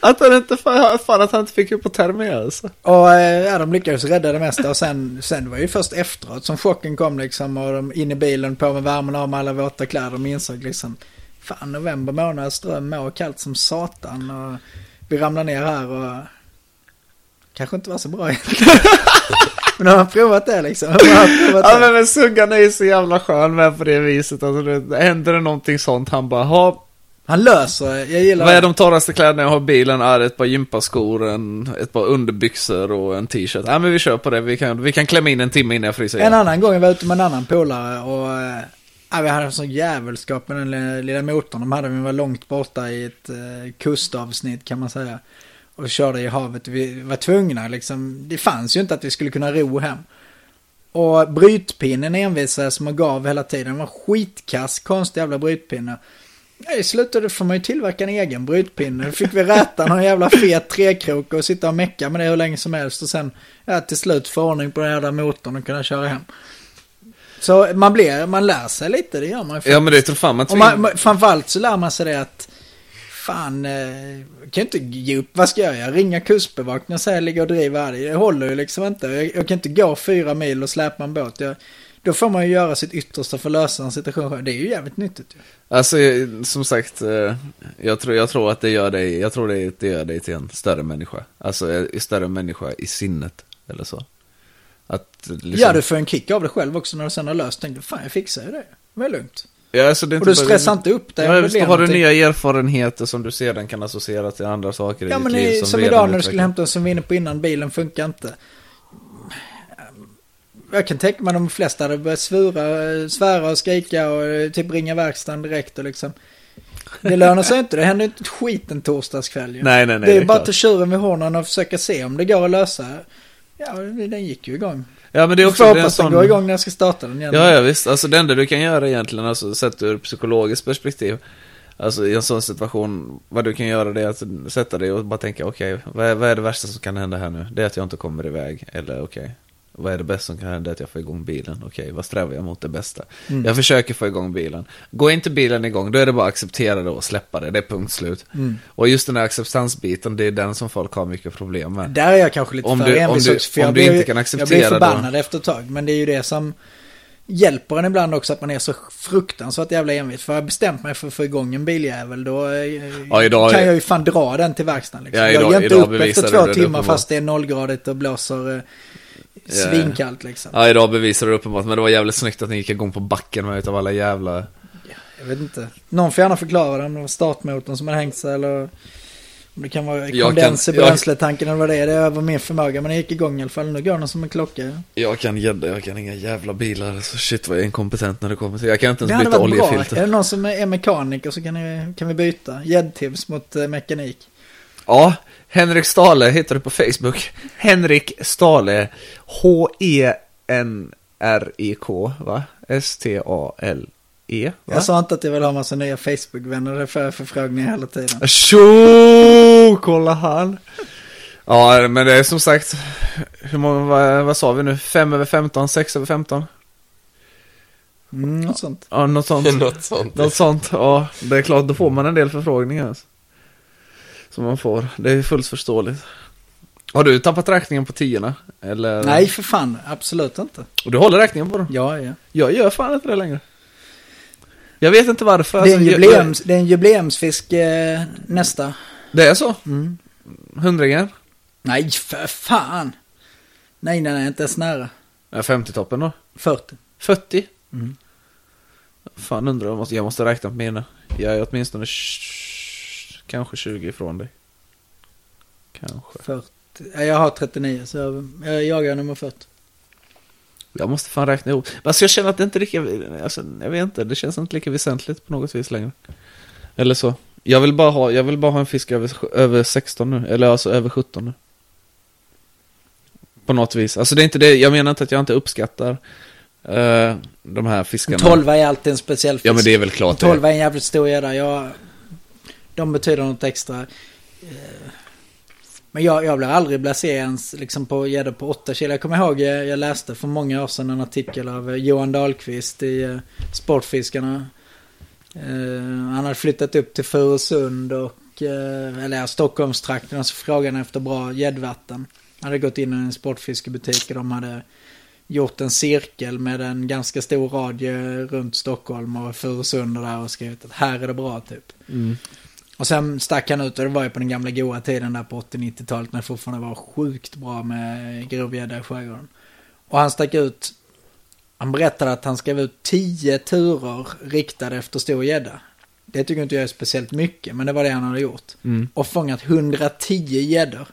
Att han inte, fan, att han inte fick upp på termer alltså. Och eh, ja, de lyckades rädda det mesta. Och sen, sen var det ju först efteråt som chocken kom liksom. Och de in i bilen på med värmen av med alla våta kläder. De insåg liksom. Fan, november månad, ström och kallt som satan. Och vi ramlar ner här och kanske inte var så bra egentligen. Men har provat det liksom. Provat Ja det. men, men Suggan är ju så jävla skön med på det viset. Alltså, det, händer det någonting sånt, han bara, ha, Han löser. Jag gillar Vad är de torraste kläderna jag har i bilen? Är ett par gympaskor, en, ett par underbyxor och en t-shirt? Ja men vi kör på det, vi kan, vi kan klämma in en timme innan jag fryser En annan gång jag var ute med en annan polare och eh, ja, vi hade en sån jävelskap med den lilla, lilla motorn. De hade vi var långt borta i ett eh, kustavsnitt kan man säga. Och körde i havet. Vi var tvungna liksom. Det fanns ju inte att vi skulle kunna ro hem. Och brytpinnen envisades som och gav hela tiden. Den var skitkass, konstig jävla brytpinne. I slutet får man ju tillverka en egen brytpinne. Då fick vi räta någon jävla fet trekrok och sitta och mecka med det hur länge som helst. Och sen ja, till slut få ordning på den jävla motorn och kunna köra hem. Så man blir, man lär sig lite, det gör man ju. Ja men det tror fan man Och man, man, framförallt så lär man sig det att Fan, eh, jag kan inte ge upp. Vad ska jag göra? Ringa kustbevakningen och säga ligga och driva här. Det håller ju liksom inte. Jag, jag kan inte gå fyra mil och släpa en båt. Jag, då får man ju göra sitt yttersta för att lösa en situation. Det är ju jävligt nyttigt. Alltså eh, som sagt, eh, jag tror, jag tror att det gör dig, jag tror det, det gör dig till en större människa. Alltså en större människa i sinnet, eller så. Att liksom, Ja, du får en kick av det själv också när du sen har löst. Tänkte, fan jag fixar ju det. Det var lugnt. Ja, alltså, det är Och du bara- stressar inte upp dig. Ja, det visst, då har du någonting. nya erfarenheter som du sedan kan associera till andra saker i Ja ditt men liv. det är som som idag när du skulle hämta, som vi inne på innan, bilen funkar inte. Jag kan tänka mig de flesta hade börjat svura, svära och skrika och eh, typ ringa verkstaden direkt och liksom. Det lönar sig inte, det händer inte ett skit en torsdagskväll ju. Nej, nej, nej. det är det bara klart. att ta tjuren vid hornen och försöka se om det går att lösa. Ja, den gick ju igång. Ja, men det är också det är en hoppas den sån... går igång när jag ska starta den igen. Ja, ja, visst. Alltså det enda du kan göra egentligen, alltså sett ur psykologiskt perspektiv. Alltså i en sån situation, vad du kan göra det är att sätta dig och bara tänka, okej, vad, är, vad är det värsta som kan hända här nu? Det är att jag inte kommer iväg, eller okej. Vad är det bästa som kan hända? Att jag får igång bilen. Okej, vad strävar jag mot det bästa? Mm. Jag försöker få igång bilen. Går inte bilen igång, då är det bara att acceptera det och släppa det. Det är punkt slut. Mm. Och just den här acceptansbiten, det är den som folk har mycket problem med. Där är jag kanske lite Om för du- envis om du- också. För om jag du blir, inte kan Jag acceptera blir då- förbannad efter ett tag. Men det är ju det som hjälper en ibland också att man är så fruktansvärt jävla envis. För har jag bestämt mig för att få igång en biljävel då eh, Ja, idag- kan jag ju fan dra den till verkstaden. Liksom. Ja, jag idag- ger inte upp efter två det, timmar fast det är nollgradigt och blåser eh, svinkallt liksom. Ja, idag bevisar du uppenbart, men det var jävligt snyggt att ni gick igång på backen med utav alla jävla... Jag vet inte. Någon får gärna förklara det om det var startmotorn som hade hängt sig eller om det kan vara kondens i kan- jag- bränsletanken eller vad det är. Det är över min förmåga. Men det gick igång i alla fall. Nu går den som en klocka. Jag kan gädda, jag kan inga jävla bilar. Så shit vad jag är inkompetent när det kommer till... Jag kan inte Det ens byta varit bra. oljefilter. Är det någon som är mekaniker så kan, ni, kan vi byta. Gäddtips mot eh, mekanik. Ja, Henrik Stale hittar du på Facebook. Henrik Stale. H-E-N-R-I-K, va? S-T-A-L-E, va? Jag sa inte att jag vill ha massa nya Facebook-vänner. Det får jag förfrågningar hela tiden. Tjo! Kolla han! Ja, men det är som sagt, hur många, vad, vad sa vi nu? 5 över 15, 6 över 15? Mm, något sånt. Ja, något sånt. Något sånt. Något sånt, ja. Det är klart, då får man en del förfrågningar. Alltså. Som man får. Det är fullt förståeligt. Har du tappat räkningen på tiorna? Eller? Nej, för fan. Absolut inte. Och du håller räkningen på dem? Ja, ja. Jag gör fan inte det längre. Jag vet inte varför. Det är en, alltså, jubileums, det är en jubileumsfisk eh, nästa. Det är så? Mm. Hundringen? Nej, för fan. Nej, nej, nej, inte ens nära. Ja, 50-toppen då? 40. 40? Mm. Fan undrar jag måste, jag måste räkna på mina. Jag är åtminstone kanske 20 ifrån dig. Kanske. 40. Ja, Jag har 39, så jag, jag jagar nummer 40. Jag måste fan räkna ihop. Alltså jag känner att det inte är lika, alltså, jag vet inte, det känns inte lika väsentligt på något vis längre. Eller så. Jag vill bara ha, jag vill bara ha en fisk över, över 16 nu, eller alltså över 17 nu. På något vis. Alltså det är inte det, jag menar inte att jag inte uppskattar eh, de här fiskarna. 12 är alltid en speciell fisk. Ja men det är väl klart det. 12 är en jävligt stor gädda. Jag, de betyder något extra. Eh, men jag, jag blir aldrig blasé ens liksom på gäddor på 8 kilo. Jag kommer ihåg, jag, jag läste för många år sedan en artikel av eh, Johan Dahlqvist i Sportfiskarna. Han hade flyttat upp till Furusund och, eller ja, Stockholmstrakten och så frågade han efter bra gäddvatten. Han hade gått in i en sportfiskebutik och de hade gjort en cirkel med en ganska stor radie runt Stockholm och Furusund och där och skrivit att här är det bra typ. Mm. Och sen stack han ut och det var ju på den gamla goa tiden där på 80-90-talet när det fortfarande var sjukt bra med grovgädda i skärgården. Och han stack ut, han berättade att han skrev ut 10 turer riktade efter stor gädda. det tycker inte jag är speciellt mycket, men det var det han hade gjort. Mm. Och fångat 110 gäddor.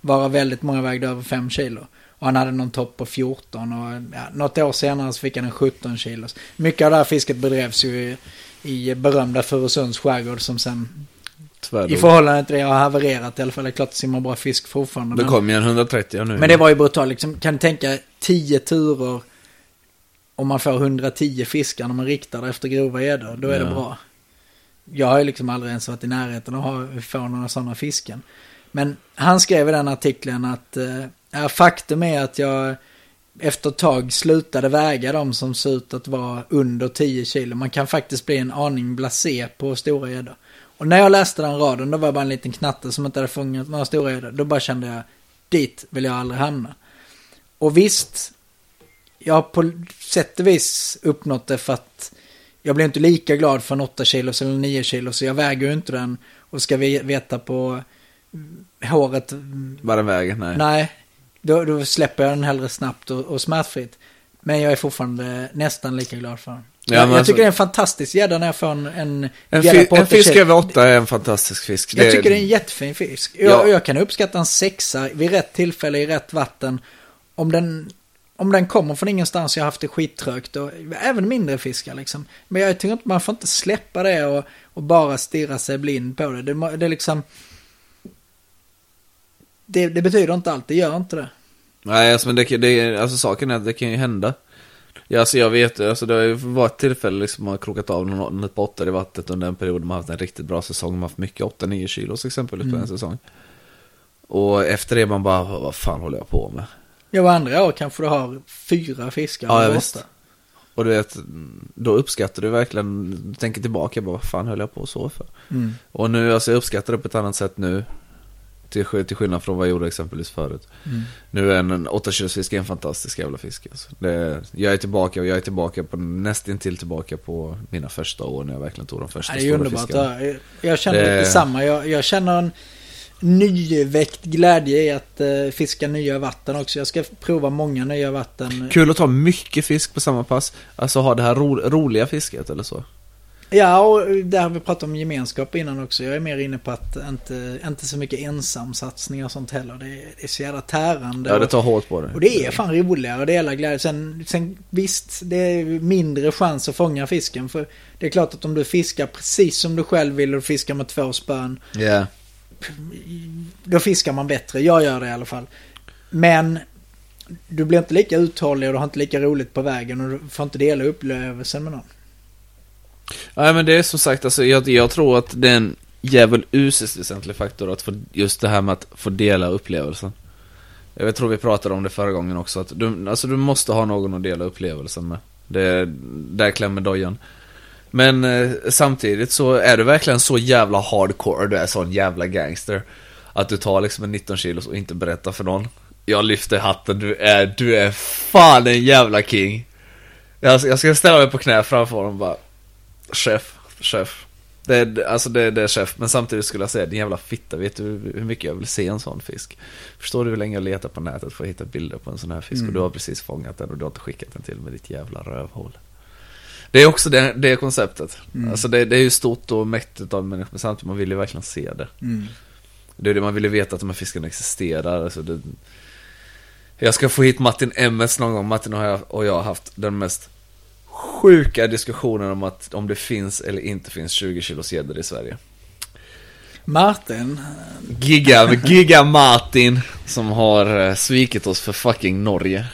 Varav väldigt många vägde över 5 kilo. Och han hade någon topp på 14 och ja, något år senare så fick han en 17 kilos. Mycket av det här fisket bedrevs ju i, i berömda Furusunds skärgård som sen i Tvärdog. förhållande till det har havererat i alla fall. Det är klart det simmar bra fisk fortfarande. Det men- kom ju en 130 nu. men det var ju brutalt. Liksom, kan du tänka 10 turer om man får 110 fiskar när man riktar det efter grova gäddor. Då är det Ja. bra. Jag har ju liksom aldrig ens varit i närheten av att få några sådana fisken. Men han skrev i den artikeln att eh, faktum är att jag efter ett tag slutade väga de som ser ut att vara under 10 kilo. Man kan faktiskt bli en aning blasé på stora gäddor. Och när jag läste den raden, då var jag bara en liten knatte som inte hade fångat några stora gäddor. Då bara kände jag, dit vill jag aldrig hamna. Och visst, jag har på sätt och vis uppnått det för att jag blir inte lika glad för en 8 kilos eller 9 kilos, så jag väger ju inte den och ska vi veta på håret, mm, Bara vägen, nej. nej, då, då släpper jag den hellre snabbt och, och smärtfritt. Men jag är fortfarande nästan lika glad för den. Ja, jag, jag alltså- tycker det är en fantastisk gädda när jag får en, en, En, fi en 8 fisk över 8 är en fantastisk fisk. Jag tycker det är en jättefin fisk. Jag, Ja. jag kan uppskatta en sexa vid rätt tillfälle i rätt vatten. Om den, om den kommer från ingenstans, jag har haft det skittrögt och även mindre fiskar liksom. Men jag tycker inte man får inte släppa det och, och bara stirra sig blind på det. Det, det liksom... Det, det betyder inte allt, det gör inte det. Nej, alltså, men det, det, alltså saken är att det kan ju hända. Ja, alltså jag vet alltså det har ju varit tillfälle liksom man har krokat av någon ett par åttor i vattnet under en period man har haft en riktigt bra säsong. Man har haft mycket 8-9 kilos exempelvis på Mm. en säsong. Och efter det man bara, vad fan håller jag på med? Ja, och andra år kanske du har fyra fiskar. Ja, eller visst. åtta. Och du vet, då uppskattar du verkligen, du tänker tillbaka bara, vad fan höll jag på så för? Mm. Och nu, alltså jag uppskattar det på ett annat sätt nu. Till, till skillnad från vad jag gjorde exempelvis förut. Mm. Nu är en, en 8 kilos fisk en fantastisk jävla fisk alltså. det, Jag är tillbaka och jag är tillbaka på, nästintill tillbaka på mina första år när jag verkligen tog de första är stora underbart. fiskarna. Jag, jag känner Det- lite samma. Jag, jag känner en nyväckt glädje i att eh, fiska nya vatten också. Jag ska prova många nya vatten. Kul att ta mycket fisk på samma pass. Alltså ha det här ro, roliga fisket eller så. Ja, och där har vi pratat om gemenskap innan också. Jag är mer inne på att inte, inte så mycket ensamsatsningar och sånt heller. Det är, det är så jävla tärande. Ja, det och- tar hårt på det. Och det är fan roligare, det är hela glädjen. Sen, sen visst, det är mindre chans att fånga fisken. För det är klart att om du fiskar precis som du själv vill och fiskar med två spön. Ja. Då fiskar man bättre, jag gör det i alla fall. Men du blir inte lika uthållig och du har inte lika roligt på vägen och du får inte dela upplevelsen med någon. Nej men det är som sagt, alltså, jag, jag tror att det är en djävulusiskt väsentlig faktor att få, just det här med att få dela upplevelsen. Jag tror vi pratade om det förra gången också, att du, alltså, du måste ha någon att dela upplevelsen med. Det, där klämmer dojan. Men eh, samtidigt så är du verkligen så jävla hardcore, du är sån jävla gangster. Att du tar liksom en 19 kilos och inte berättar för någon. Jag lyfter hatten, du är, du är fan en jävla king. Jag, jag ska ställa mig på knä framför honom och bara Chef, chef. Det är, alltså det, det är chef, men samtidigt skulle jag säga din jävla fitta, vet du hur mycket jag vill se en sån fisk? Förstår du hur länge jag letar på nätet för att hitta bilder på en sån här fisk Mm. och du har precis fångat den och du har inte skickat den till mig, ditt jävla rövhål. Det är också det, det konceptet. Mm. Alltså det, det är ju stort och mäktigt av människor, men samtidigt man vill ju verkligen se det. Mm. Det är det man vill ju veta att de här fiskarna existerar. Alltså det... Jag ska få hit Martin MS någon gång. Martin och jag, och jag har haft den mest sjuka diskussionen om att om det finns eller inte finns 20 kilos gäddor i Sverige. Martin, Giga, Giga Martin som har eh, svikit oss för fucking Norge.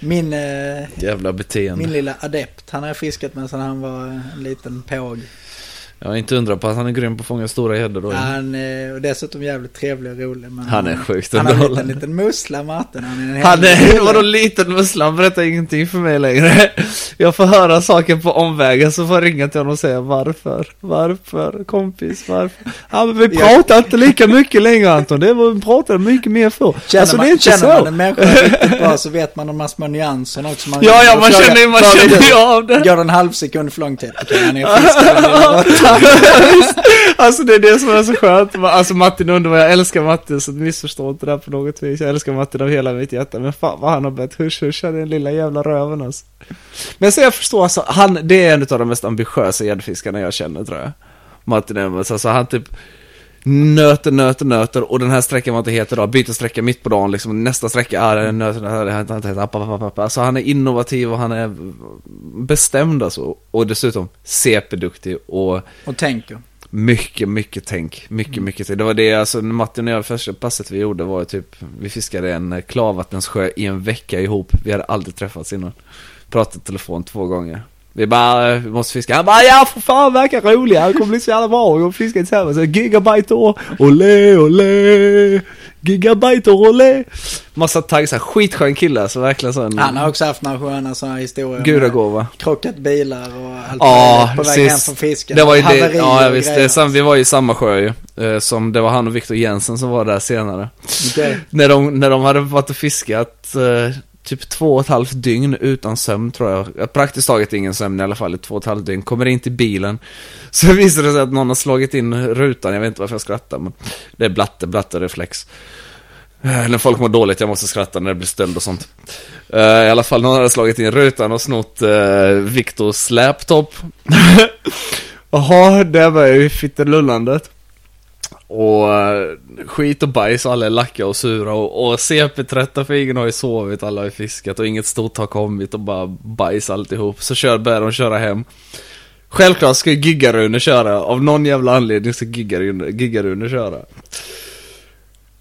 min, eh, Jävla beteende. min lilla adept, han har fiskat med sedan han var en liten påg. Jag har inte undrat på att han är grym på att fånga stora gäddor då. Han är och dessutom jävligt trevlig och rolig. Men Han är sjukt Han har en liten, liten mussla Martin. Han är en Han är, vadå liten mussla? Han berättar ingenting för mig längre. Jag får höra saker på omvägen så får jag ringa till honom och säga varför? Varför? Kompis, varför? Ja men vi Ja. pratar inte lika mycket längre Anton, det var vi pratade mycket mer för. Känner, alltså det är man, inte känner så. man en människa riktigt bra så vet man de här små nyanserna också. Man Ja, ja, man frågar, känner ju, man "Var är känner du?" ju av det. Går en halv sekund för lång tid? Okej, han är fisk. alltså det är det som är så skönt. Alltså Martin Underberg, jag älskar Martin så missförstå inte det här på något vis. Jag älskar Martin av hela mitt hjärta. Men fan vad han har börjat husch-huscha den lilla jävla röven alltså. Men så jag förstår alltså, han, det är en av de mest ambitiösa gäddfiskarna jag känner tror jag. Martin Underberg, alltså han typ nöter, nöter, nöter och den här sträckan var inte het idag, byter sträcka mitt på dagen liksom, nästa sträcka är nöter, nöter, alltså han är innovativ och han är bestämd alltså, och dessutom CP-duktig och Och tänker. mycket, mycket tänk, mycket, mycket tänk. Det var det, alltså Martin och jag, första passet vi gjorde var typ, vi fiskade en klarvattenssjö i en vecka ihop, vi hade aldrig träffats innan. Pratat telefon två gånger. Vi bara, vi måste fiska. Han bara, ja för fan verkar roliga, det kommer bli så jävla bra. Vi kommer fiska tillsammans. Gigabyte och olé, olé. Gigabyte och olé. Massa tagg, såhär skitskön kille, så verkligen sån. Han har också haft några sköna sådana historier. Gudagåva. Krockat bilar och allt Ja, på väg hem från fisken. Det var ju det, ja visst, det sant, vi var ju i samma sjö ju. Eh, Som det var han och Viktor Jensen som var där senare. Okej. När de, när de hade varit och fiskat eh, typ två och ett halvt dygn utan sömn tror jag. Praktiskt taget ingen sömn i alla fall i två och ett halvt dygn. Kommer in till bilen. Så visar det sig att någon har slagit in rutan. Jag vet inte varför jag skrattar men det är blatte, blatte reflex. Eh, när folk mår dåligt, jag måste skratta när det blir stöld och sånt. Eh, I alla fall, någon hade slagit in rutan och snott uh, Viktors laptop. Jaha, där var ju fittelullandet. Och eh, skit och bajs och alla är lacka och sura och, och CP-trötta för ingen har ju sovit, alla har ju fiskat och inget stort har kommit och bara bajs alltihop. Så kör, börjar de köra hem. Självklart ska ju Giggarune köra, av någon jävla anledning ska Giggarune, Giggarune köra.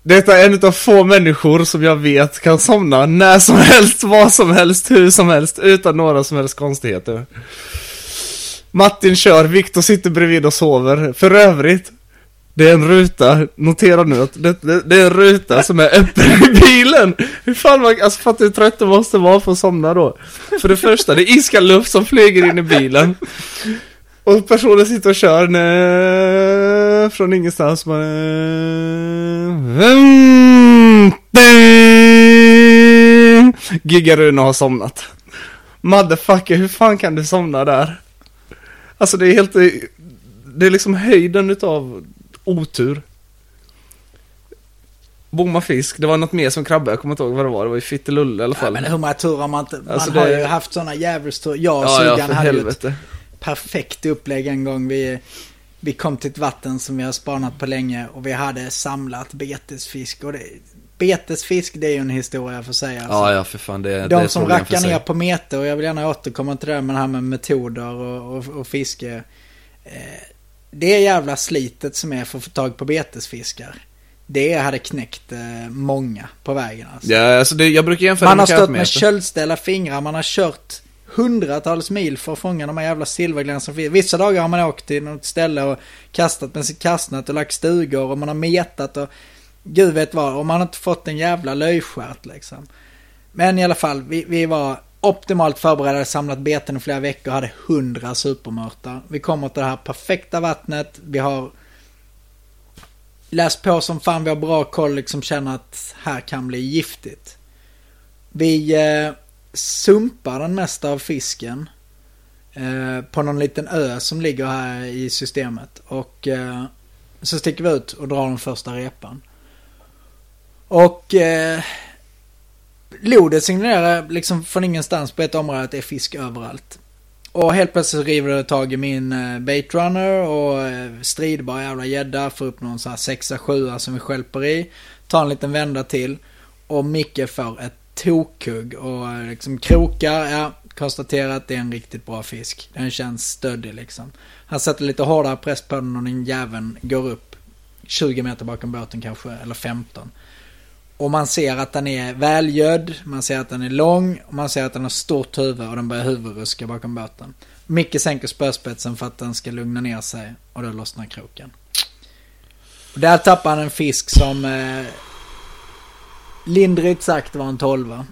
Detta är en av få människor som jag vet kan somna när som helst, vad som helst, hur som helst, utan några som helst konstigheter. Martin kör, Viktor sitter bredvid och sover. För övrigt, det är en ruta, notera nu att det, det, det är en ruta som är öppen i bilen. Hur fan man, alltså fattar hur trött du måste vara för att somna då? För det första, det är iskall luft som flyger in i bilen. Och personen sitter och kör nö, från ingenstans. Man, Gigaruna har somnat. Motherfucker, hur fan kan du somna där? Alltså det är helt, det är liksom höjden utav otur. Bomma fisk, det var något mer som krabba, jag kommer inte ihåg vad det var, det var ju fittelulle i alla Ja, fall. men hur många turer har man inte... Man Alltså, har det- ju haft sådana djävulsturer. Jag och ja, ja, Suggan för hade ju ett perfekt upplägg en gång. Vi, vi kom till ett vatten som vi har spanat på länge och vi hade samlat betesfisk. Och det, betesfisk det är ju en historia för sig. Alltså. Ja, ja, för fan, det, det är De ett som rackar ner på meter, och jag vill gärna återkomma till det det här med metoder och, och, och fiske. Eh, det jävla slitet som är för att få tag på betesfiskar. Det hade knäckt eh, många på vägen alltså. Ja, alltså det, jag brukar jämföra Man har stått med kattmeter. köldställda fingrar, man har kört hundratals mil för att fånga de här jävla silverglänsande Vissa dagar har man åkt till något ställe och kastat med sitt kastnät och lagt stugor och man har metat och gud vet vad. Och man har inte fått en jävla löjstjärt liksom. Men i alla fall, vi, vi var optimalt förberedda, samlat beten i flera veckor, hade hundra supermörtar. Vi kommer till det här perfekta vattnet, vi har läst på som fan, vi har bra koll, liksom känner att här kan bli giftigt. Vi eh, sumpar den mesta av fisken eh, på någon liten ö som ligger här i systemet. Och eh, så sticker vi ut och drar den första repan. Och eh, lodet signalerar liksom från ingenstans på ett område att det är fisk överallt. Och helt plötsligt river det tag i min eh, baitrunner och eh, stridbar jävla gädda. Får upp någon sån här sexa, sjua som vi stjälper i. Tar en liten vända till. Och Micke får ett tokkugg och eh, liksom krokar. Ja, konstaterar att det är en riktigt bra fisk. Den känns stöddig liksom. Han sätter lite hårdare press på den och den jäveln går upp 20 meter bakom båten kanske, eller 15. Och man ser att den är välgödd, man ser att den är lång, och man ser att den har stort huvud och den börjar huvudruska bakom båten. Micke sänker spöspetsen för att den ska lugna ner sig och då lossnar kroken. Och där tappar han en fisk som eh, lindrigt sagt var en tolva.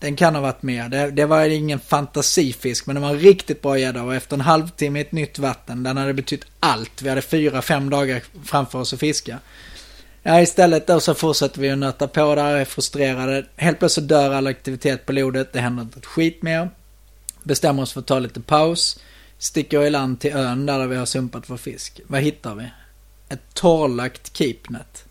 Den kan ha varit med, Det, det var ingen fantasifisk men det var en riktigt bra gädda och efter en halvtimme i ett nytt vatten, den hade betytt allt. Vi hade fyra, fem dagar framför oss att fiska. Ja, istället då så fortsätter vi att nöta på där, är frustrerade. Helt plötsligt dör all aktivitet på lodet, det händer inte ett skit mer. Bestämmer oss för att ta lite paus. sticker i land till ön där vi har sumpat vår fisk. Vad hittar vi? Ett torrlagt keepnet.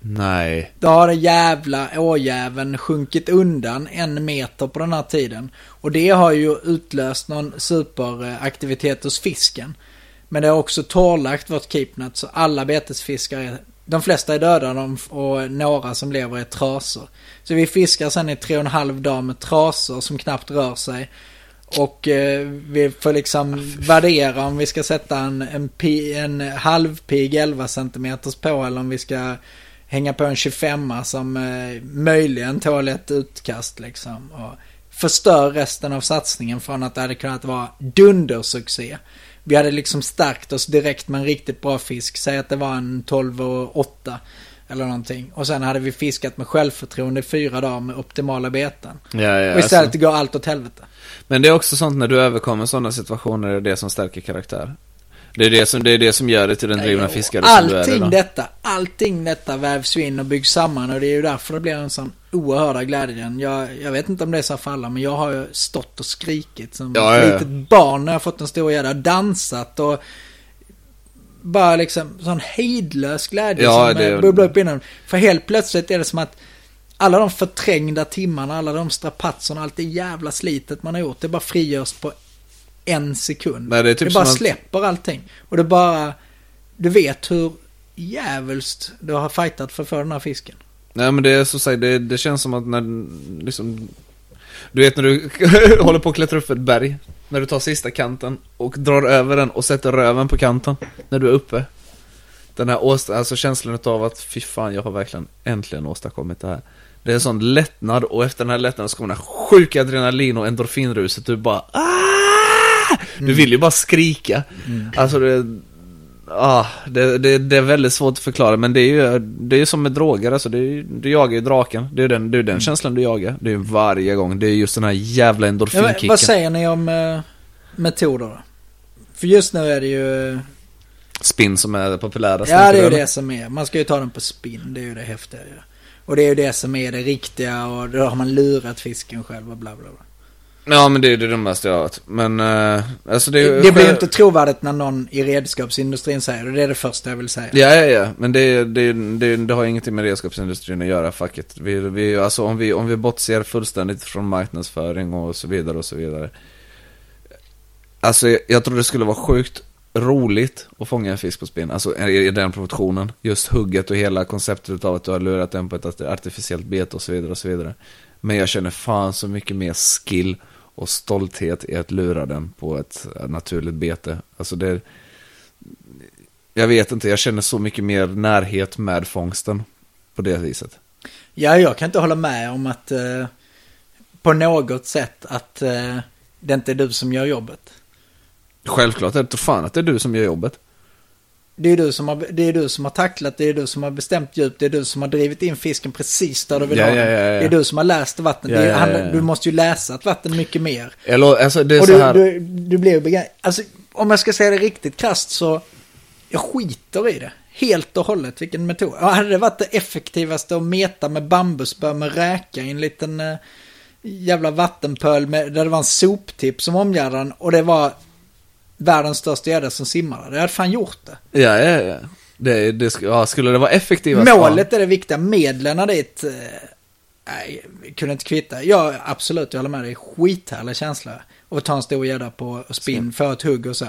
Nej. Då har det jävla åjäveln sjunkit undan en meter på den här tiden. Och det har ju utlöst någon superaktivitet hos fisken. Men det har också torrlagt vårt keepnet så alla betesfiskare, de flesta är döda och några som lever är trasor. Så vi fiskar sen i tre och en halv dag med trasor som knappt rör sig. Och eh, vi får liksom värdera om vi ska sätta en, en, pi, en halvpig 11 cm på eller om vi ska hänga på en 25 som eh, möjligen tål ett utkast liksom. Och förstör resten av satsningen från att det hade kunnat vara dundersuccé. Vi hade liksom stärkt oss direkt med en riktigt bra fisk. Säg att det var en 12 och 8 eller någonting. Och sen hade vi fiskat med självförtroende i fyra dagar med optimala beten. Ja, ja, och istället alltså. går allt åt helvete. Men det är också sånt när du överkommer sådana situationer, det är det som stärker karaktär. Det är det som, det är det som gör dig till den drivna fiskare som du är allting idag. detta, allting detta vävs ju in och byggs samman och det är ju därför det blir en sån oerhörda glädjen. Jag, jag vet inte om det är så för alla, men jag har ju stått och skrikit som Ja, ett ja, ja. litet barn när jag fått en stor gädda. Dansat och bara liksom sån hejdlös glädje Ja, som det- det... bubblar upp inom. För helt plötsligt är det som att alla de förträngda timmarna, alla de strapatserna, allt det jävla slitet man har gjort, det bara frigörs på en sekund. Nej, det är typ det bara som att- släpper allting. Och det bara... Du vet hur jävulst du har fightat för att få den här fisken. Nej men det är så att säga, det, det känns som att när, liksom Du vet när du håller på att klättra upp ett berg När du tar sista kanten och drar över den och sätter röven på kanten När du är uppe Den här alltså känslan av att fy fan jag har verkligen äntligen åstadkommit det här Det är en sån lättnad och efter den här lättnaden så kommer den här sjuka adrenalin och endorfinruset Du bara ah! Du vill ju bara skrika Alltså det Ah, det, det, det är väldigt svårt att förklara men det är ju, det är som med droger alltså, är, du jagar ju draken. Det är den, det är den känslan du jagar. Det är varje gång, det är just den här jävla Ja, endorfinkicken. vad säger ni om eh, metoder då? För just nu är det ju... Spinn som är det populära. Ja, det är ju det som är. Man ska ju ta den på spinn. Det är ju det häftiga. Och det är ju det som är det riktiga och då har man lurat fisken själv och bla bla bla. Ja men det är det dummaste jag har hört. Men, eh, alltså det är Det, blir ju inte trovärdigt när någon i redskapsindustrin säger det. Det är det första jag vill säga. Ja, ja, ja. Men det, det, det, det har ingenting med redskapsindustrin att göra, fuck it. Vi, vi, alltså om vi, om vi bortser fullständigt från marknadsföring och så vidare och så vidare. Alltså jag, jag tror det skulle vara sjukt roligt att fånga en fisk på spinn, alltså i, i den proportionen. Just hugget och hela konceptet av att du har lurat den på ett artificiellt bete och så vidare och så vidare. Men jag känner fan så mycket mer skill och stolthet i att lura den på ett eh, naturligt bete. Alltså det jag vet inte, jag känner så mycket mer närhet med fångsten på det viset. Ja, jag kan inte hålla med om att eh, på något sätt att eh, det inte är du som gör jobbet. Självklart är det fan att det är du som gör jobbet. Det är, du som har, det är du som har tacklat, det är du som har bestämt djup, det är du som har drivit in fisken precis där du vill Ja, ha den. ja, ja. Det är du som har läst vattnet. Är, han. Du måste ju läsa ett vatten mycket mer. Eller, alltså det är Och så du, här. du, du blir begränsad. Alltså, om jag ska säga det riktigt krasst så, jag skiter i det. Helt och hållet vilken metod. Ja, hade det varit det effektivaste att meta med bambuspö med räka i en liten eh, jävla vattenpöl med, där det var en soptipp som omgärdade den och det var världens största gädda som simmade. Det hade fan gjort det. Ja, ja, ja. Det, det, ja, skulle det vara effektivast? Målet är det viktiga, medlen är dit. Eh, nej, kunde inte kvitta. Ja, absolut, jag håller med dig. Skithärlig känsla. att ta en stor gädda på spinn, få ett hugg och så.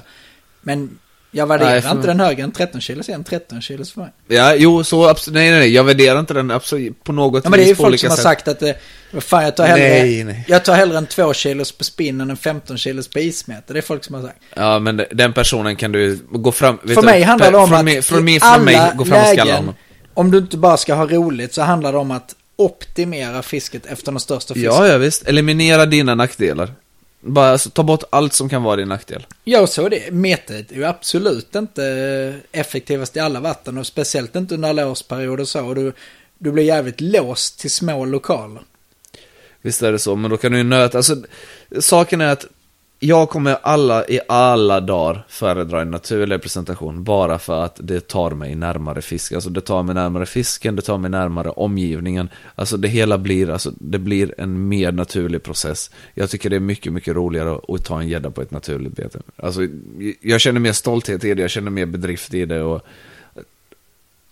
Men jag värderar Nej, för- inte den högre än 13 kilos igen. 13 kilos för mig. Ja, jo, så absolut. Nej, nej, nej. Jag värderar inte den absolut på något Ja, men det är ju folk som har sätt. sagt att det, vad fan jag tar hellre, Nej, nej. jag tar hellre en 2 kilos på spinn än en 15 kilos på ismeter. Det är folk som har sagt. Ja, men de- den personen kan du gå fram... vet För du, mig handlar det om att mig, från mig, från mig, gå fram och skalla lägen, honom. om du inte bara ska ha roligt så handlar det om att optimera fisket efter den största fisken. Ja, ja, visst. Eliminera dina nackdelar. Bara alltså, ta bort allt som kan vara din nackdel. Ja, så är det. Metet är ju absolut inte effektivast i alla vatten och speciellt inte under alla årsperioder så. Och du, du blir jävligt låst till små lokaler. Visst är det så, men då kan du ju nöta, alltså saken är att jag kommer alla, i alla dagar föredra en naturlig presentation bara för att det tar mig närmare fisk. Alltså det tar mig närmare fisken, det tar mig närmare omgivningen. Alltså det hela blir, alltså det blir en mer naturlig process. Jag tycker det är mycket, mycket roligare att ta en gädda på ett naturligt bete. Alltså jag känner mer stolthet i det, jag känner mer bedrift i det och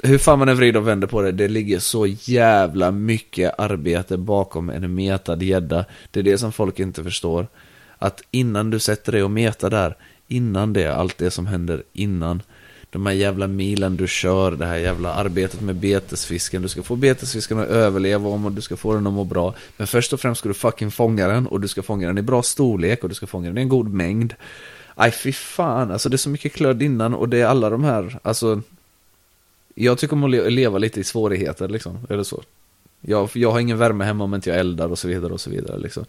hur fan man än vrider och vänder på det, det ligger så jävla mycket arbete bakom en metad gädda. Det är det som folk inte förstår. Att innan du sätter dig och metar där, innan det, allt det som händer innan, de här jävla milen du kör, det här jävla arbetet med betesfisken, du ska få betesfisken att överleva om och du ska få den att må bra. Men först och främst ska du fucking fånga den och du ska fånga den i bra storlek och du ska fånga den i en god mängd. Aj fy fan, alltså det är så mycket klöd innan och det är alla de här, alltså jag tycker om att leva lite i svårigheter liksom, eller så. Jag, jag har ingen värme hemma om inte jag eldar och så vidare och så vidare liksom.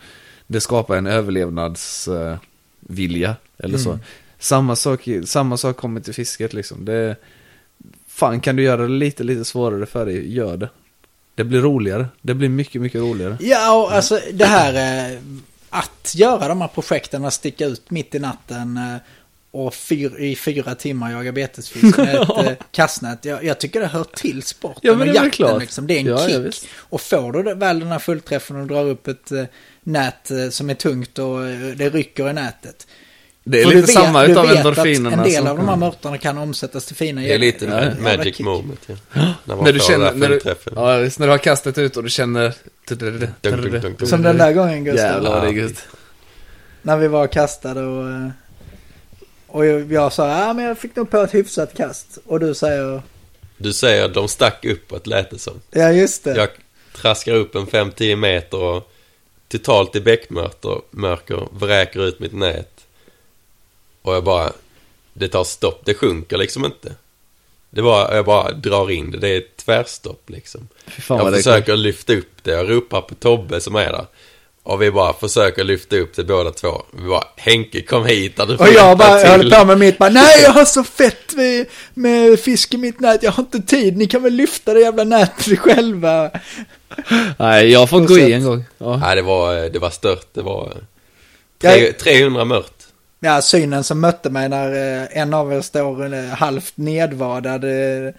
Det skapar en överlevnadsvilja, eller så. Mm. Samma sak, samma sak kommer till fisket liksom. Det, fan, kan du göra det lite, lite svårare för dig, gör det. Det blir roligare. Det blir mycket, mycket roligare. Ja, och alltså det här eh, att göra de här projekten, att sticka ut mitt i natten eh, och fyr, i fyra timmar jaga betesfisk med ett eh, kastnät. Jag, jag, tycker det hör till sporten ja, men det och jakten. Liksom. Det är en ja, kick. Ja, och får du väl den här fullträffen och drar upp ett eh, nät eh, som är tungt och eh, det rycker i nätet. Det är och lite vet, samma utav endorfinerna. En del av de här mörtarna kan omsättas till fina Det är lite ja, magic kick. moment. Ja. När, när du känner, när du, ja, när du har kastat ut och du känner... Som den där gången Gustav. Jävlar vad det är När vi var kastade och... Och jag sa, ja men jag fick nog på ett hyfsat kast. Och du säger... Du säger, de stack uppåt lät det som. Ja just det. Jag traskar upp en 5-10 meter och totalt i bäckmörker vräker ut mitt nät. Och jag bara, det tar stopp, det sjunker liksom inte. Det var, jag bara drar in det, det är ett tvärstopp liksom. jag försöker lyfta upp det, jag ropar på Tobbe som är där. Och vi bara försöker lyfta upp det båda två. Vi bara, Henke kom hit där du Och jag bara, jag håller på med mitt bara, nej jag har så fett med, med fisk i mitt nät, jag har inte tid, ni kan väl lyfta det jävla nätet själva. Nej, jag får gå i en gång. Ja. Nej, det var, det var stört, det var tre, 300 mört. Ja, synen som mötte mig när eh, en av er står eh, halvt nedvadad eh,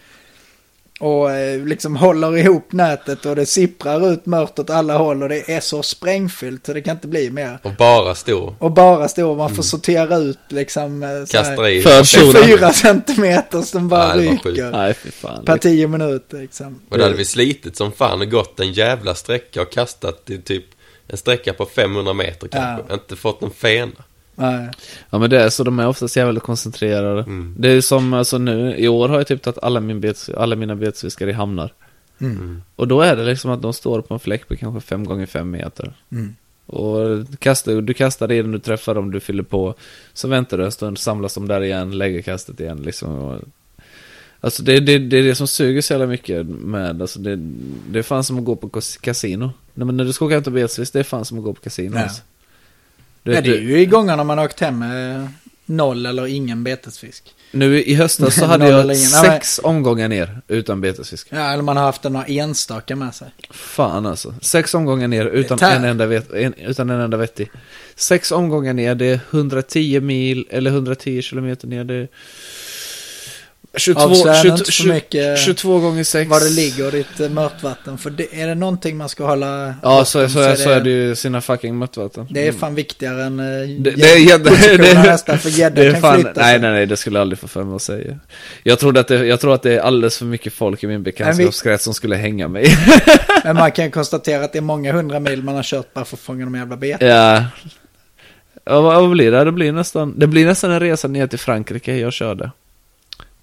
och eh, liksom håller ihop nätet och det sipprar ut mört åt alla håll och det är så sprängfyllt så det kan inte bli mer. Och bara stå. Och bara stå, man får mm. sortera ut liksom. Kasta i. För fyra centimeter som bara Nej, ryker. Nej, fy fan. Per tio minuter liksom. Och då hade vi slitit som fan och gått en jävla sträcka och kastat i typ en sträcka på 500 meter kanske. Ja. Inte fått någon fena. Nej. Ja men det är så, de är oftast jävligt koncentrerade. Mm. Det är som alltså nu, i år har jag typ tagit alla, min bets, alla mina betesfiskare i hamnar. Mm. mm. Och då är det liksom att de står på en fläck på kanske 5 gånger 5 meter. Mm. Och kastar, du kastar in, du träffar dem, du fyller på. Så väntar du en stund, samlas de där igen, lägger kastet igen liksom. Och, alltså det, det, det är det som suger så jävla mycket med, alltså det, det är fan som att gå på kasino. Nej, men när du ska åka hem till betesfisk, det är fan som att gå på kasino. Ja. Alltså. Du, ja, det är ju i gångerna man har åkt hem med noll eller ingen betesfisk. Nu i höstas så hade jag sex omgångar ner utan betesfisk. Ja, eller man har haft några enstaka med sig. Fan alltså. Sex omgångar ner utan en, enda vet, en, utan en enda vettig. Sex omgångar ner, det är 110 mil eller 110 kilometer ner. Det är 22, 22, 22, 22 gånger 6. Var det ligger ditt uh, mörtvatten. För det, är det någonting man ska hålla... Ja, så, så, så, är, så är det ju sina fucking mörtvatten. Det är fan viktigare än... Uh, det, det, är, det, det, hästar, för gädda kan fan, flytta Nej, nej, nej, det skulle jag aldrig få för mig att säga. Jag, trodde att det, jag tror att det är alldeles för mycket folk i min bekantskapskrets som skulle hänga mig. men man kan konstatera att det är många hundra mil man har kört bara för att fånga de jävla beten. Ja. Ja, vad blir det? Det blir nästan, det blir nästan en resa ner till Frankrike jag körde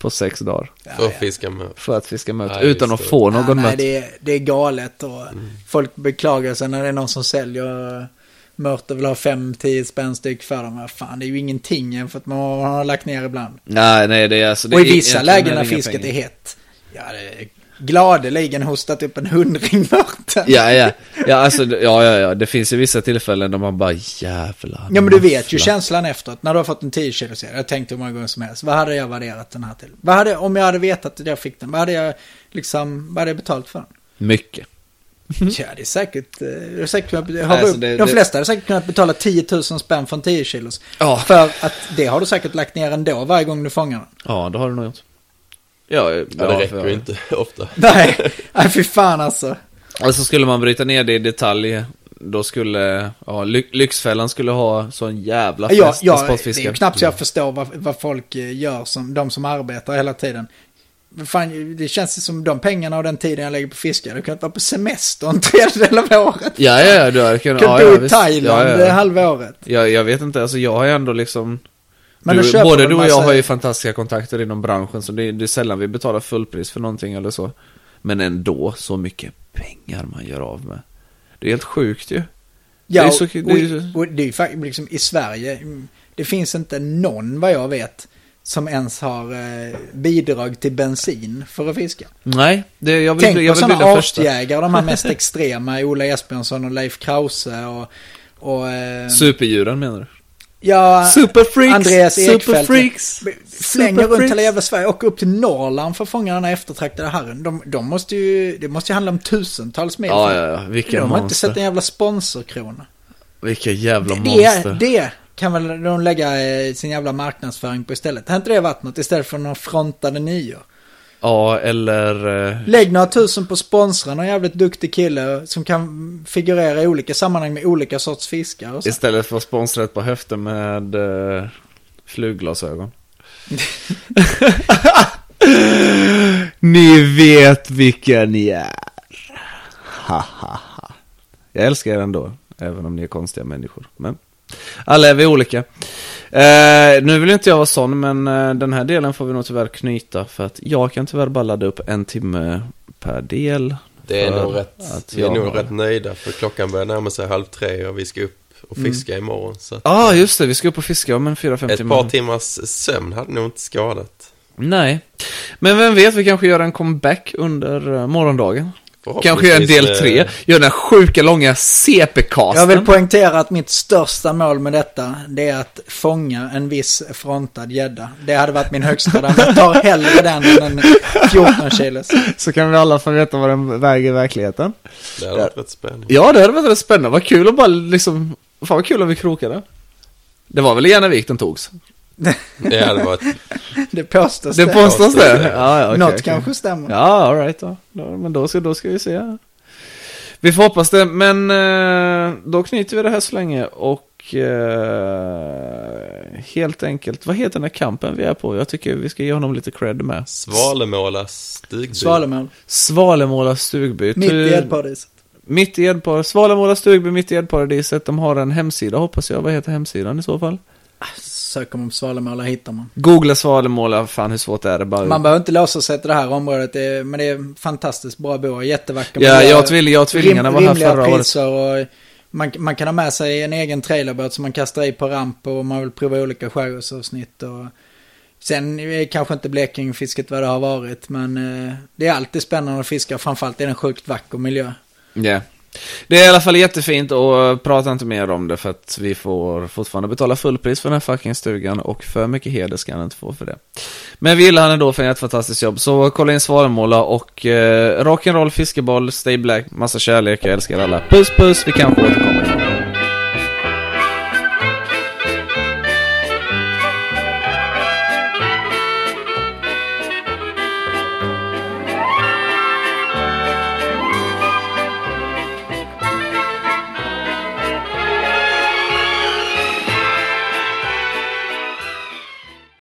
på sex dagar. för att fiska mört. För att fiska mört, ja, utan att få någon ja, nej, det är, det är galet och mm. folk beklagar sig när det är någon som säljer mört och vill ha 5-10 spänn styck för dem. Fan, det är ju ingenting jämfört med vad man har lagt ner ibland. Nej, nej, det är alltså... Det och i vissa lägen när fisket pengar. är hett. Ja, det gladeligen hostat upp en hundring mörten. Ja, ja. Ja, alltså, ja, ja, ja. Det finns ju vissa tillfällen där man bara jävlar. Ja, men du vet ju känslan efteråt. När du har fått en 10 kilo serie. Jag tänkte hur många gånger som helst. Vad hade jag värderat den här till? Vad hade, om jag hade vetat att jag fick den, vad hade jag liksom, vad hade jag betalt för den? Mycket. Ja, det är säkert... eh, Det är säkert har Alltså, det- de det- flesta hade säkert kunnat betala 10 000 spänn för en 10 kilos. Ja. För att det har du säkert lagt ner ändå varje gång du fångar den. Ja, det har du nog gjort. Ja, Ja, det räcker ju inte ofta. Nej, nej fy fan alltså. Alltså skulle man bryta ner det i detalj, då skulle, ja, Ly- Lyxfällan skulle ha sån jävla fest Ja, ja, det är ju knappt så jag förstår vad, vad folk eh, gör, som, de som arbetar hela tiden. Fan, det känns som de pengarna och den tiden jag lägger på fiske, jag hade kunnat vara på semester en tredjedel av året. Ja, ja, ja, du har kunnat, ja, bo ja, i. Thailand ja, ja, ja. halva året. Jag, jag vet inte, alltså jag har ju ändå liksom Men du, Både du och massa- jag har ju fantastiska kontakter inom branschen så det, det är sällan vi betalar fullpris för någonting eller så. Men ändå, så mycket pengar man gör av med. Det är helt sjukt ju. Ja, Det är så- det är och, och det är faktiskt liksom i Sverige, det finns inte någon vad jag vet som ens har eh, bidrag till bensin för att fiska. Nej, det, jag vill, Tänk jag på vill bli sådana artjägare, de här mest extrema, Ola Esbjörnsson och Leif Krause och... och eh, Superdjuren menar du? Ja, Superfreaks! Andreas Ekfeldt. Superfreaks! Flänger runt Superfreaks. hela jävla Sverige och upp till Norrland för att fånga den här eftertraktade harren. De, de måste ju, det måste ju handla om tusentals mil. Ja, ja, ja. Vilka de har inte monster. sett en jävla sponsorkrona. Vilka jävla Det, monster. det kan väl de lägga eh, sin jävla marknadsföring på istället. Har inte det varit något istället för några frontade nior? Ja, eller... eh, Lägg några tusen på sponsra, någon jävligt duktig kille som kan figurera i olika sammanhang med olika sorts fiskar och så. Istället för sponsrat på höften med uh, flugglasögon. ni vet vilka ni är. Ha, ha, ha. Jag älskar er ändå, även om ni är konstiga människor. Men alla är vi olika. Eh, nu vill inte jag vara sån, men eh, den här delen får vi nog tyvärr knyta. För att jag kan tyvärr bara ladda upp en timme per del. Det är nog rätt, vi är nog har- rätt nöjda för klockan börjar närma sig halv tre och vi ska upp och fiska imorgon. Så att Ja, ah, just det. Vi ska upp och fiska om en 4-5 ett timmar. par timmars sömn hade nog inte skadat. Nej. Men vem vet, vi kanske gör en comeback under eh, morgondagen. Kanske gör en del Förhoppningsvis tre. Gör den här sjuka långa CP-casten. Jag vill poängtera att mitt största mål med detta, det är att fånga en viss frontad gädda. Det hade varit min högsta där, jag tar hellre den än en 14 kilos. Så kan vi alla få veta vad den väger i verkligheten. Det hade varit rätt spännande. Ja, det hade varit rätt spännande. Vad kul att bara liksom... Fan vad kul om vi krokade. Det var väl i Järnavik den togs? Det hade varit, Det påstås Det det. påstås det? det. Ja, ja, okej, Något okej. kanske stämmer. Ja, alright då. då. Men då ska, då ska vi se. Vi får hoppas det, men eh, då knyter vi det här så länge och eh, helt enkelt, vad heter den här kampen vi är på? Jag tycker vi ska ge honom lite cred med. Svalemåla stugby. Svalemål. Svalemåla stugby. Mitt i Edparadiset. Mitt i Edpar. Svalemåla stugby, mitt i Edparadiset. De har en hemsida hoppas jag. Vad heter hemsidan i så fall? Söker man på Svalemåla hittar man. Googla Svalemåla, fan hur svårt är det bara? Man behöver inte låsa sig till det här området, det är, men det är fantastiskt bra bo, jättevacker Ja, jag och tvill- jag tvillingarna var här förra året. och man, man kan ha med sig en egen trailerbåt som man kastar i på ramp och man vill prova olika skärgårdsavsnitt och Sen är kanske inte Blekingefisket vad det har varit, men eh, det är alltid spännande att fiska, framförallt det en sjukt vacker miljö. Ja. Det är i alla fall jättefint och eh, prata inte mer om det för att vi får fortfarande betala fullpris för den här fucking stugan och för mycket heder ska han inte få för det. Men vi gillar han ändå för ett fantastiskt jobb, så kolla in Svanemåla och eh, rock'n'roll, fiskeboll, stay black, massa kärlek, jag älskar alla. Puss puss, vi kanske återkommer.